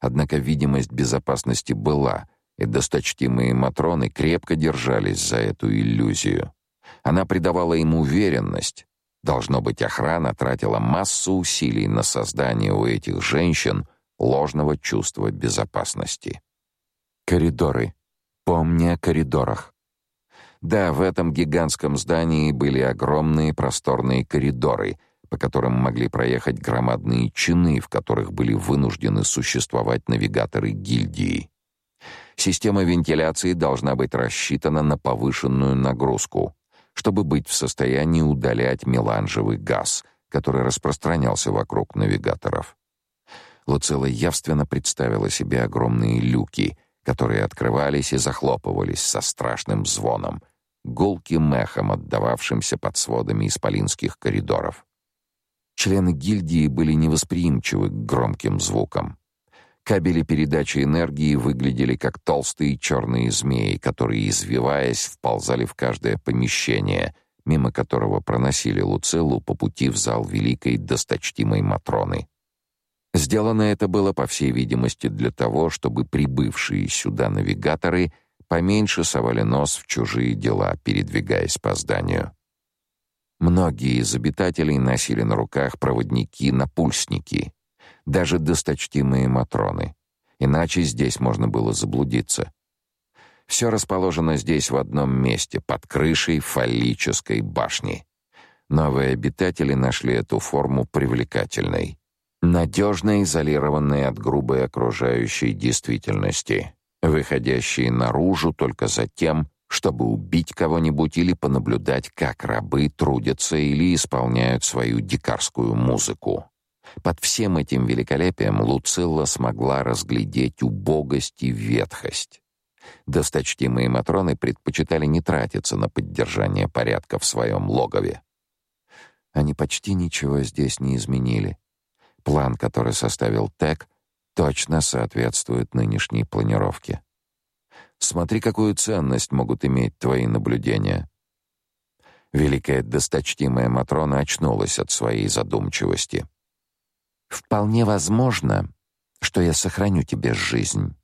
Однако видимость безопасности была, и досточтимые матроны крепко держались за эту иллюзию. Она придавала им уверенность. Должно быть, охрана тратила массу усилий на создание у этих женщин ложного чувства безопасности. Коридоры. Помни о коридорах. Да, в этом гигантском здании были огромные просторные коридоры, по которым могли проехать громадные чины, в которых были вынуждены существовать навигаторы гильдии. Система вентиляции должна быть рассчитана на повышенную нагрузку, чтобы быть в состоянии удалять меланжевый газ, который распространялся вокруг навигаторов. Луцила явственно представила себе огромные люки, которые открывались и захлопывались со страшным звоном, гулким эхом отдававшимся под сводами исполинских коридоров. Члены гильдии были невосприимчивы к громким звукам. Кабели передачи энергии выглядели как толстые черные змеи, которые, извиваясь, вползали в каждое помещение, мимо которого проносили Луцеллу по пути в зал великой досточтимой Матроны. Сделано это было, по всей видимости, для того, чтобы прибывшие сюда навигаторы поменьше совали нос в чужие дела, передвигаясь по зданию. Многие из обитателей носили на руках проводники-напульсники, даже досточтимые матроны. Иначе здесь можно было заблудиться. Все расположено здесь в одном месте, под крышей фаллической башни. Новые обитатели нашли эту форму привлекательной. надежно изолированные от грубой окружающей действительности, выходящие наружу только за тем, чтобы убить кого-нибудь или понаблюдать, как рабы трудятся или исполняют свою дикарскую музыку. Под всем этим великолепием Луцилла смогла разглядеть убогость и ветхость. Досточтимые матроны предпочитали не тратиться на поддержание порядка в своем логове. Они почти ничего здесь не изменили. План, который составил Тек, точно соответствует нынешней планировке. Смотри, какую ценность могут иметь твои наблюдения. Великая досточтимая матрона очнулась от своей задумчивости. Вполне возможно, что я сохраню тебе жизнь,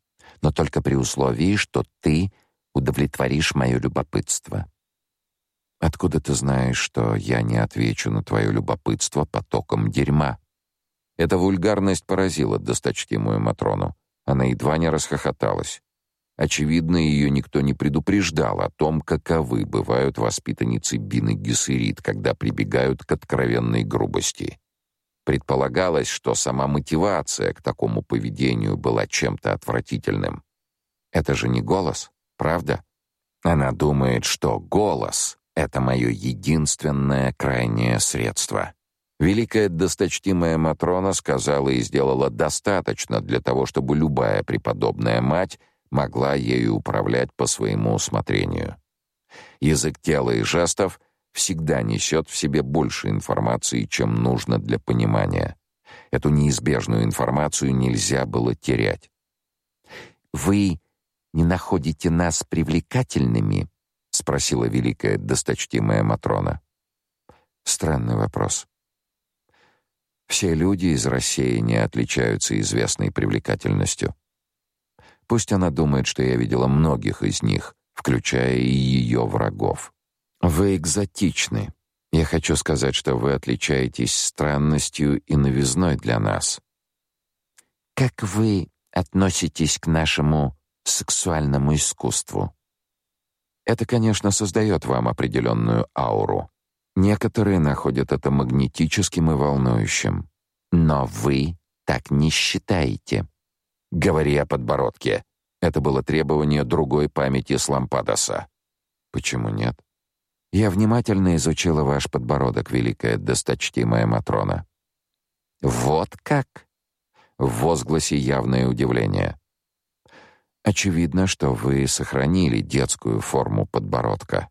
но только при условии, что ты удовлетворишь мое любопытство. Откуда ты знаешь, что я не отвечу на твое любопытство потоком дерьма? Эта вульгарность поразила досточтимую матрону. Она едва не расхохоталась. Очевидно, ее никто не предупреждал о том, каковы бывают воспитанницы Бины Гессерит, когда прибегают к откровенной грубости. Предполагалось, что сама мотивация к такому поведению была чем-то отвратительным. Это же не голос, правда? Она думает, что голос — это мое единственное крайнее средство. Великая досточтимая Матрона сказала и сделала достаточно для того, чтобы любая преподобная мать могла ею управлять по своему усмотрению. Язык тела и жестов всегда несет в себе больше информации, чем нужно для понимания. Эту неизбежную информацию нельзя было терять. Вы не находите нас привлекательными? спросила великая досточтимая матрона. Странный вопрос. Все люди из России не отличаются известной привлекательностью. Пусть она думает, что я видела многих из них, включая и ее врагов. Вы экзотичны. Я хочу сказать, что вы отличаетесь странностью и новизной для нас. Как вы относитесь к нашему сексуальному искусству? Это, конечно, создает вам определенную ауру. Некоторые находят это магнетическим и волнующим. Но вы так не считаете. Говори о подбородке. Это было требование другой памяти Слампадоса. Почему нет? Я внимательно изучила ваш подбородок, великая досточтимая матрона. Вот как? В возгласе явное удивление. Очевидно, что вы сохранили детскую форму подбородка,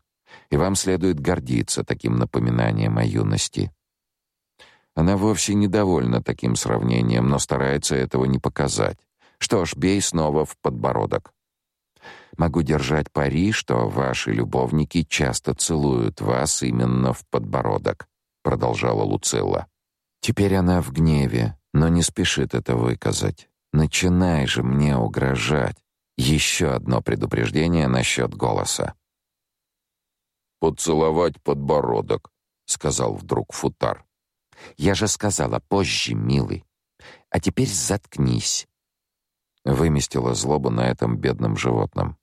и вам следует гордиться таким напоминанием о юности. Она вовсе не довольна таким сравнением, но старается этого не показать. Что ж, бей снова в подбородок. Могу держать пари, что ваши любовники часто целуют вас именно в подбородок, продолжала Луцилла. Теперь она в гневе, но не спешит это выказать. Начинай же мне угрожать. Еще одно предупреждение насчет голоса. Поцеловать подбородок, сказал вдруг Футар. Я же сказала позже, милый. А теперь заткнись. Выместила злобу на этом бедном животном.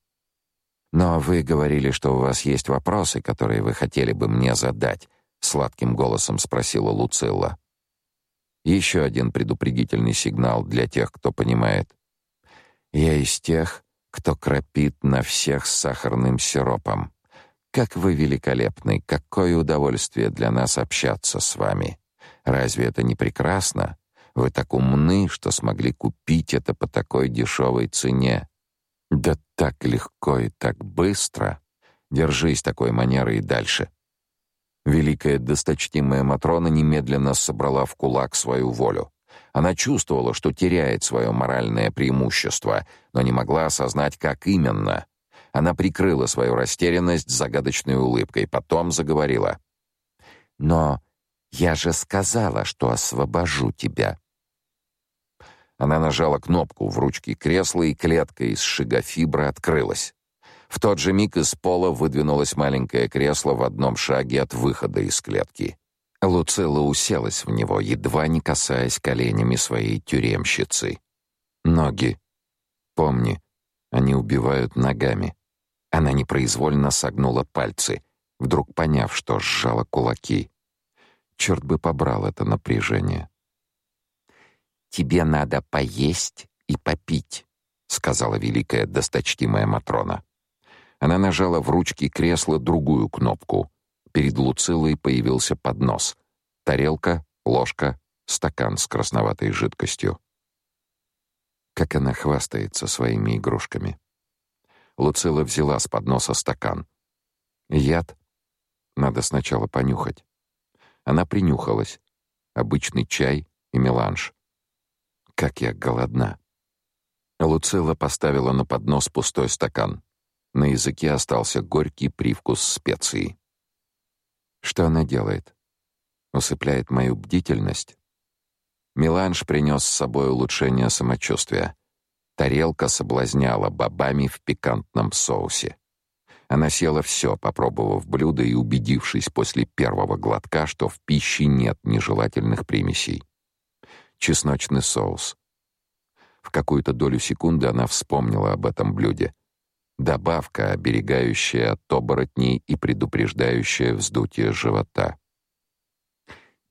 Но вы говорили, что у вас есть вопросы, которые вы хотели бы мне задать, сладким голосом спросила Луцилла. Еще один предупредительный сигнал для тех, кто понимает. Я из тех, кто крапит на всех с сахарным сиропом. Как вы великолепны, какое удовольствие для нас общаться с вами. Разве это не прекрасно? Вы так умны, что смогли купить это по такой дешевой цене. Да так легко и так быстро. Держись такой манеры и дальше. Великая досточтимая матрона немедленно собрала в кулак свою волю. Она чувствовала, что теряет свое моральное преимущество, но не могла осознать, как именно. Она прикрыла свою растерянность загадочной улыбкой, потом заговорила. «Но я же сказала, что освобожу тебя». Она нажала кнопку в ручке кресла, и клетка из шигофибры открылась. В тот же миг из пола выдвинулось маленькое кресло в одном шаге от выхода из клетки. Луцилла уселась в него, едва не касаясь коленями своей тюремщицы. Ноги. Помни, они убивают ногами. Она непроизвольно согнула пальцы, вдруг поняв, что сжала кулаки. Черт бы побрал это напряжение. тебе надо поесть и попить, сказала великая досточтимая матрона. Она нажала в ручки кресла другую кнопку. Перед Луцилой появился поднос. Тарелка, ложка, стакан с красноватой жидкостью. Как она хвастается своими игрушками. Луцила взяла с подноса стакан. Яд? Надо сначала понюхать. Она принюхалась. Обычный чай и меланж. Как я голодна. Луцила поставила на поднос пустой стакан. На языке остался горький привкус специй. Что она делает? Усыпляет мою бдительность. Меланж принес с собой улучшение самочувствия. Тарелка соблазняла бобами в пикантном соусе. Она съела все, попробовав блюдо и убедившись после первого глотка, что в пище нет нежелательных примесей. Чесночный соус. В какую-то долю секунды она вспомнила об этом блюде. Добавка, оберегающая от оборотней и предупреждающая вздутие живота.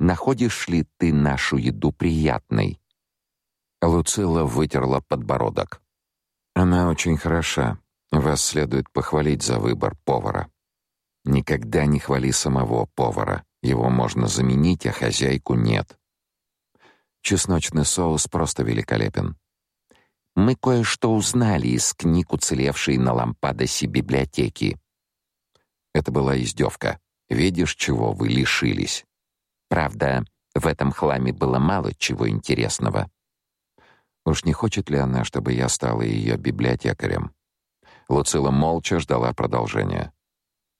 «Находишь ли ты нашу еду приятной?» Луцилла вытерла подбородок. Она очень хороша. Вас следует похвалить за выбор повара. Никогда не хвали самого повара. Его можно заменить, а хозяйку нет. Чесночный соус просто великолепен. Мы кое-что узнали из книг, уцелевшей на лампадосе библиотеки. Это была издевка. Видишь, чего вы лишились? Правда, в этом хламе было мало чего интересного. Уж не хочет ли она, чтобы я стала ее библиотекарем? Луцила молча ждала продолжения.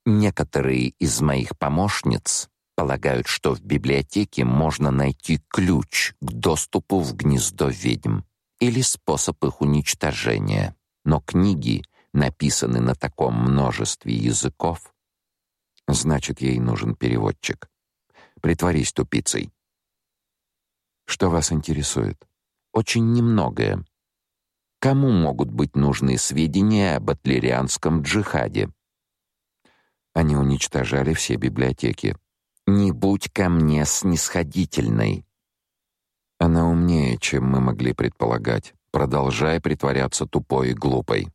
Некоторые из моих помощниц полагают, что в библиотеке можно найти ключ к доступу в гнездо ведьм или способ их уничтожения. Но книги написаны на таком множестве языков. Значит, ей нужен переводчик. Притворись тупицей. Что вас интересует? очень немногое. Кому могут быть нужны сведения об атлерианском джихаде? Они уничтожали все библиотеки. Не будь ко мне снисходительной. Она умнее, чем мы могли предполагать. Продолжай притворяться тупой и глупой.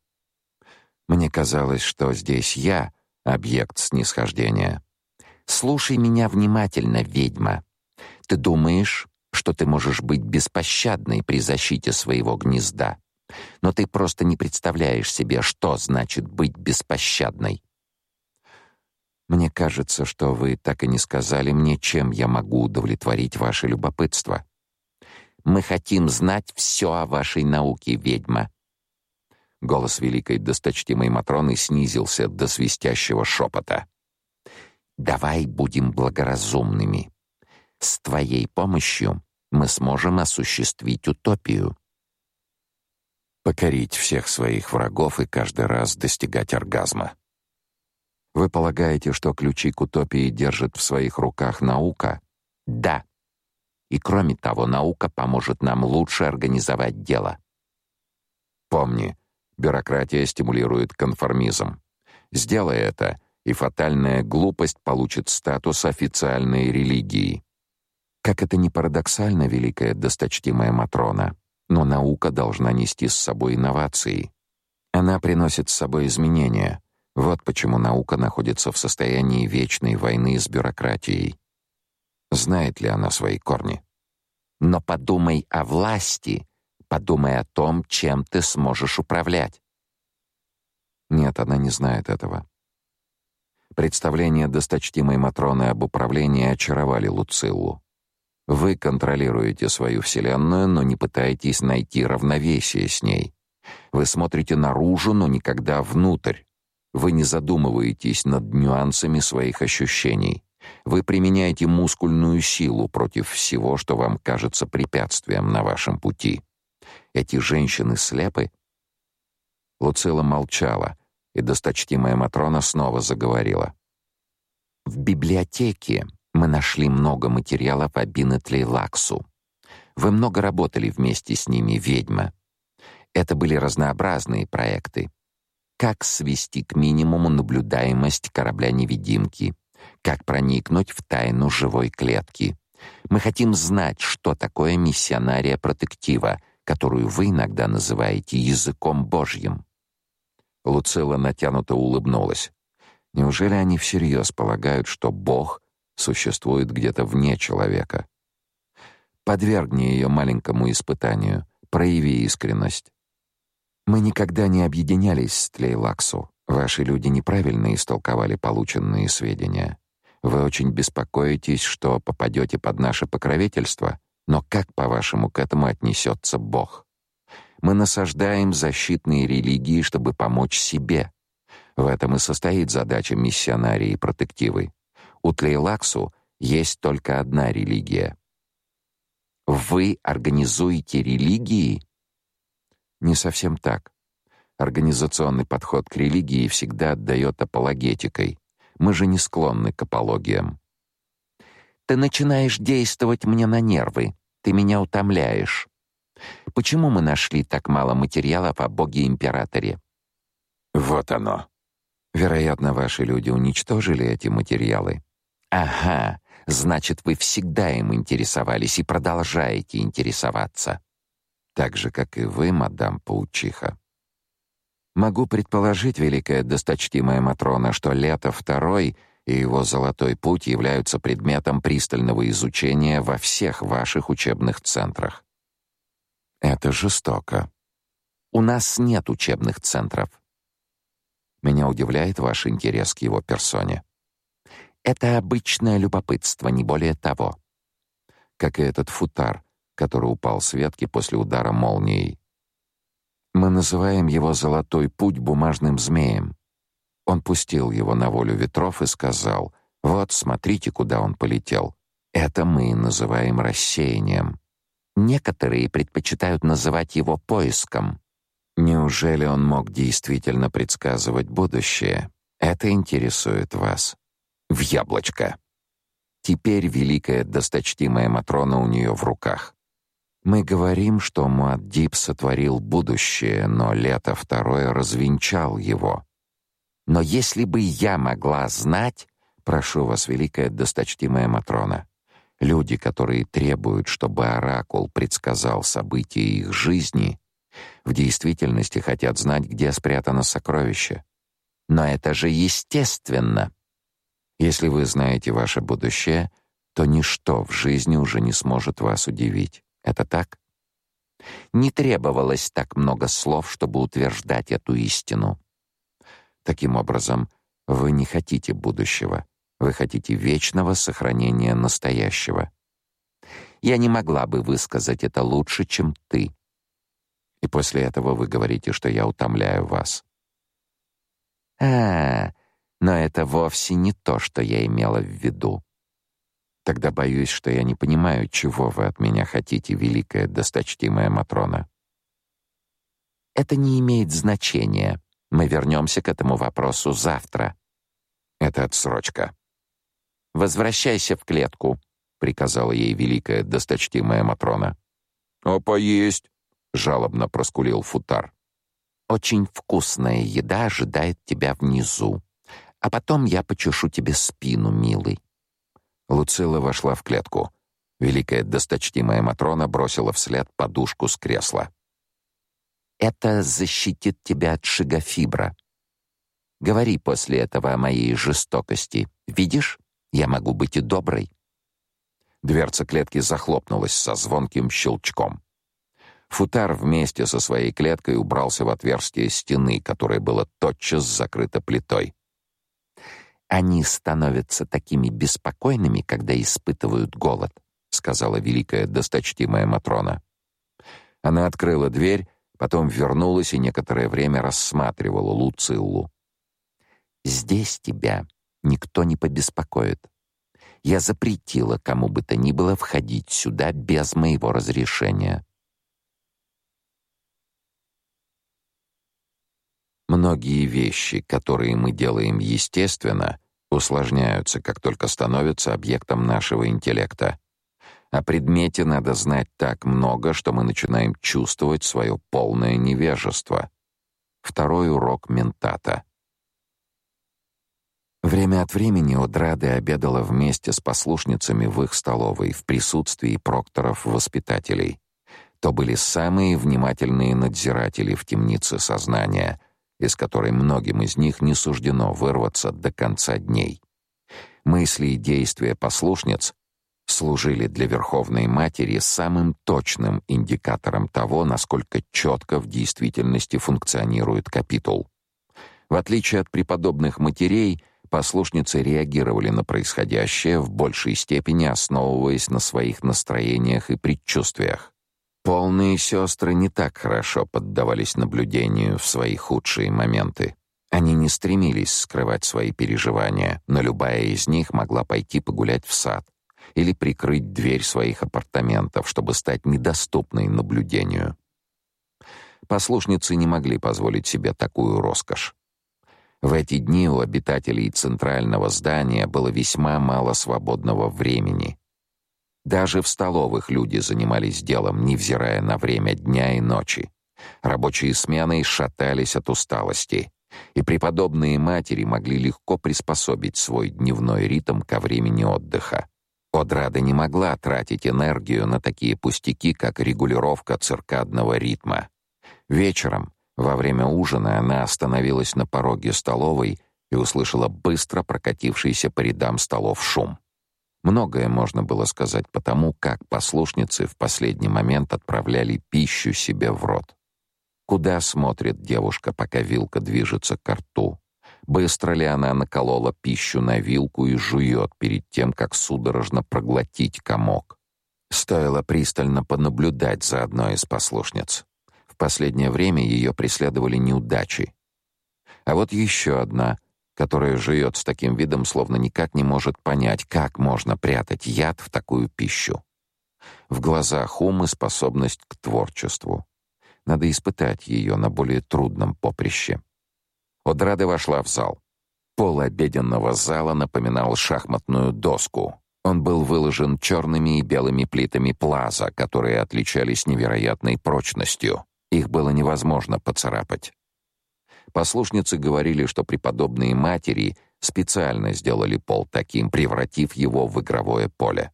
Мне казалось, что здесь я объект снисхождения. Слушай меня внимательно, ведьма. Ты думаешь, что ты можешь быть беспощадной при защите своего гнезда. Но ты просто не представляешь себе, что значит быть беспощадной. Мне кажется, что вы так и не сказали мне, чем я могу удовлетворить ваше любопытство. Мы хотим знать все о вашей науке, ведьма. Голос великой досточтимой матроны снизился до свистящего шепота. Давай будем благоразумными. С твоей помощью мы сможем осуществить утопию. Покорить всех своих врагов и каждый раз достигать оргазма. Вы полагаете, что ключи к утопии держит в своих руках наука? Да. И кроме того, наука поможет нам лучше организовать дело. Помни, бюрократия стимулирует конформизм. Сделай это, и фатальная глупость получит статус официальной религии. Как это ни парадоксально, великая досточтимая Матрона, но наука должна нести с собой инновации. Она приносит с собой изменения. Вот почему наука находится в состоянии вечной войны с бюрократией. Знает ли она свои корни? Но подумай о власти, подумай о том, чем ты сможешь управлять. Нет, она не знает этого. Представления досточтимой Матроны об управлении очаровали Луциллу. Вы контролируете свою вселенную, но не пытаетесь найти равновесие с ней. Вы смотрите наружу, но никогда внутрь. Вы не задумываетесь над нюансами своих ощущений. Вы применяете мускульную силу против всего, что вам кажется препятствием на вашем пути. Эти женщины слепы. Луцила молчала, и досточтимая матрона снова заговорила. В библиотеке мы нашли много материалов о Бинетли Лаксу. Вы много работали вместе с ними, ведьма. Это были разнообразные проекты. Как свести к минимуму наблюдаемость корабля-невидимки, как проникнуть в тайну живой клетки, Мы хотим знать, что такое миссионария протектива, которую вы иногда называете языком Божьим. Луцилла натянуто улыбнулась. Неужели они всерьез полагают, что Бог существует где-то вне человека? Подвергни ее маленькому испытанию, прояви искренность. Мы никогда не объединялись с Тлейлаксу. Ваши люди неправильно истолковали полученные сведения. Вы очень беспокоитесь, что попадете под наше покровительство, но как, по-вашему, к этому отнесется Бог? Мы насаждаем защитные религии, чтобы помочь себе. В этом и состоит задача миссионарии и протективы. У Тлейлаксу есть только одна религия. Вы организуете религии? Не совсем так. Организационный подход к религии всегда отдает апологетикой. Мы же не склонны к апологиям. Ты начинаешь действовать мне на нервы. Ты меня утомляешь. Почему мы нашли так мало материалов о боге-императоре? Вот оно. Вероятно, ваши люди уничтожили эти материалы. Ага, значит, вы всегда им интересовались и продолжаете интересоваться. Так же, как и вы, мадам Паучиха. Могу предположить, великая досточтимая Матрона, что Лето второй и его Золотой путь являются предметом пристального изучения во всех ваших учебных центрах. Это жестоко. У нас нет учебных центров. Меня удивляет ваш интерес к его персоне. Это обычное любопытство, не более того. Как и этот футар, который упал с ветки после удара молнией. Мы называем его «Золотой путь» бумажным змеем. Он пустил его на волю ветров и сказал, «Вот, смотрите, куда он полетел. Это мы называем рассеянием». Некоторые предпочитают называть его поиском. Неужели он мог действительно предсказывать будущее? Это интересует вас. В яблочко. Теперь великая досточтимая Матрона у нее в руках. Мы говорим, что Муаддиб сотворил будущее, но лето второе развенчал его. Но если бы я могла знать, прошу вас, великая досточтимая Матрона, люди, которые требуют, чтобы оракул предсказал события их жизни, в действительности хотят знать, где спрятано сокровище. Но это же естественно. Если вы знаете ваше будущее, то ничто в жизни уже не сможет вас удивить. Это так? Не требовалось так много слов, чтобы утверждать эту истину. Таким образом, вы не хотите будущего. Вы хотите вечного сохранения настоящего. Я не могла бы высказать это лучше, чем ты. И после этого вы говорите, что я утомляю вас. А, но это вовсе не то, что я имела в виду. Тогда боюсь, что я не понимаю, чего вы от меня хотите, великая досточтимая Матрона. Это не имеет значения. Мы вернемся к этому вопросу завтра. Это отсрочка. Возвращайся в клетку, приказала ей великая досточтимая Матрона. А поесть? жалобно проскулил Футар. Очень вкусная еда ожидает тебя внизу. А потом я почешу тебе спину, милый. Луцила вошла в клетку. Великая досточтимая Матрона бросила вслед подушку с кресла. «Это защитит тебя от шигафибра. Говори после этого о моей жестокости. Видишь, я могу быть и доброй». Дверца клетки захлопнулась со звонким щелчком. Футар вместе со своей клеткой убрался в отверстие стены, которое было тотчас закрыто плитой. Они становятся такими беспокойными, когда испытывают голод, сказала великая досточтимая матрона. Она открыла дверь, потом вернулась и некоторое время рассматривала Луциллу. Здесь тебя никто не побеспокоит. Я запретила кому бы то ни было входить сюда без моего разрешения. Многие вещи, которые мы делаем естественно, усложняются, как только становятся объектом нашего интеллекта. О предмете надо знать так много, что мы начинаем чувствовать свое полное невежество. Второй урок ментата. Время от времени Одрады обедала вместе с послушницами в их столовой в присутствии прокторов-воспитателей. То были самые внимательные надзиратели в темнице сознания, из которой многим из них не суждено вырваться до конца дней. Мысли и действия послушниц служили для Верховной Матери самым точным индикатором того, насколько четко в действительности функционирует капитул. В отличие от преподобных матерей, послушницы реагировали на происходящее в большей степени основываясь на своих настроениях и предчувствиях. Полные сестры не так хорошо поддавались наблюдению в свои худшие моменты. Они не стремились скрывать свои переживания, но любая из них могла пойти погулять в сад или прикрыть дверь своих апартаментов, чтобы стать недоступной наблюдению. Послушницы не могли позволить себе такую роскошь. В эти дни у обитателей центрального здания было весьма мало свободного времени. Даже в столовых люди занимались делом, невзирая на время дня и ночи. Рабочие смены шатались от усталости, и преподобные матери могли легко приспособить свой дневной ритм ко времени отдыха. Одрада не могла тратить энергию на такие пустяки, как регулировка циркадного ритма. Вечером во время ужина она остановилась на пороге столовой и услышала быстро прокатившийся по рядам столов шум. Многое можно было сказать по тому, как послушницы в последний момент отправляли пищу себе в рот. Куда смотрит девушка, пока вилка движется к рту? Быстро ли она наколола пищу на вилку и жует перед тем, как судорожно проглотить комок? Стоило пристально понаблюдать за одной из послушниц. В последнее время ее преследовали неудачи. А вот еще одна, которая живет с таким видом, словно никак не может понять, как можно прятать яд в такую пищу. В глазах ум и способность к творчеству. Надо испытать ее на более трудном поприще. Одрада вошла в зал. Пол обеденного зала напоминал шахматную доску. Он был выложен черными и белыми плитами плаза, которые отличались невероятной прочностью. Их было невозможно поцарапать. Послушницы говорили, что преподобные матери специально сделали пол таким, превратив его в игровое поле.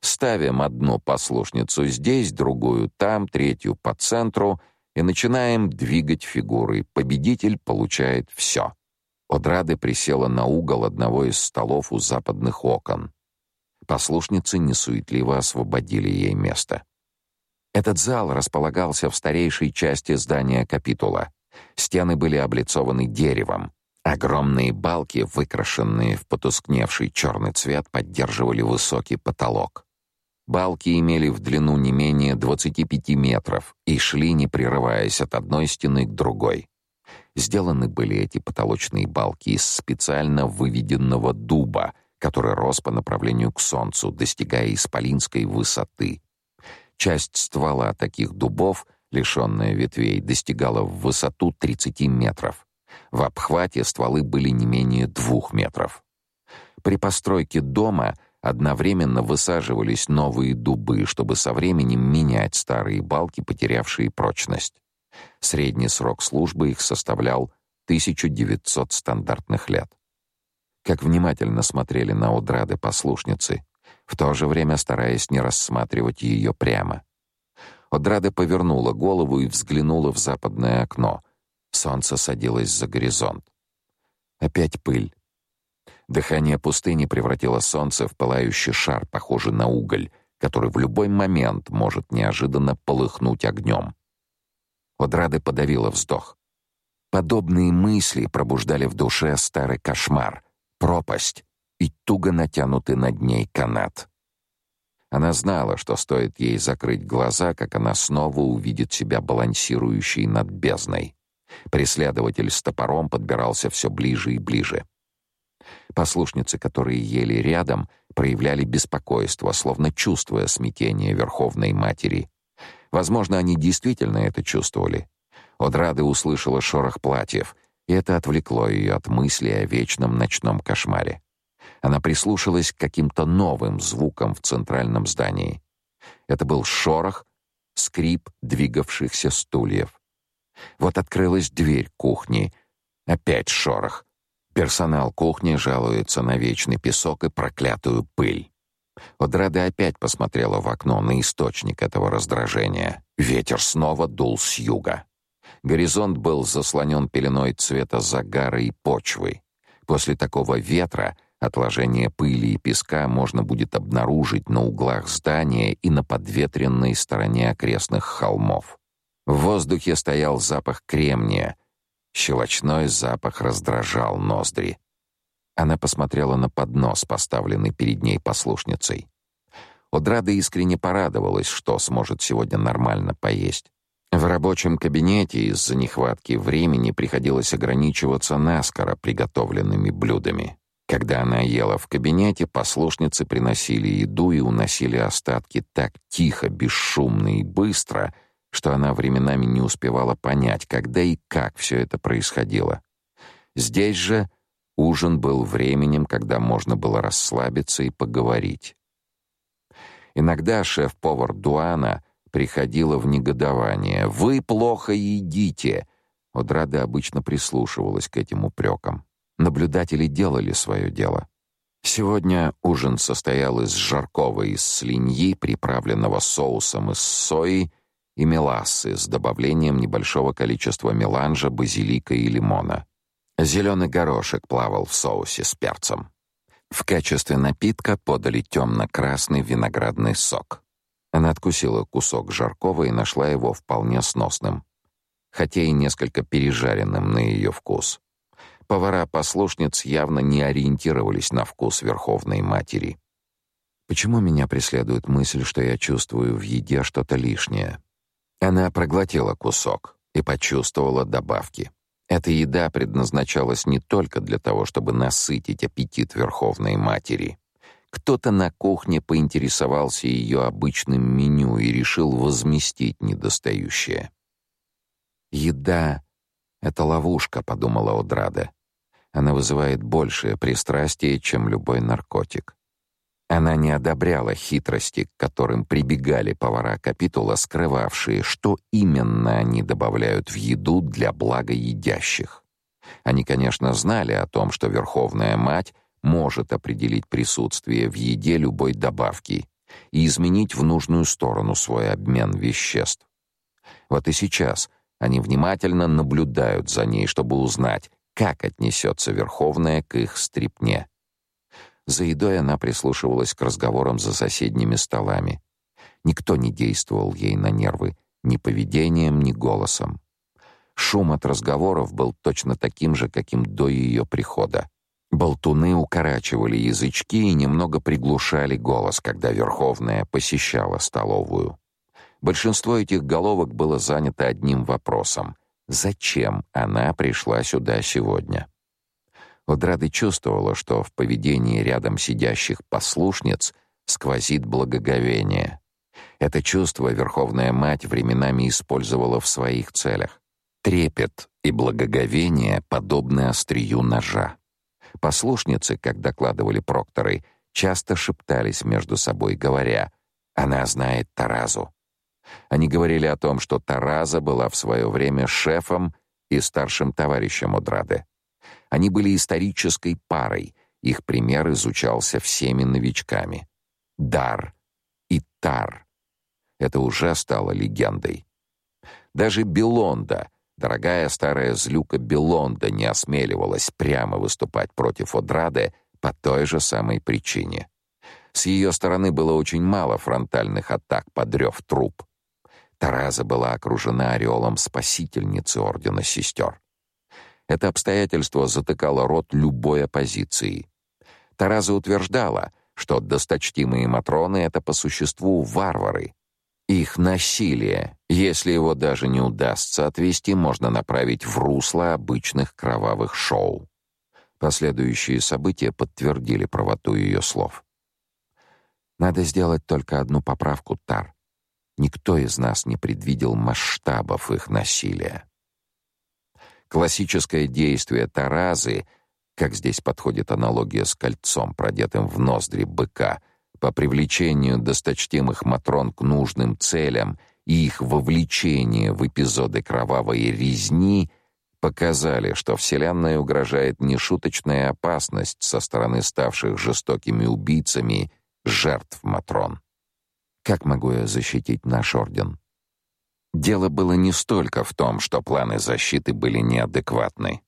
Ставим одну послушницу здесь, другую там, третью по центру и начинаем двигать фигуры. Победитель получает все. Одрады присела на угол одного из столов у западных окон. Послушницы несуетливо освободили ей место. Этот зал располагался в старейшей части здания капитула. Стены были облицованы деревом. Огромные балки, выкрашенные в потускневший черный цвет, поддерживали высокий потолок. Балки имели в длину не менее 25 метров и шли, не прерываясь от одной стены к другой. Сделаны были эти потолочные балки из специально выведенного дуба, который рос по направлению к солнцу, достигая исполинской высоты. Часть ствола таких дубов, лишённая ветвей, достигала в высоту 30 метров. В обхвате стволы были не менее двух метров. При постройке дома одновременно высаживались новые дубы, чтобы со временем менять старые балки, потерявшие прочность. Средний срок службы их составлял 1900 стандартных лет. Как внимательно смотрели на удрады послушницы, в то же время стараясь не рассматривать ее прямо. Одрада повернула голову и взглянула в западное окно. Солнце садилось за горизонт. Опять пыль. Дыхание пустыни превратило солнце в пылающий шар, похожий на уголь, который в любой момент может неожиданно полыхнуть огнем. Одрада подавила вздох. Подобные мысли пробуждали в душе старый кошмар, пропасть, и туго натянутый над ней канат. Она знала, что стоит ей закрыть глаза, как она снова увидит себя балансирующей над бездной. Преследователь с топором подбирался все ближе и ближе. Послушницы, которые ели рядом, проявляли беспокойство, словно чувствуя смятение Верховной Матери. Возможно, они действительно это чувствовали. Одрада услышала шорох платьев, и это отвлекло ее от мысли о вечном ночном кошмаре. Она прислушалась к каким-то новым звукам в центральном здании. Это был шорох, скрип двигавшихся стульев. Вот открылась дверь кухни. Опять шорох. Персонал кухни жалуется на вечный песок и проклятую пыль. Одрада опять посмотрела в окно на источник этого раздражения. Ветер снова дул с юга. Горизонт был заслонен пеленой цвета загара и почвы. После такого ветра отложение пыли и песка можно будет обнаружить на углах здания и на подветренной стороне окрестных холмов. В воздухе стоял запах кремния. Щелочной запах раздражал ноздри. Она посмотрела на поднос, поставленный перед ней послушницей. Одрада искренне порадовалась, что сможет сегодня нормально поесть. В рабочем кабинете из-за нехватки времени приходилось ограничиваться наскоро приготовленными блюдами. Когда она ела в кабинете, послушницы приносили еду и уносили остатки так тихо, бесшумно и быстро, что она временами не успевала понять, когда и как все это происходило. Здесь же Ужин был временем, когда можно было расслабиться и поговорить. Иногда шеф-повар Дуана приходила в негодование. «Вы плохо едите!» Одрада обычно прислушивалась к этим упрекам. Наблюдатели делали свое дело. Сегодня ужин состоял из жаркого из слиньи, приправленного соусом из сои, и мелассы с добавлением небольшого количества меланжа, базилика и лимона. Зеленый горошек плавал в соусе с перцем. В качестве напитка подали темно-красный виноградный сок. Она откусила кусок жаркого и нашла его вполне сносным, хотя и несколько пережаренным на ее вкус. Повара-послушниц явно не ориентировались на вкус Верховной Матери. Почему меня преследует мысль, что я чувствую в еде что-то лишнее? Она проглотила кусок и почувствовала добавки. Эта еда предназначалась не только для того, чтобы насытить аппетит Верховной Матери. Кто-то на кухне поинтересовался ее обычным меню и решил возместить недостающее. «Еда — это ловушка», — подумала Одрада. «Она вызывает большее пристрастие, чем любой наркотик». Она не одобряла хитрости, к которым прибегали повара капитула, скрывавшие, что именно они добавляют в еду для блага едящих. Они, конечно, знали о том, что Верховная Мать может определить присутствие в еде любой добавки и изменить в нужную сторону свой обмен веществ. Вот и сейчас они внимательно наблюдают за ней, чтобы узнать, как отнесется Верховная к их стрипне. За едой она прислушивалась к разговорам за соседними столами. Никто не действовал ей на нервы ни поведением, ни голосом. Шум от разговоров был точно таким же, каким до ее прихода. Болтуны укорачивали язычки и немного приглушали голос, когда Верховная посещала столовую. Большинство этих головок было занято одним вопросом: зачем она пришла сюда сегодня? Одрады чувствовала, что в поведении рядом сидящих послушниц сквозит благоговение. Это чувство Верховная Мать временами использовала в своих целях. Трепет и благоговение подобны острию ножа. Послушницы, как докладывали прокторы, часто шептались между собой, говоря: "Она знает Таразу". Они говорили о том, что Тараза была в свое время шефом и старшим товарищем Одрады. Они были исторической парой, их пример изучался всеми новичками. Дар и Тар. Это уже стало легендой. Даже Белонда, дорогая старая злюка Белонда, не осмеливалась прямо выступать против Одраде по той же самой причине. С ее стороны было очень мало фронтальных атак под рев труп. Тараза была окружена ореолом спасительницы Ордена Сестер. Это обстоятельство затыкало рот любой оппозиции. Тараза утверждала, что досточтимые матроны — это по существу варвары. Их насилие, если его даже не удастся отвести, можно направить в русло обычных кровавых шоу. Последующие события подтвердили правоту ее слов. Надо сделать только одну поправку, Тар. Никто из нас не предвидел масштабов их насилия. Классическое действие таразы, как здесь подходит аналогия с кольцом, продетым в ноздри быка, по привлечению досточтимых матрон к нужным целям и их вовлечение в эпизоды кровавой резни показали, что Вселенной угрожает нешуточная опасность со стороны ставших жестокими убийцами жертв Матрон. Как могу я защитить наш орден? Дело было не столько в том, что планы защиты были неадекватны.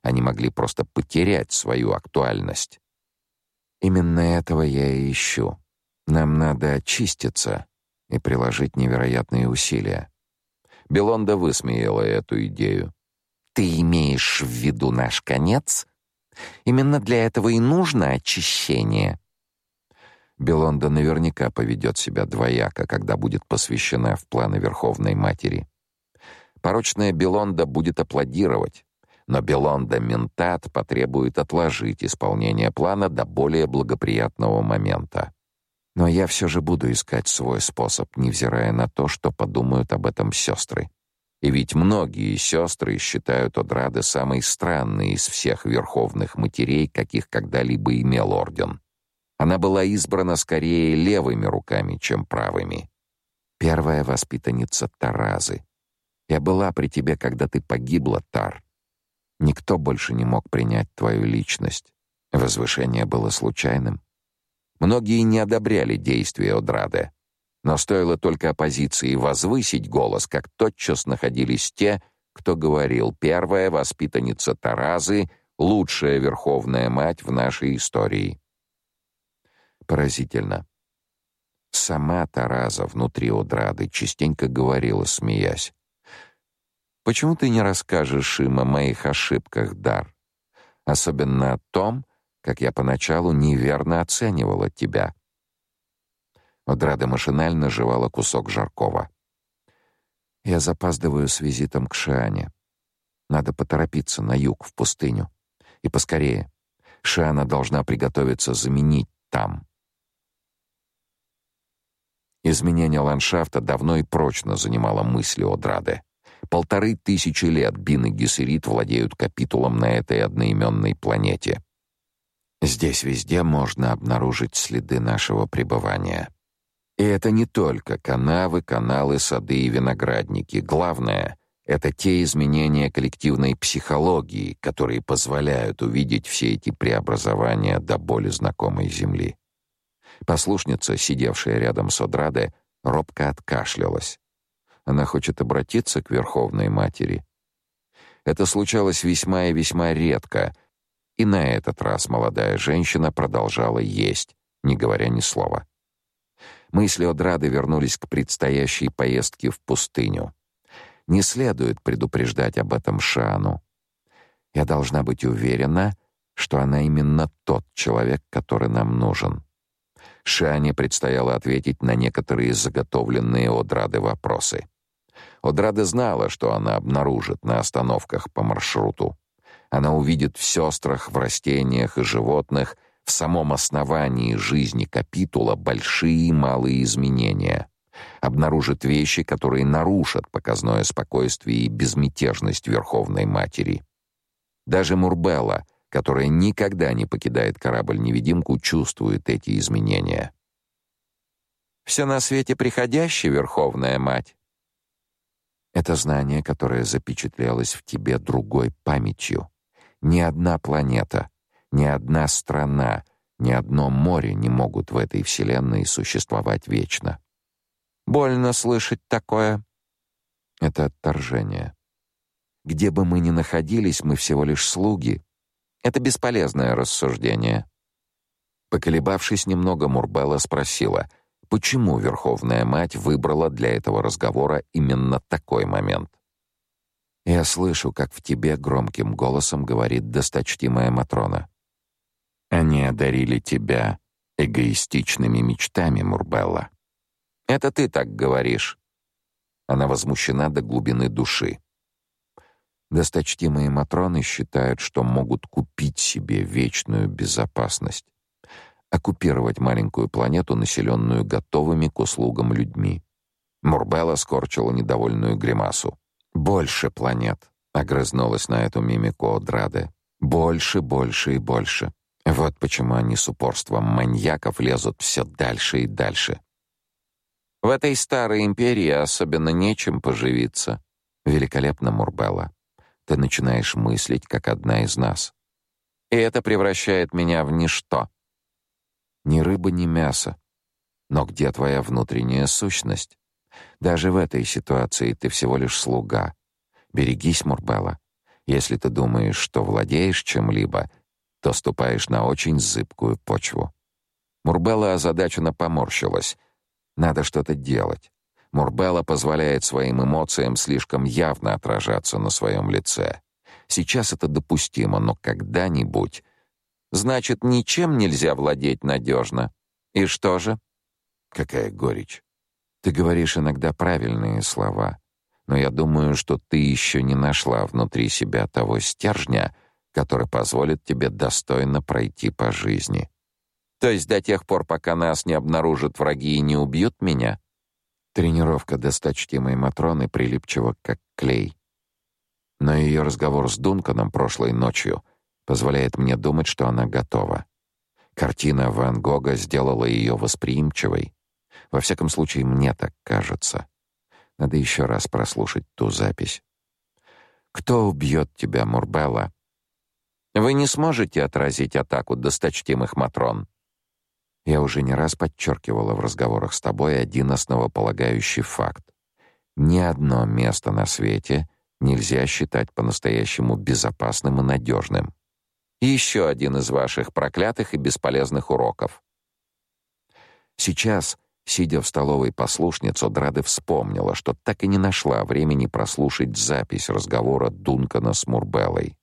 Они могли просто потерять свою актуальность. Именно этого я и ищу. Нам надо очиститься и приложить невероятные усилия. Белонда высмеяла эту идею. Ты имеешь в виду наш конец? Именно для этого и нужно очищение. Белонда наверняка поведет себя двояко, когда будет посвящена в планы Верховной Матери. Порочная Белонда будет аплодировать, но Белонда Ментат потребует отложить исполнение плана до более благоприятного момента. Но я все же буду искать свой способ, невзирая на то, что подумают об этом сестры. И ведь многие сестры считают Одрады самой странной из всех верховных матерей, каких когда-либо имел орден. Она была избрана скорее левыми руками, чем правыми. Первая воспитанница Таразы. Я была при тебе, когда ты погибла, Тар. Никто больше не мог принять твою личность. Возвышение было случайным. Многие не одобряли действия Одрады. Но стоило только оппозиции возвысить голос, как тотчас находились те, кто говорил: "Первая воспитанница Таразы лучшая верховная мать в нашей истории". Поразительно. Сама Тараза внутри Одрады частенько говорила, смеясь: "Почему ты не расскажешь им о моих ошибках, Дар? Особенно о том, как я поначалу неверно оценивала тебя". Одрада машинально жевала кусок жаркого. Я запаздываю с визитом к Шиане. Надо поторопиться на юг, в пустыню. И поскорее. Шиана должна приготовиться заменить там. Изменение ландшафта давно и прочно занимало мысли Одрады. Полторы тысячи лет Бин и Гессерит владеют капитулом на этой одноименной планете. Здесь везде можно обнаружить следы нашего пребывания. И это не только канавы, каналы, сады и виноградники. Главное — это те изменения коллективной психологии, которые позволяют увидеть все эти преобразования до боли знакомой земли. Послушница, сидевшая рядом с Одраде, робко откашлялась. Она хочет обратиться к Верховной Матери. Это случалось весьма и весьма редко, и на этот раз молодая женщина продолжала есть, не говоря ни слова. Мысли Одрады вернулись к предстоящей поездке в пустыню. Не следует предупреждать об этом Шану. Я должна быть уверена, что она именно тот человек, который нам нужен. Шане предстояло ответить на некоторые заготовленные Одрады вопросы. Одрада знала, что она обнаружит на остановках по маршруту. Она увидит в сестрах, в растениях и животных — в самом основании жизни капитула большие и малые изменения. Обнаружит вещи, которые нарушат показное спокойствие и безмятежность Верховной Матери. Даже Мурбелла, которая никогда не покидает корабль-невидимку, чувствует эти изменения. «Все на свете приходящее, Верховная Мать?» Это знание, которое запечатлелось в тебе другой памятью. Ни одна планета — ни одна страна, ни одно море не могут в этой вселенной существовать вечно. Больно слышать такое. Это отторжение. Где бы мы ни находились, мы всего лишь слуги. Это бесполезное рассуждение. Поколебавшись немного, Мурбелла спросила, почему Верховная Мать выбрала для этого разговора именно такой момент. Я слышу, как в тебе громким голосом говорит досточтимая Матрона. Они одарили тебя эгоистичными мечтами, Мурбелла. Это ты так говоришь. Она возмущена до глубины души. Досточтимые матроны считают, что могут купить себе вечную безопасность, оккупировать маленькую планету, населенную готовыми к услугам людьми. Мурбелла скорчила недовольную гримасу. Больше планет, огрызнулась на эту мимику Одраде. Больше, больше и больше. Вот почему они с упорством маньяков лезут все дальше и дальше. В этой старой империи особенно нечем поживиться. Великолепно, Мурбелла. Ты начинаешь мыслить, как одна из нас. И это превращает меня в ничто. Ни рыба, ни мясо. Но где твоя внутренняя сущность? Даже в этой ситуации ты всего лишь слуга. Берегись, Мурбелла. Если ты думаешь, что владеешь чем-либо, то ступаешь на очень зыбкую почву. Мурбелла озадаченно поморщилась. Надо что-то делать. Мурбелла позволяет своим эмоциям слишком явно отражаться на своем лице. Сейчас это допустимо, но когда-нибудь... Значит, ничем нельзя владеть надежно. И что же? Какая горечь. Ты говоришь иногда правильные слова, но я думаю, что ты еще не нашла внутри себя того стержня, который позволит тебе достойно пройти по жизни. То есть до тех пор, пока нас не обнаружат враги и не убьют меня? Тренировка досточтимой Матроны прилипчива, как клей. Но ее разговор с Дунканом прошлой ночью позволяет мне думать, что она готова. Картина Ван Гога сделала ее восприимчивой. Во всяком случае, мне так кажется. Надо еще раз прослушать ту запись. Кто убьет тебя, Мурбелла? Вы не сможете отразить атаку досточтимых матрон. Я уже не раз подчеркивала в разговорах с тобой один основополагающий факт. Ни одно место на свете нельзя считать по-настоящему безопасным и надежным. еще один из ваших проклятых и бесполезных уроков. Сейчас, сидя в столовой послушницу, Драды вспомнила, что так и не нашла времени прослушать запись разговора Дункана с Мурбеллой.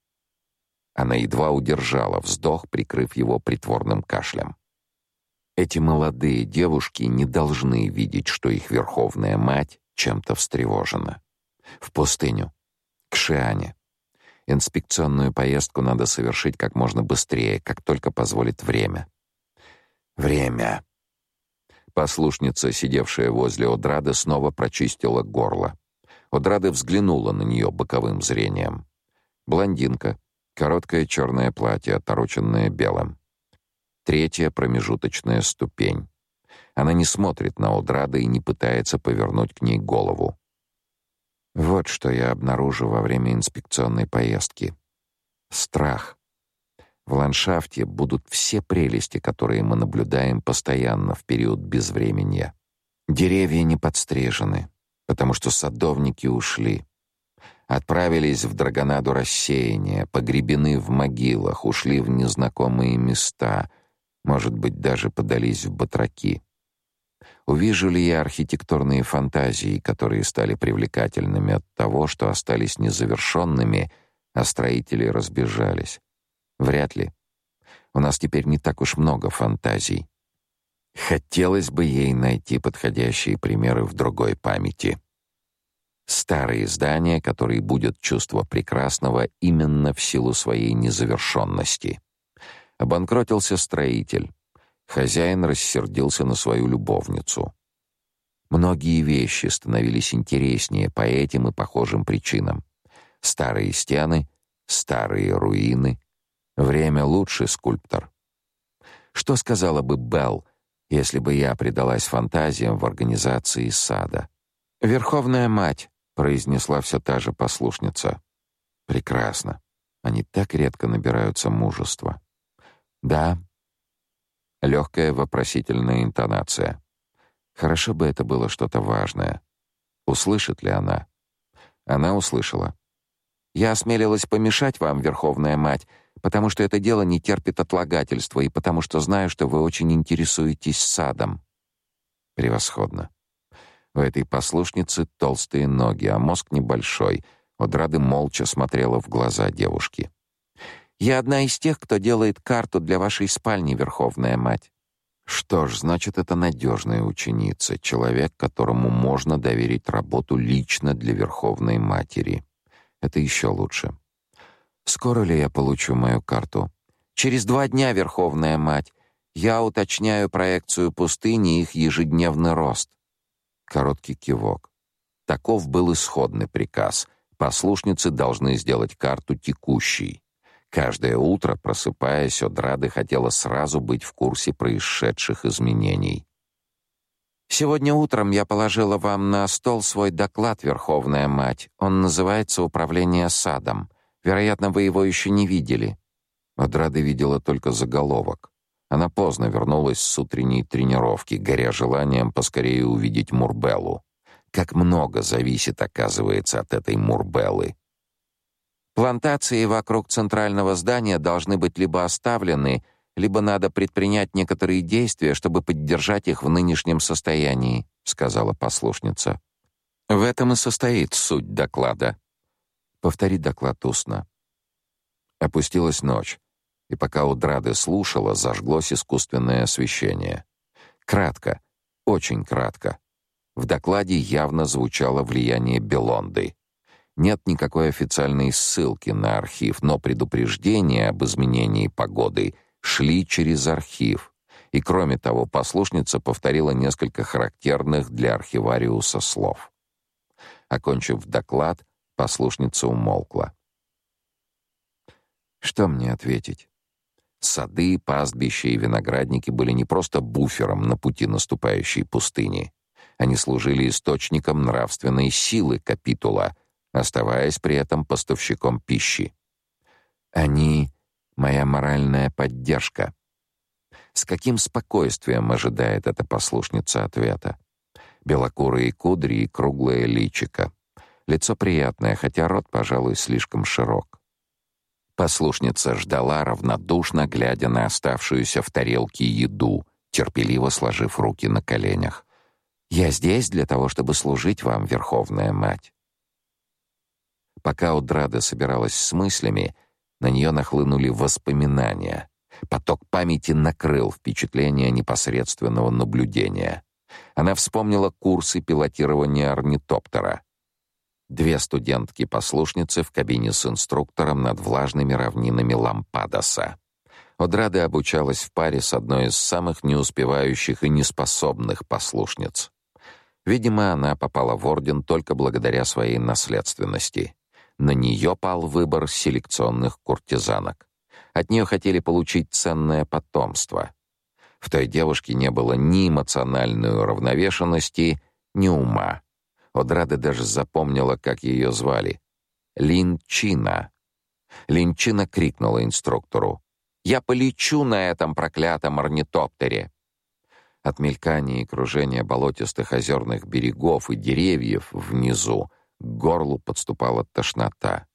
Она едва удержала вздох, прикрыв его притворным кашлем. Эти молодые девушки не должны видеть, что их верховная мать чем-то встревожена. В пустыню, к Шиане. Инспекционную поездку надо совершить как можно быстрее, как только позволит время. Время. Послушница, сидевшая возле Одрады, снова прочистила горло. Одрада взглянула на нее боковым зрением. Блондинка, короткое черное платье, отороченное белым. Третья промежуточная ступень. Она не смотрит на Одрада и не пытается повернуть к ней голову. Вот что я обнаружу во время инспекционной поездки. Страх. В ландшафте будут все прелести, которые мы наблюдаем постоянно в период безвременья. Деревья не подстрижены, потому что садовники ушли. Отправились в Драгонаду рассеяния, погребены в могилах, ушли в незнакомые места, может быть, даже подались в батраки. Увижу ли я архитектурные фантазии, которые стали привлекательными от того, что остались незавершенными, а строители разбежались? Вряд ли. У нас теперь не так уж много фантазий. Хотелось бы ей найти подходящие примеры в другой памяти. Старые здания, которые будут чувство прекрасного именно в силу своей незавершенности. Обанкротился строитель. Хозяин рассердился на свою любовницу. Многие вещи становились интереснее по этим и похожим причинам. Старые стены, старые руины. Время лучший скульптор. Что сказала бы Белл, если бы я предалась фантазиям в организации сада? «Верховная мать», — произнесла все та же послушница. «Прекрасно. Они так редко набираются мужества». «Да, Легкая вопросительная интонация. Хорошо бы это было что-то важное. Услышит ли она? Она услышала. Я осмелилась помешать вам, Верховная мать, потому что это дело не терпит отлагательства и потому что знаю, что вы очень интересуетесь садом. Превосходно. У этой послушницы толстые ноги, а мозг небольшой. Одрады молча смотрела в глаза девушки. Я одна из тех, кто делает карту для вашей спальни, Верховная Мать. Что ж, значит, это надежная ученица, человек, которому можно доверить работу лично для Верховной Матери. Это еще лучше. Скоро ли я получу мою карту? Через два дня, Верховная Мать. Я уточняю проекцию пустыни и их ежедневный рост. Короткий кивок. Таков был исходный приказ. Послушницы должны сделать карту текущей. Каждое утро, просыпаясь, Одрады хотела сразу быть в курсе происшедших изменений. Сегодня утром я положила вам на стол свой доклад, Верховная мать. Он называется «Управление садом». Вероятно, вы его еще не видели». Одрада видела только заголовок. Она поздно вернулась с утренней тренировки, горя желанием поскорее увидеть Мурбеллу. Как много зависит, оказывается, от этой Мурбеллы. Плантации вокруг центрального здания должны быть либо оставлены, либо надо предпринять некоторые действия, чтобы поддержать их в нынешнем состоянии, сказала послушница. В этом и состоит суть доклада. Повтори доклад устно. Опустилась ночь, и пока Удрады слушала, зажглось искусственное освещение. Кратко, очень кратко. В докладе явно звучало влияние Белонды. Нет никакой официальной ссылки на архив, но предупреждения об изменении погоды шли через архив. И кроме того, послушница повторила несколько характерных для архивариуса слов. Окончив доклад, послушница умолкла. Что мне ответить? Сады, пастбища и виноградники были не просто буфером на пути наступающей пустыни. Они служили источником нравственной силы капитула, оставаясь при этом поставщиком пищи. Они — моя моральная поддержка. С каким спокойствием ожидает эта послушница ответа? Белокурые кудри и круглое личико. Лицо приятное, хотя рот, пожалуй, слишком широк. Послушница ждала равнодушно, глядя на оставшуюся в тарелке еду, терпеливо сложив руки на коленях. Я здесь для того, чтобы служить вам, Верховная Мать. Пока Удрада собиралась с мыслями, на нее нахлынули воспоминания. Поток памяти накрыл впечатление непосредственного наблюдения. Она вспомнила курсы пилотирования орнитоптера. Две студентки-послушницы в кабине с инструктором над влажными равнинами Лампадоса. Одрада обучалась в паре с одной из самых неуспевающих и неспособных послушниц. Видимо, она попала в орден только благодаря своей наследственности. На нее пал выбор селекционных куртизанок. От нее хотели получить ценное потомство. В той девушке не было ни эмоциональной уравновешенности, ни ума. Одрада даже запомнила, как ее звали. Линчина. Линчина крикнула инструктору. «Я полечу на этом проклятом орнитоптере!» От мелькания и кружения болотистых озерных берегов и деревьев внизу к горлу подступала тошнота.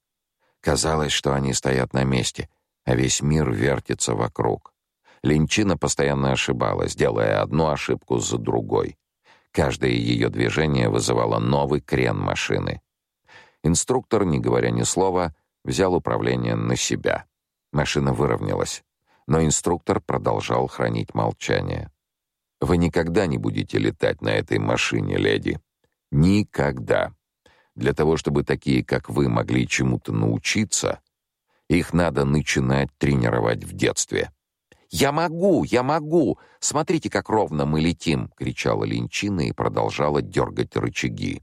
Казалось, что они стоят на месте, а весь мир вертится вокруг. Линчина постоянно ошибалась, делая одну ошибку за другой. Каждое ее движение вызывало новый крен машины. Инструктор, не говоря ни слова, взял управление на себя. Машина выровнялась, но инструктор продолжал хранить молчание. Вы никогда не будете летать на этой машине, леди. Никогда. Для того, чтобы такие, как вы, могли чему-то научиться, их надо начинать тренировать в детстве. «Я могу! Я могу! Смотрите, как ровно мы летим!» — кричала Линчина и продолжала дергать рычаги.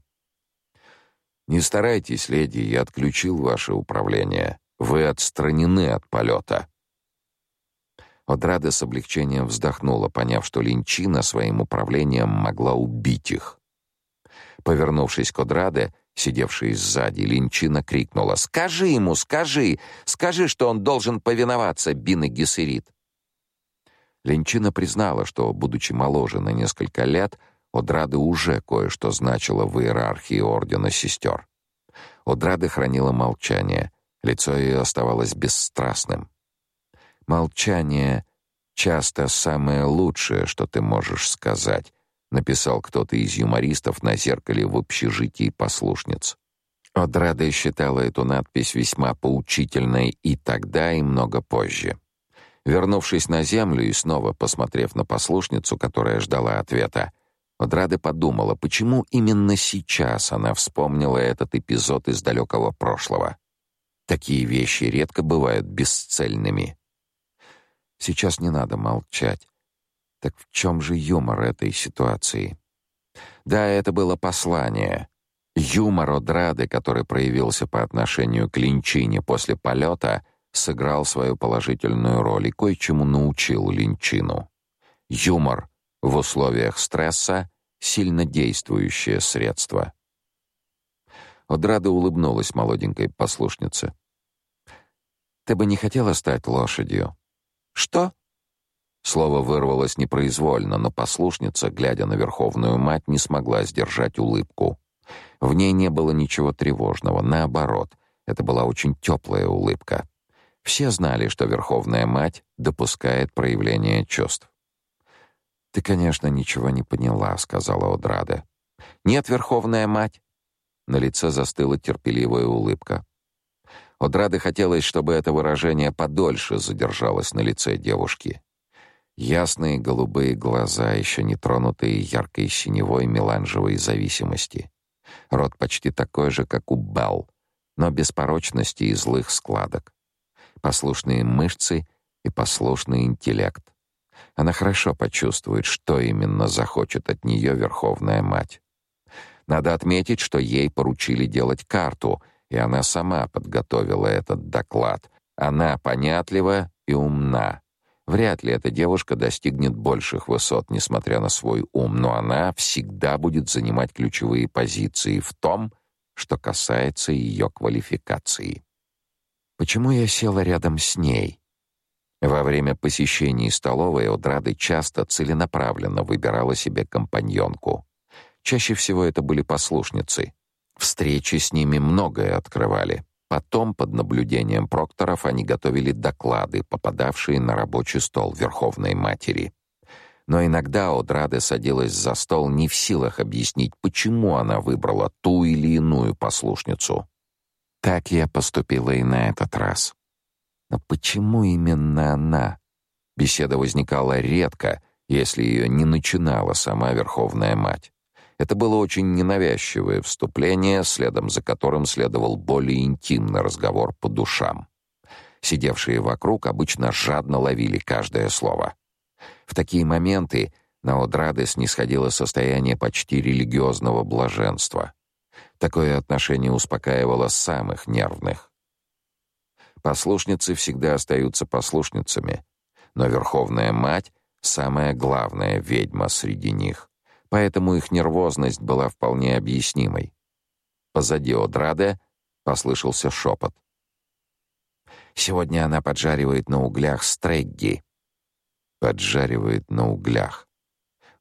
«Не старайтесь, леди, я отключил ваше управление. Вы отстранены от полета». Одрада с облегчением вздохнула, поняв, что Линчина своим управлением могла убить их. Повернувшись к Одраде, сидевшей сзади, Линчина крикнула «Скажи ему, скажи! Скажи, что он должен повиноваться, Бин и Гессерит!» Линчина признала, что, будучи моложе на несколько лет, Одрада уже кое-что значила в иерархии Ордена Сестер. Одрада хранила молчание, лицо ее оставалось бесстрастным. Молчание часто самое лучшее, что ты можешь сказать, написал кто-то из юмористов на зеркале в общежитии послушниц. Одрада считала эту надпись весьма поучительной и тогда, и много позже. Вернувшись на землю и снова посмотрев на послушницу, которая ждала ответа, Одрада подумала, почему именно сейчас она вспомнила этот эпизод из далекого прошлого. Такие вещи редко бывают бесцельными. Сейчас не надо молчать. Так в чем же юмор этой ситуации? Да, это было послание. Юмор Одрады, который проявился по отношению к Линчине после полета, сыграл свою положительную роль и кое-чему научил Линчину. Юмор в условиях стресса — сильно действующее средство. Одрада улыбнулась молоденькой послушнице. Ты бы не хотела стать лошадью? Что? Слово вырвалось непроизвольно, но послушница, глядя на верховную мать, не смогла сдержать улыбку. В ней не было ничего тревожного, наоборот, это была очень теплая улыбка. Все знали, что верховная мать допускает проявление чувств. Ты, конечно, ничего не поняла, сказала Одрада. Нет, верховная мать. На лице застыла терпеливая улыбка. Одраде хотелось, чтобы это выражение подольше задержалось на лице девушки. Ясные голубые глаза, еще не тронутые яркой синевой меланжевой зависимости. Рот почти такой же, как у Белл, но без порочности и злых складок. Послушные мышцы и послушный интеллект. Она хорошо почувствует, что именно захочет от нее Верховная Мать. Надо отметить, что ей поручили делать карту — и она сама подготовила этот доклад. Она понятлива и умна. Вряд ли эта девушка достигнет больших высот, несмотря на свой ум, но она всегда будет занимать ключевые позиции в том, что касается ее квалификации. Почему я села рядом с ней? Во время посещений столовой Одрады часто целенаправленно выбирала себе компаньонку. Чаще всего это были послушницы. Встречи с ними многое открывали. Потом, под наблюдением прокторов, они готовили доклады, попадавшие на рабочий стол Верховной Матери. Но иногда Одраде садилась за стол не в силах объяснить, почему она выбрала ту или иную послушницу. Так я поступила и на этот раз. Но почему именно она? Беседа возникала редко, если ее не начинала сама Верховная Мать. Это было очень ненавязчивое вступление, следом за которым следовал более интимный разговор по душам. Сидевшие вокруг обычно жадно ловили каждое слово. В такие моменты на Одрады снисходило состояние почти религиозного блаженства. Такое отношение успокаивало самых нервных. Послушницы всегда остаются послушницами, но Верховная Мать — самая главная ведьма среди них поэтому их нервозность была вполне объяснимой. Позади Одраде послышался шепот. Сегодня она поджаривает на углях стрегги. Поджаривает на углях.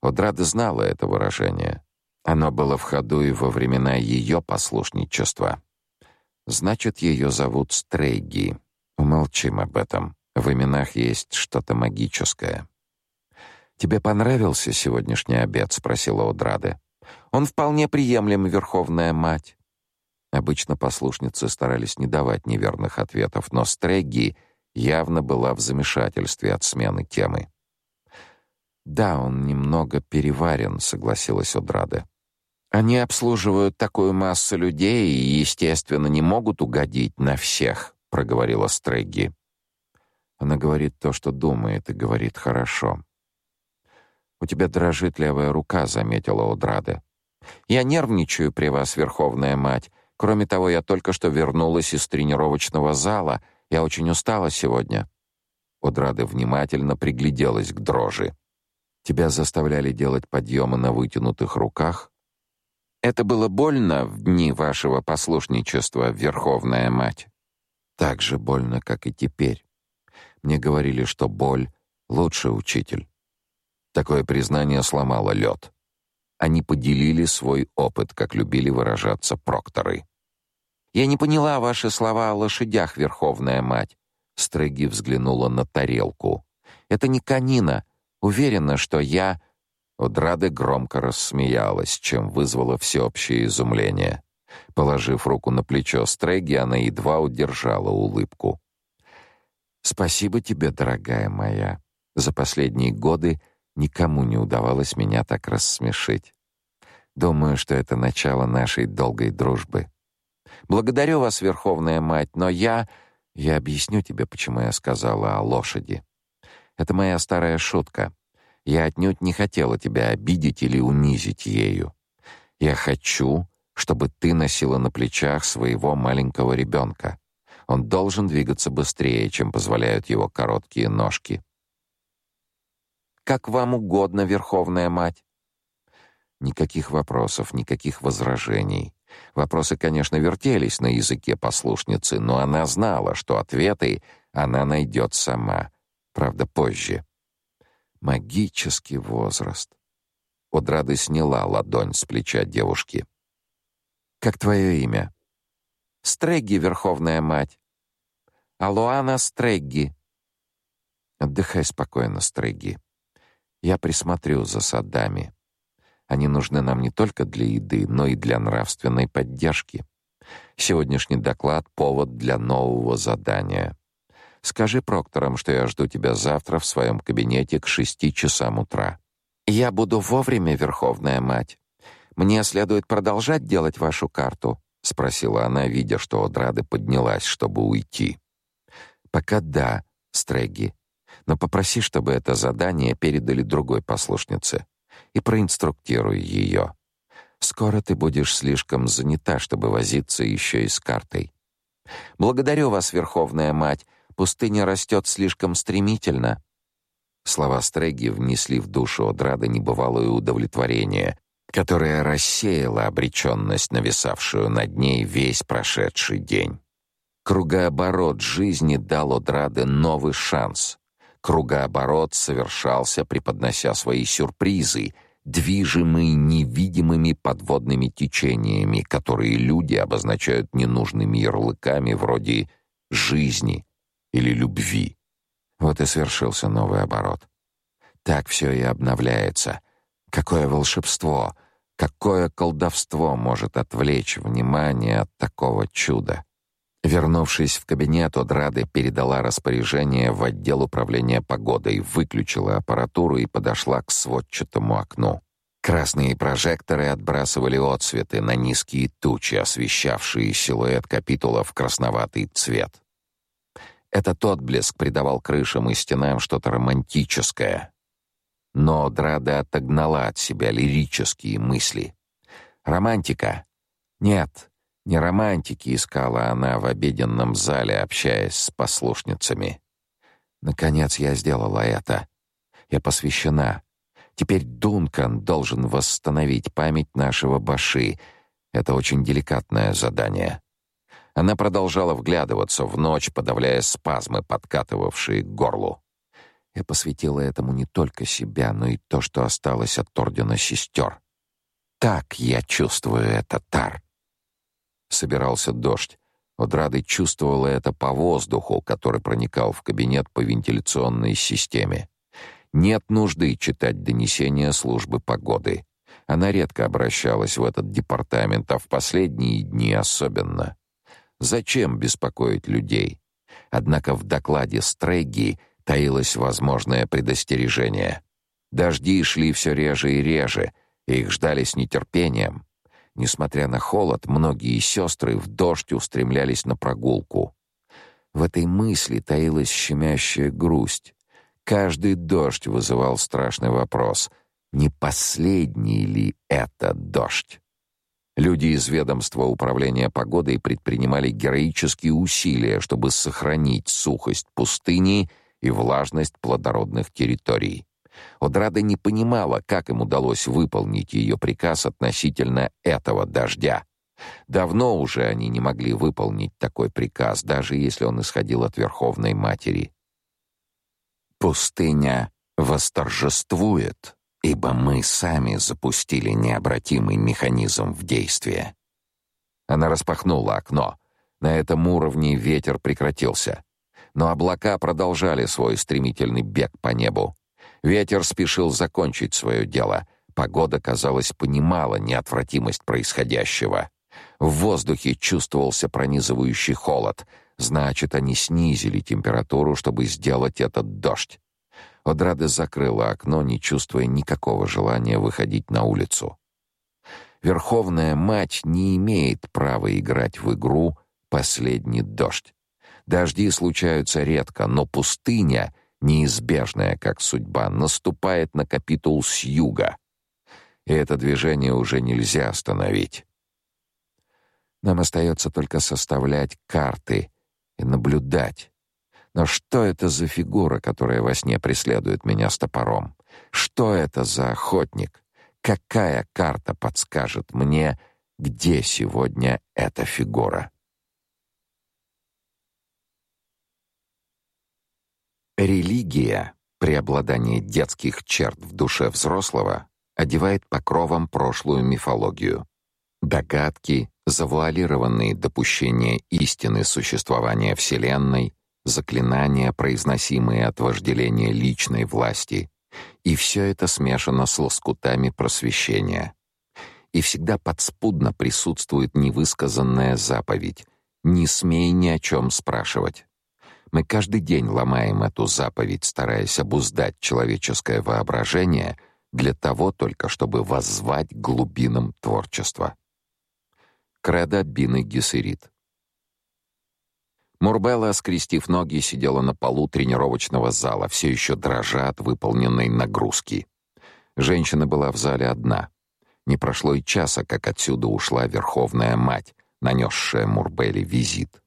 Одрада знала это выражение. Оно было в ходу и во времена ее послушничества. Значит, ее зовут Стрейги. Умолчим об этом. В именах есть что-то магическое. «Тебе понравился сегодняшний обед?» — спросила Одрады. «Он вполне приемлем, Верховная Мать». Обычно послушницы старались не давать неверных ответов, но Стрегги явно была в замешательстве от смены темы. «Да, он немного переварен», — согласилась Одрада. «Они обслуживают такую массу людей и, естественно, не могут угодить на всех», — проговорила Стрегги. Она говорит то, что думает, и говорит хорошо. У тебя дрожит левая рука, заметила Одрада. Я нервничаю при вас, верховная мать. Кроме того, я только что вернулась из тренировочного зала. Я очень устала сегодня. Одрада внимательно пригляделась к дрожи. Тебя заставляли делать подъемы на вытянутых руках? Это было больно в дни вашего послушничества, верховная мать. Так же больно, как и теперь. Мне говорили, что боль лучший учитель. Такое признание сломало лед. Они поделили свой опыт, как любили выражаться прокторы. «Я не поняла ваши слова о лошадях, Верховная Мать», — Стреги взглянула на тарелку. «Это не конина. Уверена, что я...» Одрада громко рассмеялась, чем вызвало всеобщее изумление. Положив руку на плечо Стреги, она едва удержала улыбку. «Спасибо тебе, дорогая моя. За последние годы Никому не удавалось меня так рассмешить. Думаю, что это начало нашей долгой дружбы. Благодарю вас, Верховная Мать, но я... Я объясню тебе, почему я сказала о лошади. Это моя старая шутка. Я отнюдь не хотела тебя обидеть или унизить ею. Я хочу, чтобы ты носила на плечах своего маленького ребенка. Он должен двигаться быстрее, чем позволяют его короткие ножки. Как вам угодно, Верховная Мать. Никаких вопросов, никаких возражений. Вопросы, конечно, вертелись на языке послушницы, но она знала, что ответы Она найдет сама, правда, позже. Магический возраст. Одрада сняла ладонь с плеча девушки. Как твое имя? Стрегги, Верховная мать. Алуана Стрегги. Отдыхай спокойно, Стрегги. Я присмотрю за садами. Они нужны нам не только для еды, но и для нравственной поддержки. Сегодняшний доклад — повод для нового задания. Скажи прокторам, что я жду тебя завтра в своем кабинете к шести часам утра. Я буду вовремя, Верховная Мать. Мне следует продолжать делать вашу карту, спросила она, видя, что Одрада поднялась, чтобы уйти. Пока да, Стреги. Но попроси, чтобы это задание передали другой послушнице и проинструктируй ее. Скоро ты будешь слишком занята, чтобы возиться еще и с картой. Благодарю вас, Верховная Мать. Пустыня растет слишком стремительно. Слова Стреги внесли в душу Одрада небывалое удовлетворение, которое рассеяло обреченность, нависавшую над ней весь прошедший день. Кругооборот жизни дал Одраде новый шанс. Кругооборот совершался, преподнося свои сюрпризы — движимый невидимыми подводными течениями, которые люди обозначают ненужными ярлыками вроде жизни или любви. Вот и свершился новый оборот. Так все и обновляется. Какое волшебство, какое колдовство может отвлечь внимание от такого чуда? Вернувшись в кабинет, Одрады передала распоряжение в отдел управления погодой, выключила аппаратуру и подошла к сводчатому окну. Красные прожекторы отбрасывали отсветы на низкие тучи, освещавшие силуэт капитула в красноватый цвет. Этот отблеск придавал крышам и стенам что-то романтическое. Но Драда отогнала от себя лирические мысли. Романтика? Нет, не романтики искала она в обеденном зале, общаясь с послушницами. Наконец я сделала это. Я посвящена. Теперь Дункан должен восстановить память нашего Баши. Это очень деликатное задание. Она продолжала вглядываться в ночь, подавляя спазмы, подкатывавшие к горлу. Я посвятила этому не только себя, но и то, что осталось от ордена сестер. Так я чувствую это, Тар. Собирался дождь. Одрады чувствовала это по воздуху, который проникал в кабинет по вентиляционной системе. Нет нужды читать донесения службы погоды. Она редко обращалась в этот департамент, а в последние дни особенно. Зачем беспокоить людей? Однако в докладе Стрейги таилось возможное предостережение. Дожди шли все реже и реже, и их ждали с нетерпением. Несмотря на холод, многие сестры в дождь устремлялись на прогулку. В этой мысли таилась щемящая грусть. Каждый дождь вызывал страшный вопрос: не последний ли это дождь? Люди из ведомства управления погодой предпринимали героические усилия, чтобы сохранить сухость пустыни и влажность плодородных территорий. Одрада не понимала, как им удалось выполнить ее приказ относительно этого дождя. Давно уже они не могли выполнить такой приказ, даже если он исходил от Верховной Матери. Пустыня восторжествует, ибо мы сами запустили необратимый механизм в действие. Она распахнула окно. На этом уровне ветер прекратился, но облака продолжали свой стремительный бег по небу. Ветер спешил закончить свое дело. Погода, казалось, понимала неотвратимость происходящего. В воздухе чувствовался пронизывающий холод. Значит, они снизили температуру, чтобы сделать этот дождь. Одрада закрыла окно, не чувствуя никакого желания выходить на улицу. Верховная мать не имеет права играть в игру «Последний дождь». Дожди случаются редко, но пустыня — неизбежная, как судьба, наступает на капитул с юга. И это движение уже нельзя остановить. Нам остается только составлять карты и наблюдать. Но что это за фигура, которая во сне преследует меня с топором? Что это за охотник? Какая карта подскажет мне, где сегодня эта фигура? Религия, преобладание детских черт в душе взрослого, одевает покровом прошлую мифологию. Догадки, завуалированные допущения истины существования Вселенной, заклинания, произносимые от вожделения личной власти, и все это смешано с лоскутами просвещения. И всегда подспудно присутствует невысказанная заповедь: не смей ни о чем спрашивать. Мы каждый день ломаем эту заповедь, стараясь обуздать человеческое воображение для того только, чтобы воззвать глубинам творчества. Кредо Бины Гессерит Мурбелла, скрестив ноги, сидела на полу тренировочного зала, все еще дрожа от выполненной нагрузки. Женщина была в зале одна. Не прошло и часа, как отсюда ушла Верховная Мать, нанесшая Мурбелле визит.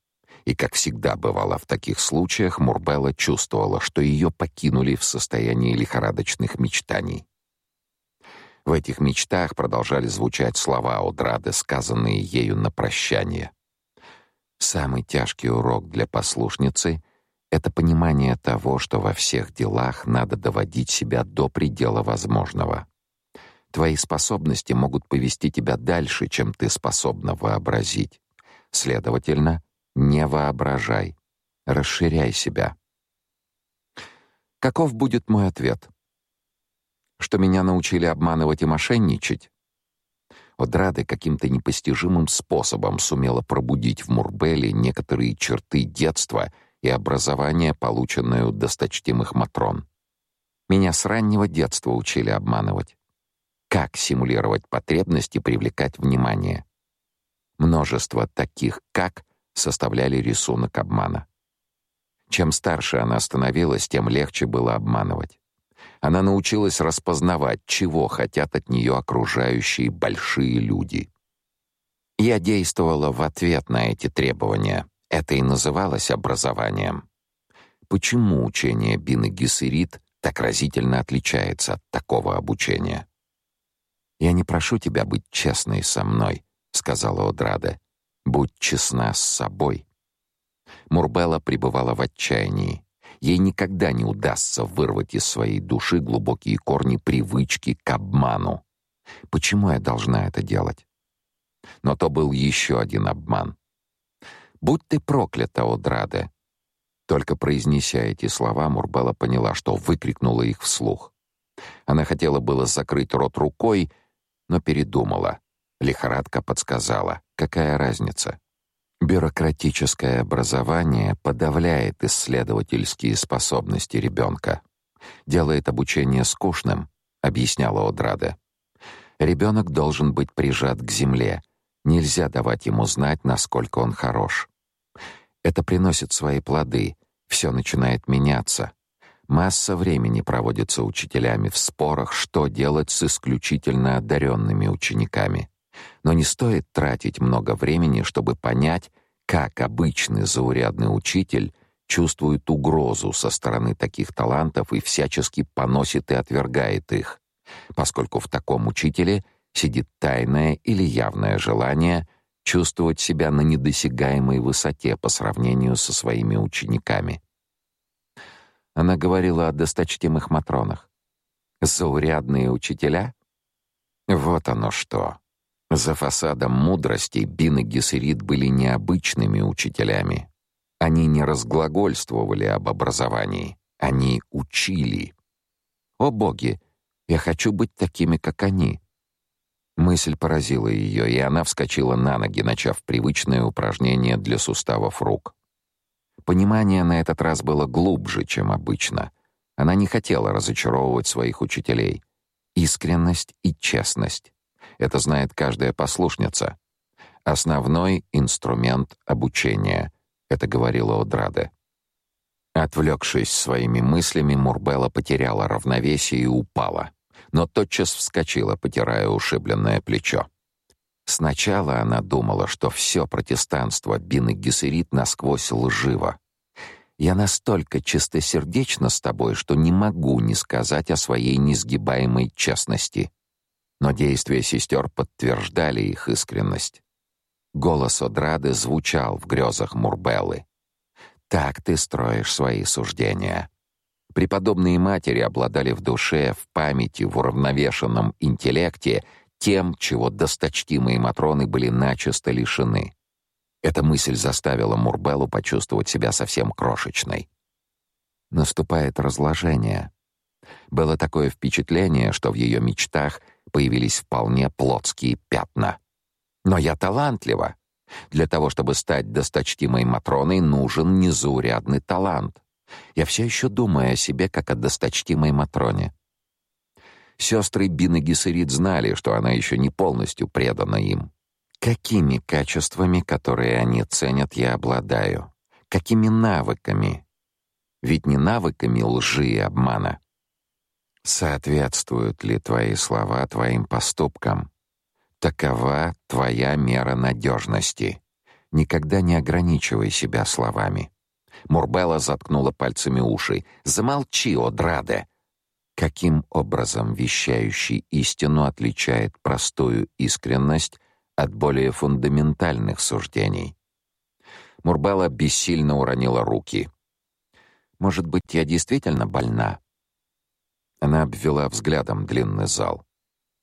И, как всегда бывало в таких случаях, Мурбелла чувствовала, что ее покинули в состоянии лихорадочных мечтаний. В этих мечтах продолжали звучать слова Одрады, сказанные ею на прощание. Самый тяжкий урок для послушницы — это понимание того, что во всех делах надо доводить себя до предела возможного. Твои способности могут повести тебя дальше, чем ты способна вообразить. Следовательно, не воображай, расширяй себя. Каков будет мой ответ? Что меня научили обманывать и мошенничать? Одрады каким-то непостижимым способом сумела пробудить в Мурбеле некоторые черты детства и образования, полученные у досточтимых матрон. Меня с раннего детства учили обманывать. Как симулировать потребность и привлекать внимание. Множество таких «как» составляли рисунок обмана. Чем старше она становилась, тем легче было обманывать. Она научилась распознавать, чего хотят от нее окружающие большие люди. Я действовала в ответ на эти требования. Это и называлось образованием. Почему учение Бины Гессерит так разительно отличается от такого обучения? «Я не прошу тебя быть честной со мной», — сказала Одрада. «Будь честна с собой». Мурбелла пребывала в отчаянии. Ей никогда не удастся вырвать из своей души глубокие корни привычки к обману. Почему я должна это делать? Но то был еще один обман. «Будь ты проклята, Одраде!» Только произнеся эти слова, Мурбелла поняла, что выкрикнула их вслух. Она хотела было закрыть рот рукой, но передумала. Лихорадка подсказала. Какая разница? Бюрократическое образование подавляет исследовательские способности ребенка, делает обучение скучным, объясняла Одрада. Ребенок должен быть прижат к земле. Нельзя давать ему знать, насколько он хорош. Это приносит свои плоды. Все начинает меняться. Масса времени проводится учителями в спорах, что делать с исключительно одаренными учениками. Но не стоит тратить много времени, чтобы понять, как обычный заурядный учитель чувствует угрозу со стороны таких талантов и всячески поносит и отвергает их, поскольку в таком учителе сидит тайное или явное желание чувствовать себя на недосягаемой высоте по сравнению со своими учениками. Она говорила о досточтимых матронах. Заурядные учителя? Вот оно что. За фасадом мудрости Бин и Гессерит были необычными учителями. Они не разглагольствовали об образовании, они учили. О боги, я хочу быть такими, как они. Мысль поразила ее, и она вскочила на ноги, начав привычное упражнение для суставов рук. Понимание на этот раз было глубже, чем обычно. Она не хотела разочаровывать своих учителей. Искренность и честность это знает каждая послушница. Основной инструмент обучения, это говорила Одраде. Отвлекшись своими мыслями, Мурбелла потеряла равновесие и упала, но тотчас вскочила, потирая ушибленное плечо. Сначала она думала, что все протестанство Бины Гессерит насквозь лживо. Я настолько чистосердечна с тобой, что не могу не сказать о своей несгибаемой честности но действия сестер подтверждали их искренность. Голос Одрады звучал в грезах Мурбеллы. «Так ты строишь свои суждения. Преподобные матери обладали в душе, в памяти, в уравновешенном интеллекте тем, чего досточтимые матроны были начисто лишены. Эта мысль заставила Мурбеллу почувствовать себя совсем крошечной. Наступает разложение. Было такое впечатление, что в ее мечтах появились вполне плотские пятна. Но я талантлива. Для того, чтобы стать досточтимой Матроной, нужен незаурядный талант. Я все еще думаю о себе как о досточтимой Матроне. Сестры Бин и Гессерит знали, что она еще не полностью предана им. Какими качествами, которые они ценят, я обладаю? Какими навыками? Ведь не навыками лжи и обмана. Соответствуют ли твои слова твоим поступкам? Такова твоя мера надежности. Никогда не ограничивай себя словами. Мурбелла заткнула пальцами уши. Замолчи, Одраде. Каким образом вещающий истину отличает простую искренность от более фундаментальных суждений? Мурбелла бессильно уронила руки. Может быть, я действительно больна? Она обвела взглядом длинный зал.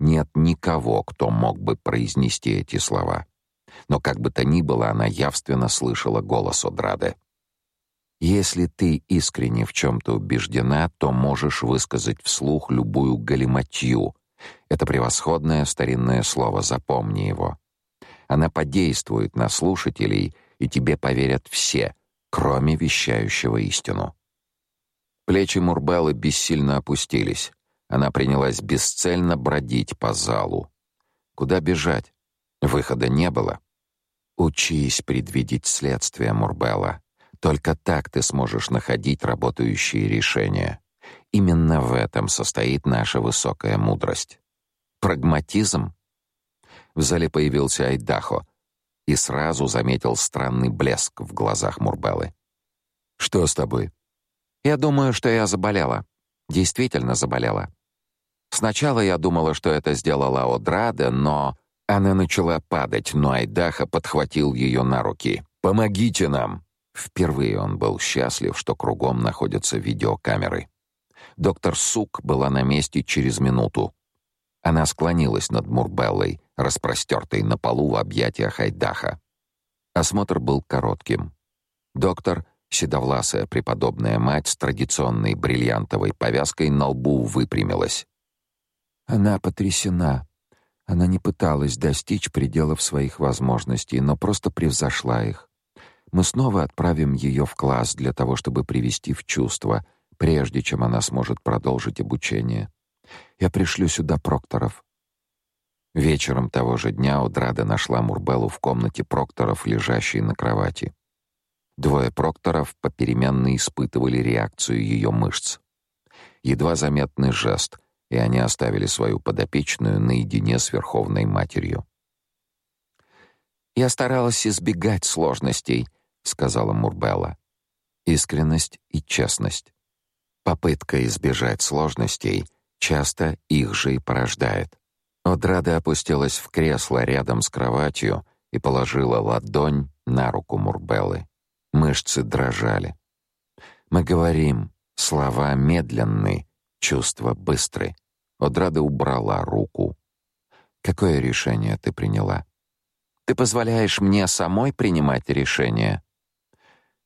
Нет никого, кто мог бы произнести эти слова. Но как бы то ни было, она явственно слышала голос Одрады. Если ты искренне в чем то убеждена, то можешь высказать вслух любую галиматью. Это превосходное старинное слово, запомни его. Она подействует на слушателей, и тебе поверят все, кроме вещающего истину. Плечи Мурбеллы бессильно опустились. Она принялась бесцельно бродить по залу. Куда бежать? Выхода не было. Учись предвидеть следствие, Мурбелла. Только так ты сможешь находить работающие решения. Именно в этом состоит наша высокая мудрость. Прагматизм. В зале появился Айдахо и сразу заметил странный блеск в глазах Мурбеллы. Что с тобой? Я думаю, что я заболела. Действительно заболела. Сначала я думала, что это сделала Одрада, но она начала падать, но Айдаха подхватил ее на руки. Помогите нам. Впервые он был счастлив, что кругом находятся видеокамеры. Доктор Сук была на месте через минуту. Она склонилась над Мурбеллой, распростертой на полу в объятиях Айдаха. Осмотр был коротким. Доктор, седовласая преподобная мать с традиционной бриллиантовой повязкой на лбу выпрямилась. Она потрясена. Она не пыталась достичь пределов своих возможностей, но просто превзошла их. Мы снова отправим ее в класс для того, чтобы привести в чувство, прежде чем она сможет продолжить обучение. Я пришлю сюда прокторов. Вечером того же дня Удрада нашла Мурбеллу в комнате прокторов, лежащей на кровати. Двое прокторов попеременно испытывали реакцию ее мышц. Едва заметный жест — и они оставили свою подопечную наедине с Верховной Матерью. «Я старалась избегать сложностей», — сказала Мурбелла. «Искренность и честность. Попытка избежать сложностей часто их же и порождает». Одрада опустилась в кресло рядом с кроватью и положила ладонь на руку Мурбеллы. Мышцы дрожали. «Мы говорим, слова медленны, Чувства быстры. Одрада убрала руку. Какое решение ты приняла? Ты позволяешь мне самой принимать решения?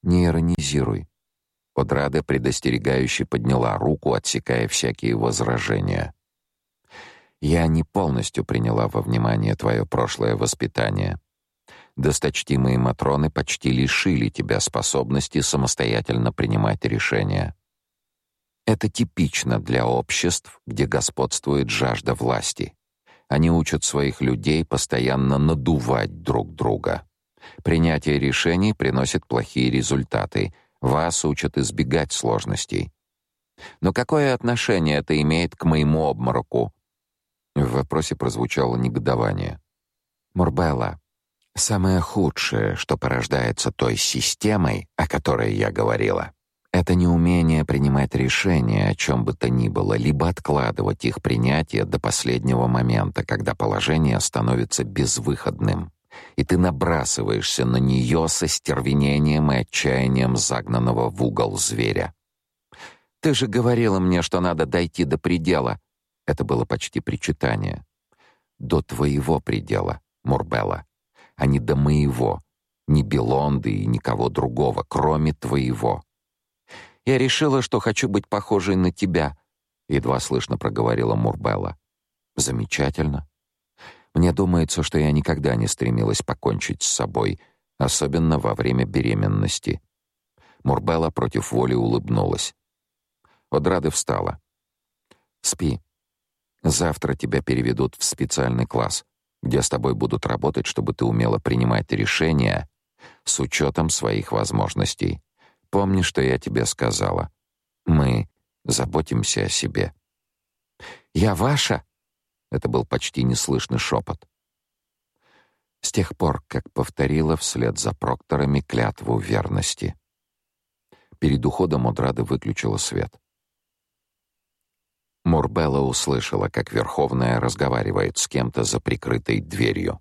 Не иронизируй. Одрада предостерегающе подняла руку, отсекая всякие возражения. Я не полностью приняла во внимание твое прошлое воспитание. Досточтимые матроны почти лишили тебя способности самостоятельно принимать решения. Это типично для обществ, где господствует жажда власти. Они учат своих людей постоянно надувать друг друга. Принятие решений приносит плохие результаты. Вас учат избегать сложностей. Но какое отношение это имеет к моему обмороку? В вопросе прозвучало негодование. Мурбелла, самое худшее, что порождается той системой, о которой я говорила, это неумение принимать решения о чем бы то ни было, либо откладывать их принятие до последнего момента, когда положение становится безвыходным, и ты набрасываешься на нее со стервенением и отчаянием загнанного в угол зверя. Ты же говорила мне, что надо дойти до предела. Это было почти причитание. До твоего предела, Мурбелла, а не до моего, ни Белонды и никого другого, кроме твоего. Я решила, что хочу быть похожей на тебя, едва слышно проговорила Мурбелла. Замечательно. Мне думается, что я никогда не стремилась покончить с собой, особенно во время беременности. Мурбелла против воли улыбнулась. Одрады встала. Спи. Завтра тебя переведут в специальный класс, где с тобой будут работать, чтобы ты умела принимать решения с учетом своих возможностей. Помни, что я тебе сказала. Мы заботимся о себе. Я ваша. Это был почти неслышный шепот. С тех пор, как повторила вслед за прокторами клятву верности. Перед уходом Одрада выключила свет. Мурбелла услышала, как Верховная разговаривает с кем-то за прикрытой дверью.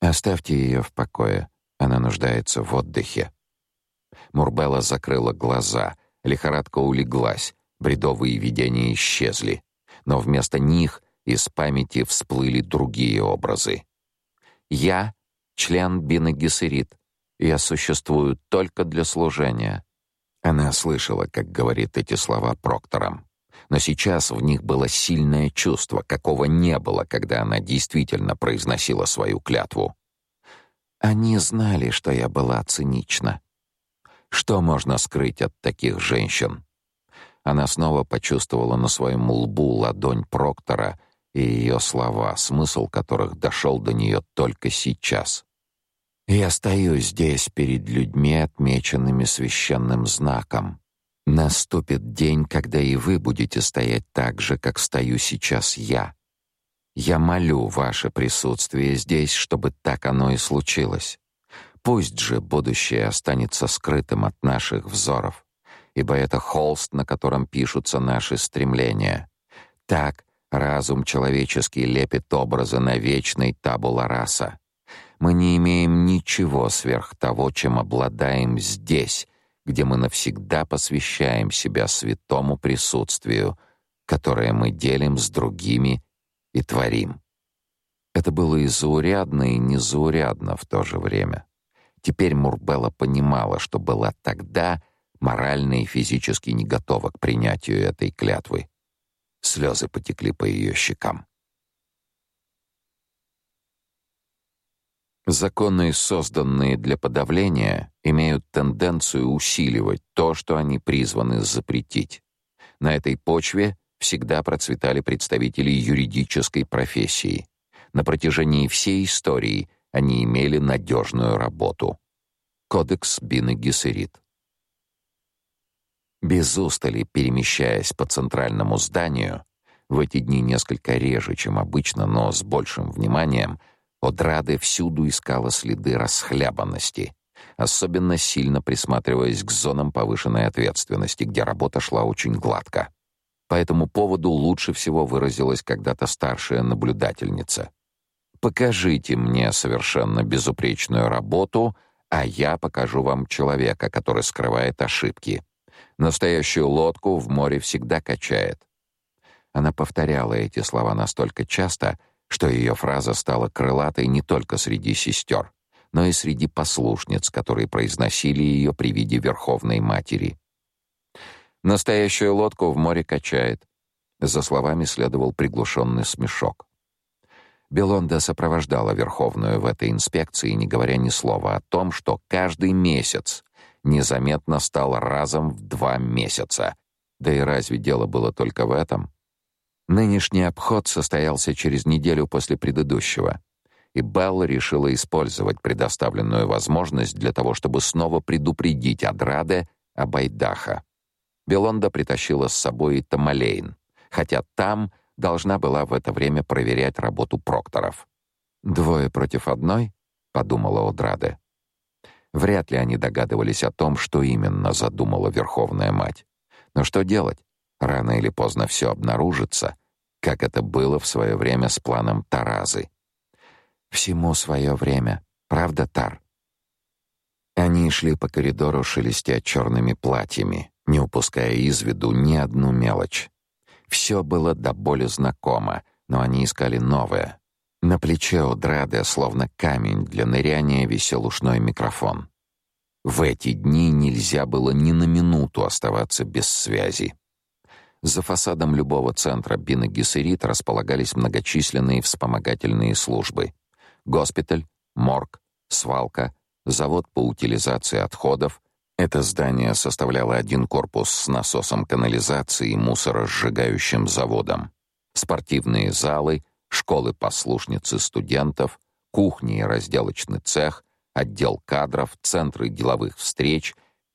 «Оставьте ее в покое. Она нуждается в отдыхе». Мурбелла закрыла глаза, лихорадка улеглась, бредовые видения исчезли. Но вместо них из памяти всплыли другие образы. «Я — член Бины Гессерит. Я существую только для служения». Она слышала, как говорит эти слова проктором. Но сейчас в них было сильное чувство, какого не было, когда она действительно произносила свою клятву. Они знали, что я была цинична. Что можно скрыть от таких женщин? Она снова почувствовала на своем лбу ладонь Проктора и ее слова, смысл которых дошел до нее только сейчас. «Я стою здесь перед людьми, отмеченными священным знаком. Наступит день, когда и вы будете стоять так же, как стою сейчас я. Я молю ваше присутствие здесь, чтобы так оно и случилось. Пусть же будущее останется скрытым от наших взоров, ибо это холст, на котором пишутся наши стремления. Так разум человеческий лепит образы на вечной табула раса. Мы не имеем ничего сверх того, чем обладаем здесь, где мы навсегда посвящаем себя святому присутствию, которое мы делим с другими и творим. Это было и заурядно, и незаурядно в то же время. Теперь Мурбелла понимала, что была тогда морально и физически не готова к принятию этой клятвы. Слезы потекли по ее щекам. Законы, созданные для подавления, имеют тенденцию усиливать то, что они призваны запретить. На этой почве всегда процветали представители юридической профессии. На протяжении всей истории они имели надежную работу. Кодекс Бины Гессерит. Без устали перемещаясь по центральному зданию, в эти дни несколько реже, чем обычно, но с большим вниманием, Одрады всюду искала следы расхлябанности, особенно сильно присматриваясь к зонам повышенной ответственности, где работа шла очень гладко. По этому поводу лучше всего выразилась когда-то старшая наблюдательница. Покажите мне совершенно безупречную работу, а я покажу вам человека, который скрывает ошибки. Настоящую лодку в море всегда качает. Она повторяла эти слова настолько часто, что ее фраза стала крылатой не только среди сестер, но и среди послушниц, которые произносили ее при виде Верховной Матери. Настоящую лодку в море качает. За словами следовал приглушенный смешок. Белонда сопровождала Верховную в этой инспекции, не говоря ни слова о том, что каждый месяц незаметно стал разом в два месяца. Да и разве дело было только в этом? Нынешний обход состоялся через неделю после предыдущего, и Белла решила использовать предоставленную возможность для того, чтобы снова предупредить Адраде об Айдаха. Белонда притащила с собой и Тамалейн, хотя там должна была в это время проверять работу прокторов. «Двое против одной?» — подумала Одраде. Вряд ли они догадывались о том, что именно задумала Верховная Мать. Но что делать? Рано или поздно все обнаружится, как это было в свое время с планом Таразы. Всему свое время, правда, Тар? Они шли по коридору, шелестя черными платьями, не упуская из виду ни одну мелочь. Все было до боли знакомо, но они искали новое. На плече у Драды, словно камень для ныряния, висел ушной микрофон. В эти дни нельзя было ни на минуту оставаться без связи. За фасадом любого центра Бинагисерит располагались многочисленные вспомогательные службы. Госпиталь, морг, свалка, завод по утилизации отходов. Это здание составляло один корпус с насосом канализации и мусоросжигающим заводом. Спортивные залы, школы-послушницы студентов, кухни и разделочный цех, отдел кадров, центры деловых встреч —